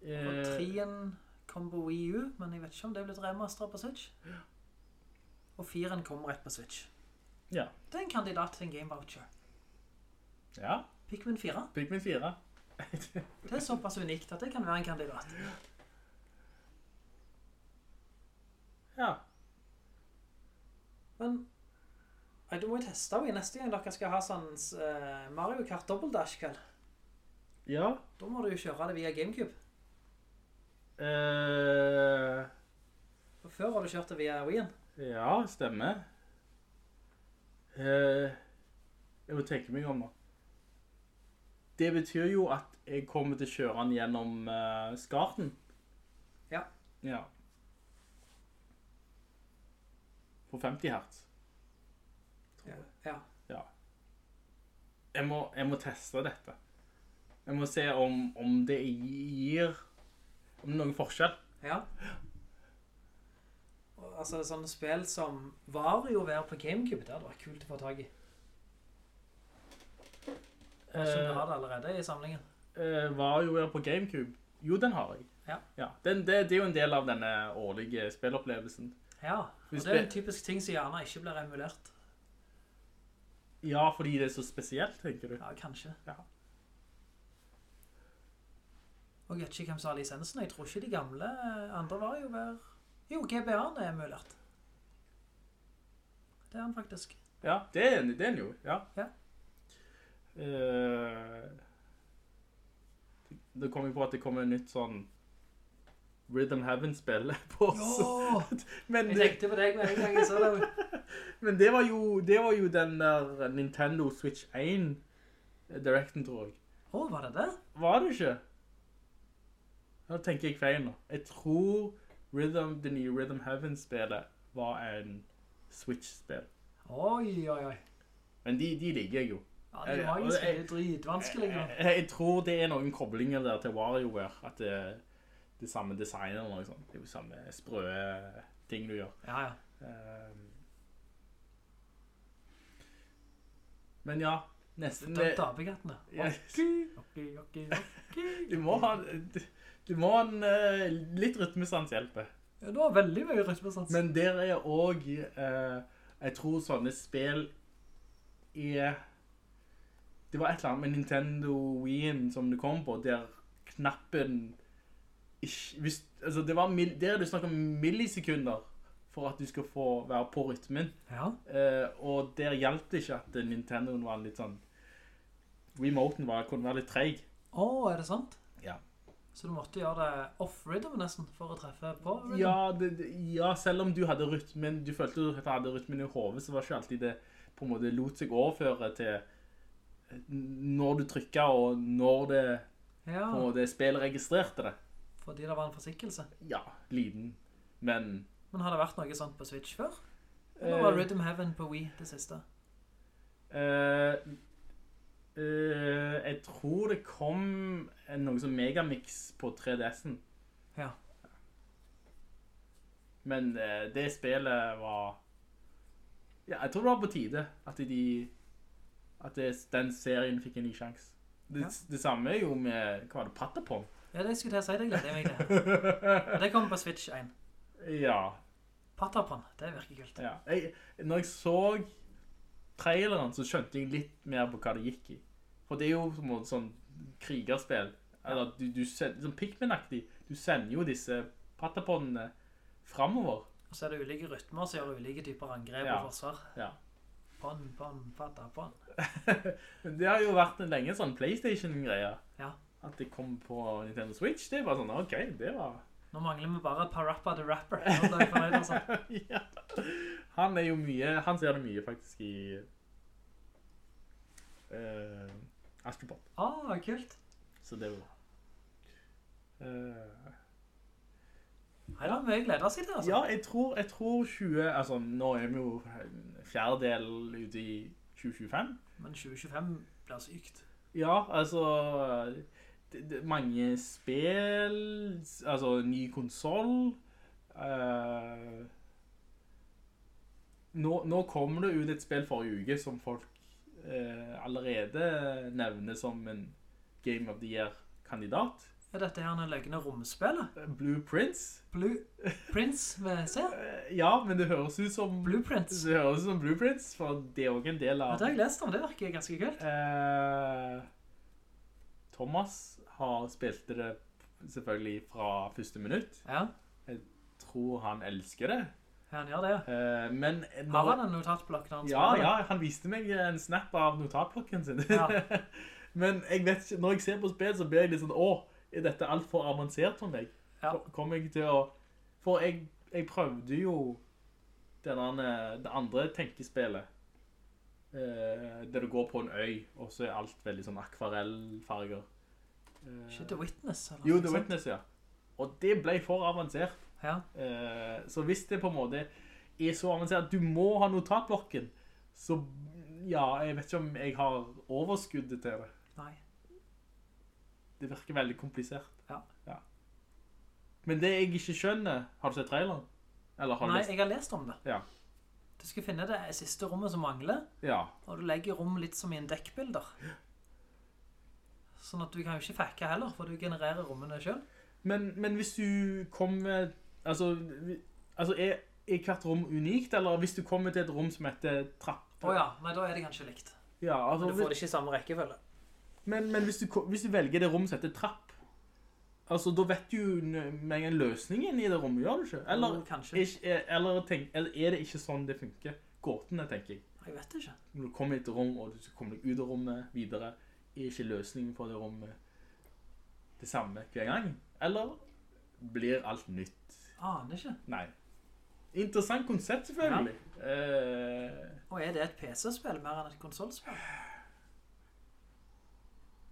Og Eh, 3-en kom på Wii U, men jeg vet ikke om det er blitt remasteret på Switch. Og 4-en kommer rett på Switch. ja. Det er en kandidat til en Game Voucher. Ja, Pikmin 4. Pikmin 4. Det er såpass unikt at det kan være en kandidat. Ja. Men du må jo teste det neste gang dere skal ha sånn uh, Mario Kart Double Dash-kveld. Ja. Da må du jo kjøre det via Gamecube. Eh, For før har du kjørt det via Wii-en. Ja, stemmer. Eh, jeg må tenke meg om nå. Det betyr jo at jeg kommer til å kjøre den gjennom eh, skarten. Ja. Ja. På 50 hertz. Ja. Ja. Jeg må, jeg må teste dette. Jeg må se om, om det gir om det er noen forskjell. ja. Altså, sånne spill som WarioWare på Gamecube, det hadde vært kult å få tag i. Som du har det allerede i samlingen. Uh, var jo vært på Gamecube. Jo, den har jeg. Ja. Den, det, det er jo en del av denne årlige spillopplevelsen. Ja, og det er en typisk ting som gjerne ikke blir emulert. Ja, fordi det er så spesielt, tenker du. Ja, kanskje. Ja. Og jeg vet ikke hvem som har lisensen. Jeg tror ikke de gamle eh, andre var jo hver... Jo, GBA-en er emulert. Det er han faktisk. Ja, det er den det er den jo. Ja. Ja. Uh, det kom jo på at det kommer nytt sånn Rhythm Heaven-spill på oss. Jeg tenkte på deg med en gang jeg så det. men det var jo, det var jo den der Nintendo Switch 1 Directen, tror jeg. Å, var det det? Var det ikke? Da tenker jeg feil nå. Jeg tror Rhythm, det nye Rhythm Heaven-spillet var en Switch-spill. Oi, oi, oi. Men de, de liker jeg jo. Ja, det var jo Jeg- så dritvanskelig. Jeg, jeg, jeg tror det er noen koblinger der til WarioWare, at det er det samme designet eller noe sånt. Det er jo samme sprø ting du gjør. Ja, ja. Ehm. men ja, nesten... Da ok, ok. Du må ha, du må ha en eh, litt rytmesans hjelpe. Ja, du har veldig mye rytmesans. Men der er også, eh, jeg tror sånne spill er, det var et eller annet med Nintendo Wii'en som det kom på, der knappen ikke, hvis, altså det var, der du snakket om millisekunder for at du skal få være på rytmen. Ja. Eh, og der hjalp det ikke at Nintendoen var litt sånn, remoten var, kunne være litt treg. Å, er det sant? Så du måtte gjøre det off-rhythm nesten for å treffe på rhythm? Ja, det, det, ja, selv om du hadde rytmen, du følte du hadde rytmen i hovedet, så var ikke alltid det på en måte lot seg overføre til eh, når du trykket og når det Ja, på en måte spillet registrerte det. fordi det var en forsikkelse. Ja, liten, men Men har det vært noe sånt på Switch før? Eller var Eh, Rhythm Heaven på Wii det siste? eh, eh, jeg tror det kom en- noe som Megamix på 3DS-en. Ja. Men uh, det spillet var Ja, jeg tror det var på tide at de At det, den serien fikk en ny sjans. Det, Ja. det samme er jo med Hva var det? Patapon? Ja, det skulle jeg si, det gleder jeg meg til. Og det kommer på Switch 1. Ja. Patapon, det virker kult. ja. Jeg, når jeg så traileren, så skjønte jeg litt mer på hva det gikk i. For det er jo på en måte sånn krigerspill. Eller du, du sender, sånn Pikmin-aktig. Du sender jo disse pataponnene fremover. Og så er det ulike rytmer som gjør ulike typer angrep Ja. og forsvar. Ja. Pon, pon, patapon. Det har jo vært en lenge sånn PlayStation-greie. Ja. At det kom på Nintendo Switch, det var sånn, ok, det var... Nå mangler vi bare Parappa the Rapper. Er altså. ja. Han er jo mye, han ser det mye faktisk i uh, Askepott. Ah, kult. Så det var... Uh, Nei, det er mye å glede seg til, altså. ja, jeg tror, jeg tror 20, altså nå er vi jo en fjerdedel ute i 2025. Men 2025 blir sykt. Ja, altså det, det, mange spill, altså ny konsol. Uh, nå, nå kommer det ut et spill forrige uke som folk eh, allerede nevner som en Game of the Year-kandidat. Er dette her en løgne romspillet? Blue Prince. Blue Prince med C? Eh, ja, men det høres ut som Blueprints. Det høres ut som Blue Prince, for det er også en del av det har jeg lest om, det virker ganske kult. Eh, Thomas har spilt det selvfølgelig fra første minutt. Ja, Tror han elsker det. Han gjør det. Uh, men Har han en notatblokk når han Ja, spiller? ja, han viste meg en snap av notatblokken sin. Ja. men jeg vet ikke, når jeg ser på spill, så blir jeg litt sånn, åh, er dette alt for avansert for meg? Ja. Kommer jeg til å... For jeg, jeg prøvde jo denne, det andre tenkespillet. Uh, der du går på en øy, og så er alt veldig sånn akvarellfarger. Uh, Ikke The Witness, eller jo, The. Witness, ja. Og det ble for avansert. Ja, Uh, så hvis det på en måte er så avansert at du må ha notatblokken, så ja, jeg vet ikke om jeg har overskuddet til det. nei. Det virker veldig komplisert. Ja. Men det jeg ikke skjønner, har du sett traileren? Eller har du Nei, lest? jeg har lest om det. Ja. Du skal finne det siste rommet som mangler, Ja. og du legger rom litt som i en dekkbilder. Sånn at du kan jo ikke fakke heller, for du genererer rommene selv. Men, men hvis du kommer, altså, altså er, er hvert rom unikt, eller hvis du kommer til et rom som heter trapp? Åja, men da er det kanskje likt. Ja, altså, Men du får det ikke i samme rekkefølge. Men, men hvis, du, hvis du velger det rom som heter trapp, altså da vet du med en løsningen i det rommet, gjør du ikke? Eller, no, er, eller, tenk, eller er det ikke sånn det funker? Gåtene, tenker jeg. Jeg vet ikke. Når du kommer i et rom, og du kommer komme deg ut av rommet videre, er ikke løsningen på det rommet det samme hver gang? Eller blir alt nytt? Aner ikke. Nei. Interessant konsept, selvfølgelig. Eh, Og er det et PC-spill mer enn et konsolspill?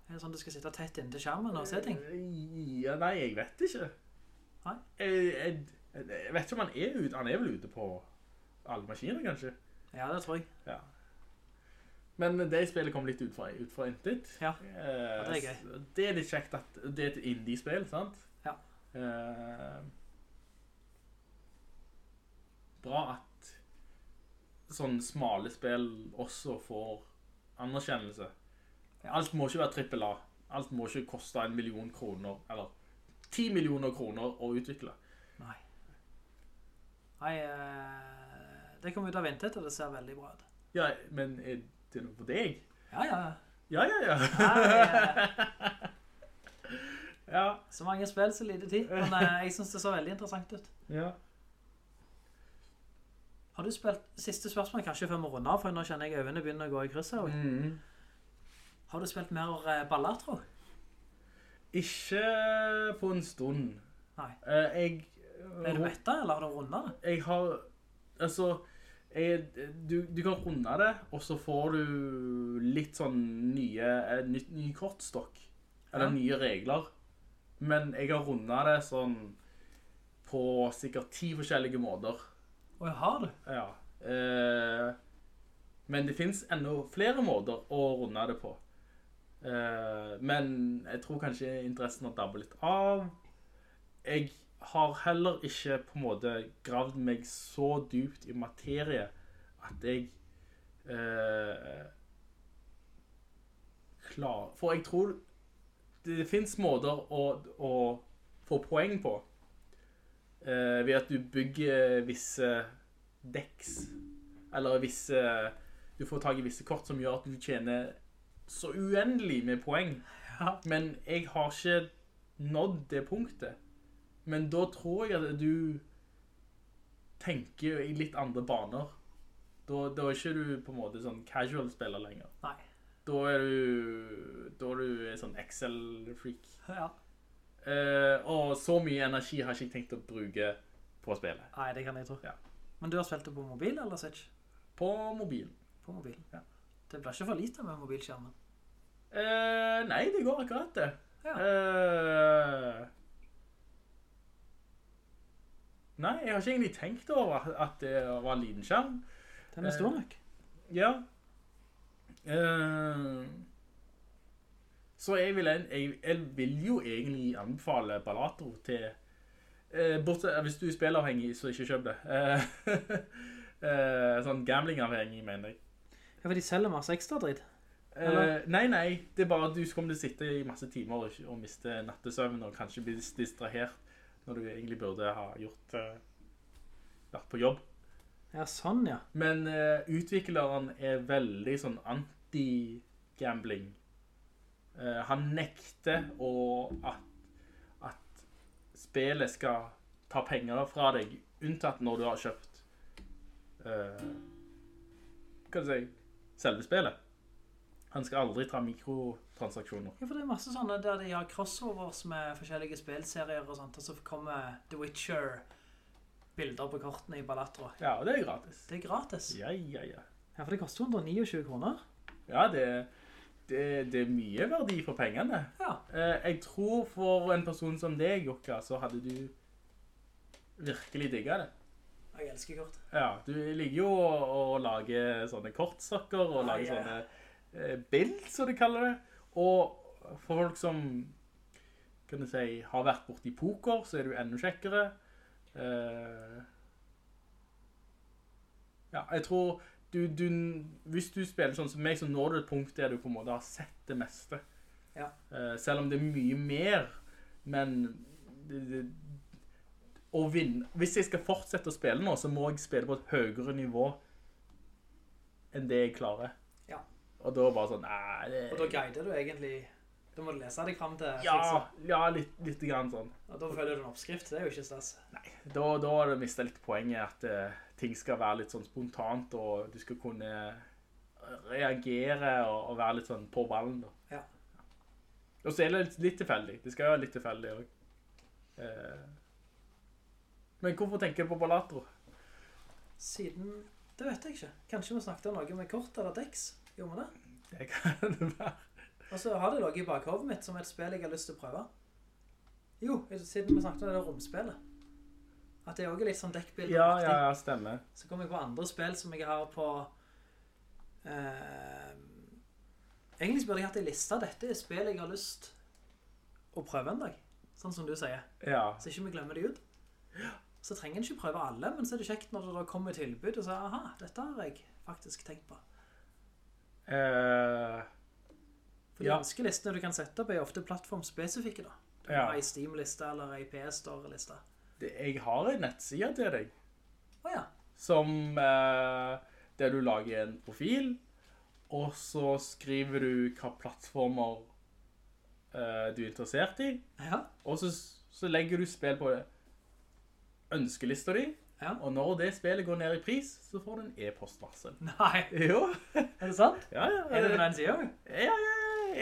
Er det sånn du skal sitte tett inntil skjermen og se ting? Eh, Ja, nei, jeg vet ikke. Nei? Jeg, jeg, jeg vet ikke om han er ute. Han er vel ute på alle maskiner, kanskje. Ja, det tror jeg. Ja. Men det spillet kom litt ut fra, ut fra intet. Ja, Eh, det er gøy. Det er litt kjekt at det er et indie-spill, sant? Ja. Eh, bra at sånn smale spill også får anerkjennelse. Alt må ikke være trippel A. Alt må ikke koste en million kroner, eller ti millioner kroner å utvikle. Nei. Nei, eh, det kommer ut av vintet, og det ser veldig bra ut. Ja, men er det noe for deg? Ja, ja. Ja, ja, ja. Nei, ja. så mange spill, så lite tid. Men eh, jeg synes det så veldig interessant ut. ja. Har du spilt, siste spørsmål kanskje før vi runder av, for nå kjenner jeg øynene begynner å gå i krysset. Mm. Har du spilt mer eh, baller, tro? Ikke på en stund. Nei. Eh, jeg... Er du metta, eller har du rundet det? Jeg har... Altså, jeg, du, du kan runde det, og så får du litt sånn nye, eh, ny, ny kortstokk. Eller Ja. nye regler. Men jeg har rundet det sånn på sikkert ti forskjellige måter. Og jeg har det. Ja. Eh, men det finnes enda flere måter å runde det på. Eh, men jeg tror kanskje interessen har dabbet litt av. Jeg har heller ikke på en måte gravd meg så dypt i materie at jeg eh, klar, For jeg tror det finnes måter å, å få poeng på eh, ved at du bygger visse decks, eller visse, du får tag i visse kort som gjør at du tjener så uendelig med poeng. Ja. Men jeg har ikke nådd det punktet. Men da tror jeg at du tenker i litt andre baner. Da, da er ikke du på en måte sånn casual spiller lenger. Nei. Da er du, da er du en sånn Excel-freak. Ja. Eh, og så mye energi har jeg ikke tenkt å bruke på spillet. Nei, det kan jeg tro. Ja. Men du har spilt det på mobil, eller Switch? På mobilen. På mobil. Ja. Det blir ikke for lite med mobilskjermen. Uh, nei, det går akkurat det. Ja. Uh, nei, jeg har ikke egentlig tenkt over at det var en liten skjerm. Den er stor nok. Ja. Eh, så jeg vil, jeg, jeg vil jo egentlig anbefale Ballato til eh, bortsett, hvis du er spilleavhengig, så ikke kjøp det. Eh, eh, sånn gamblingavhengig, mener jeg. Ja, for de selger masse ekstra dritt. Eh, nei, nei, det er bare at du kommer til å sitte i masse timer og, og miste nattesøvn og kanskje bli distrahert når du egentlig burde ha gjort, eh, vært på jobb. Ja, sånn, ja. Men eh, utvikleren er veldig sånn anti-gambling. Eh, han nekter å at, at spillet skal ta penger fra deg, unntatt når du har kjøpt uh, hva skal du si, selve spillet. Han skal aldri ta mikrotransaksjoner. Ja, for det er masse sånne der de har crossovers med forskjellige spilserier og sånt, og så kommer The Witcher bilder på kortene i Balatro. Ja, og det er gratis. Det er gratis. Ja, ja, ja. Ja, for det koster 129 kroner. Ja, det, det, det er mye verdi for pengene. Ja. Eh, jeg tror for en person som deg, Jokka, så hadde du virkelig digget det. Jeg elsker kort. Ja, du liker jo å, lage sånne kortsokker og ah, lage ja. sånne eh, bild, som de kaller det. Og for folk som, kan du si, har vært borte i poker, så er du enda kjekkere. Eh, ja, jeg tror du, du, hvis du spiller sånn som meg, så når du et punkt der du på en måte har sett det meste. Ja. Uh, selv om det er mye mer, men det, det, å vinne, hvis jeg skal fortsette å spille nå, så må jeg spille på et høyere nivå enn det jeg klarer. Ja. Og da bare sånn, nei, det... Og da guider du egentlig, da må du lese deg frem til Ja, liksom. ja litt, litt grann sånn. Og da følger du en oppskrift, det er jo ikke stas. Da, da har du mistet litt poenget at eh, ting skal være litt sånn spontant, og du skal kunne reagere og, og være litt sånn på ballen da. Ja. Og så er det litt, litt tilfeldig. Det skal være litt tilfeldig også. Eh, men hvorfor tenker du på Balatro? Siden, det vet jeg ikke. Kanskje vi snakket om noe med kort eller dex. Gjorde vi det? Det kan det være. Og så har det noe i bakhovet mitt som et spill jeg har lyst til å prøve. Jo, siden vi snakket om det romspillet. At det også er litt sånn dekkbilder. Ja, ja, ja, stemmer. Så kommer jeg på andre spill som jeg har på... Eh, egentlig burde jeg hatt en liste. Dette er spill jeg har lyst å prøve en dag. Sånn som du sier. Ja, Så ikke vi glemmer det ut. Så trenger en ikke prøve alle, men så er det kjekt når det kommer tilbud og så, aha, dette har jeg faktisk tenkt på. eh, For de Ja. ønskelistene du kan sette opp er ofte plattformspesifikke da. Du Ja. har en Steam-liste eller en PS-store-liste. Jeg har en nettside til deg. Åja, som eh, der du lager en profil, og så skriver du hva plattformer eh, du er interessert i, ja, og så, så legger du spill på det. ønskelista di, ja. og når det spillet går ned i pris, så får du en e-postvarsel. Nei, Jo, er det sant? ja, ja. Er det den siden? Ja, ja, ja,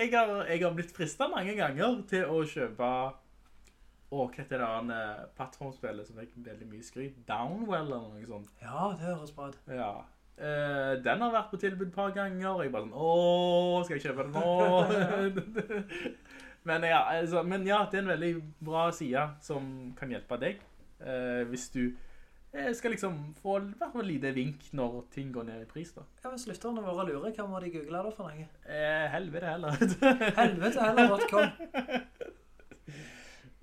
jeg har, jeg har blitt fristet mange ganger til å kjøpe Åh, hva heter det andre plattformspillet som fikk veldig mye skryt? Downwell eller noe sånt. Ja, det høres bra ut. Ja. Eh, den har vært på tilbud et par ganger, og jeg bare sånn, åh, skal jeg kjøpe den nå? men, ja, altså, men ja, det er en veldig bra side som kan hjelpe deg. eh, hvis du eh, skal liksom få hvertfall hvert fall lite vink når ting går ned i pris da. Ja, hvis lytterne våre lurer, hva må de google da for noe? Eh, helvete heller. Helveteheller.com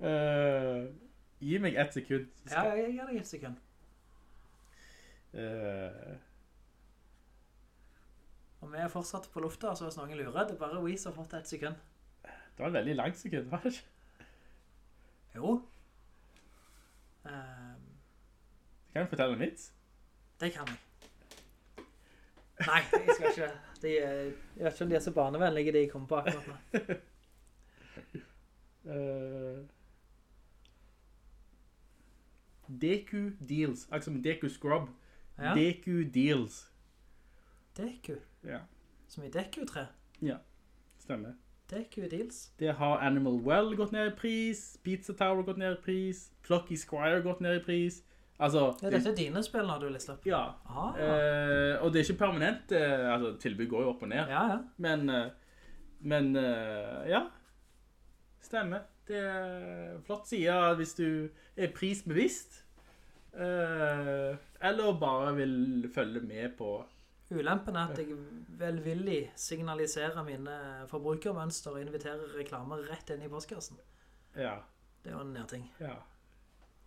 Eh, gi meg ett sekund. Ja, jeg gir deg ett sekund. Uh... Og vi er fortsatt på lufta, så hvis noen lurer, det er bare som har fått ett sekund. det var en veldig lang sekund, var det ikke? Jo. Ehm, Kan du fortelle vits? det kan jeg. Nei, jeg skal ikke. De, jeg vet ikke om de er så barnevennlige de kommer på akkurat nå. DQ Deals, akkurat som Deku Scrub. Ja, Deku Deals. Deku? Ja, Som i DQ3. stemmer. Deku Deals. Det har Animal Well gått ned i pris, Pizza Tower gått ned i pris, Plucky Squire gått ned i pris. Altså, Ja, dette er dine spill når du lister opp. ja. Eh, og det er ikke permanent, eh, altså tilbud går jo opp og ned. ja, ja. Men, eh, men eh, ja, stemmer. Det er flott sida hvis du er prisbevisst, eh, eller bare vil følge med på Ulempen er at jeg velvillig signaliserer mine forbrukermønster og inviterer reklamer rett inn i postkassen. Ja, Det er jo en nærting. ja.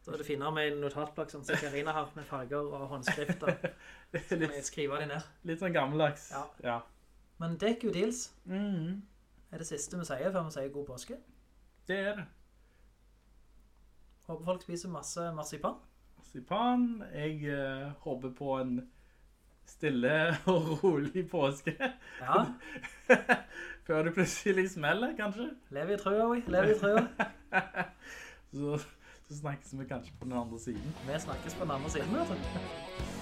Da er det finere med en notatblokk som Karina har, med farger og håndskrifter. Så kan jeg skrive de ned. Litt sånn gammeldags. Ja. ja. Men DQ Deals mm. er det siste vi sier før vi sier god påske. Det er det. Håper folk spiser masse marsipan. Marsipan. Jeg eh, håper på en stille og rolig påske. Ja, Før det plutselig smeller, kanskje. lev i trøya, vi. Lev i trøya. Så, så snakkes vi kanskje på den andre siden. Vi snakkes på den andre siden, vet du.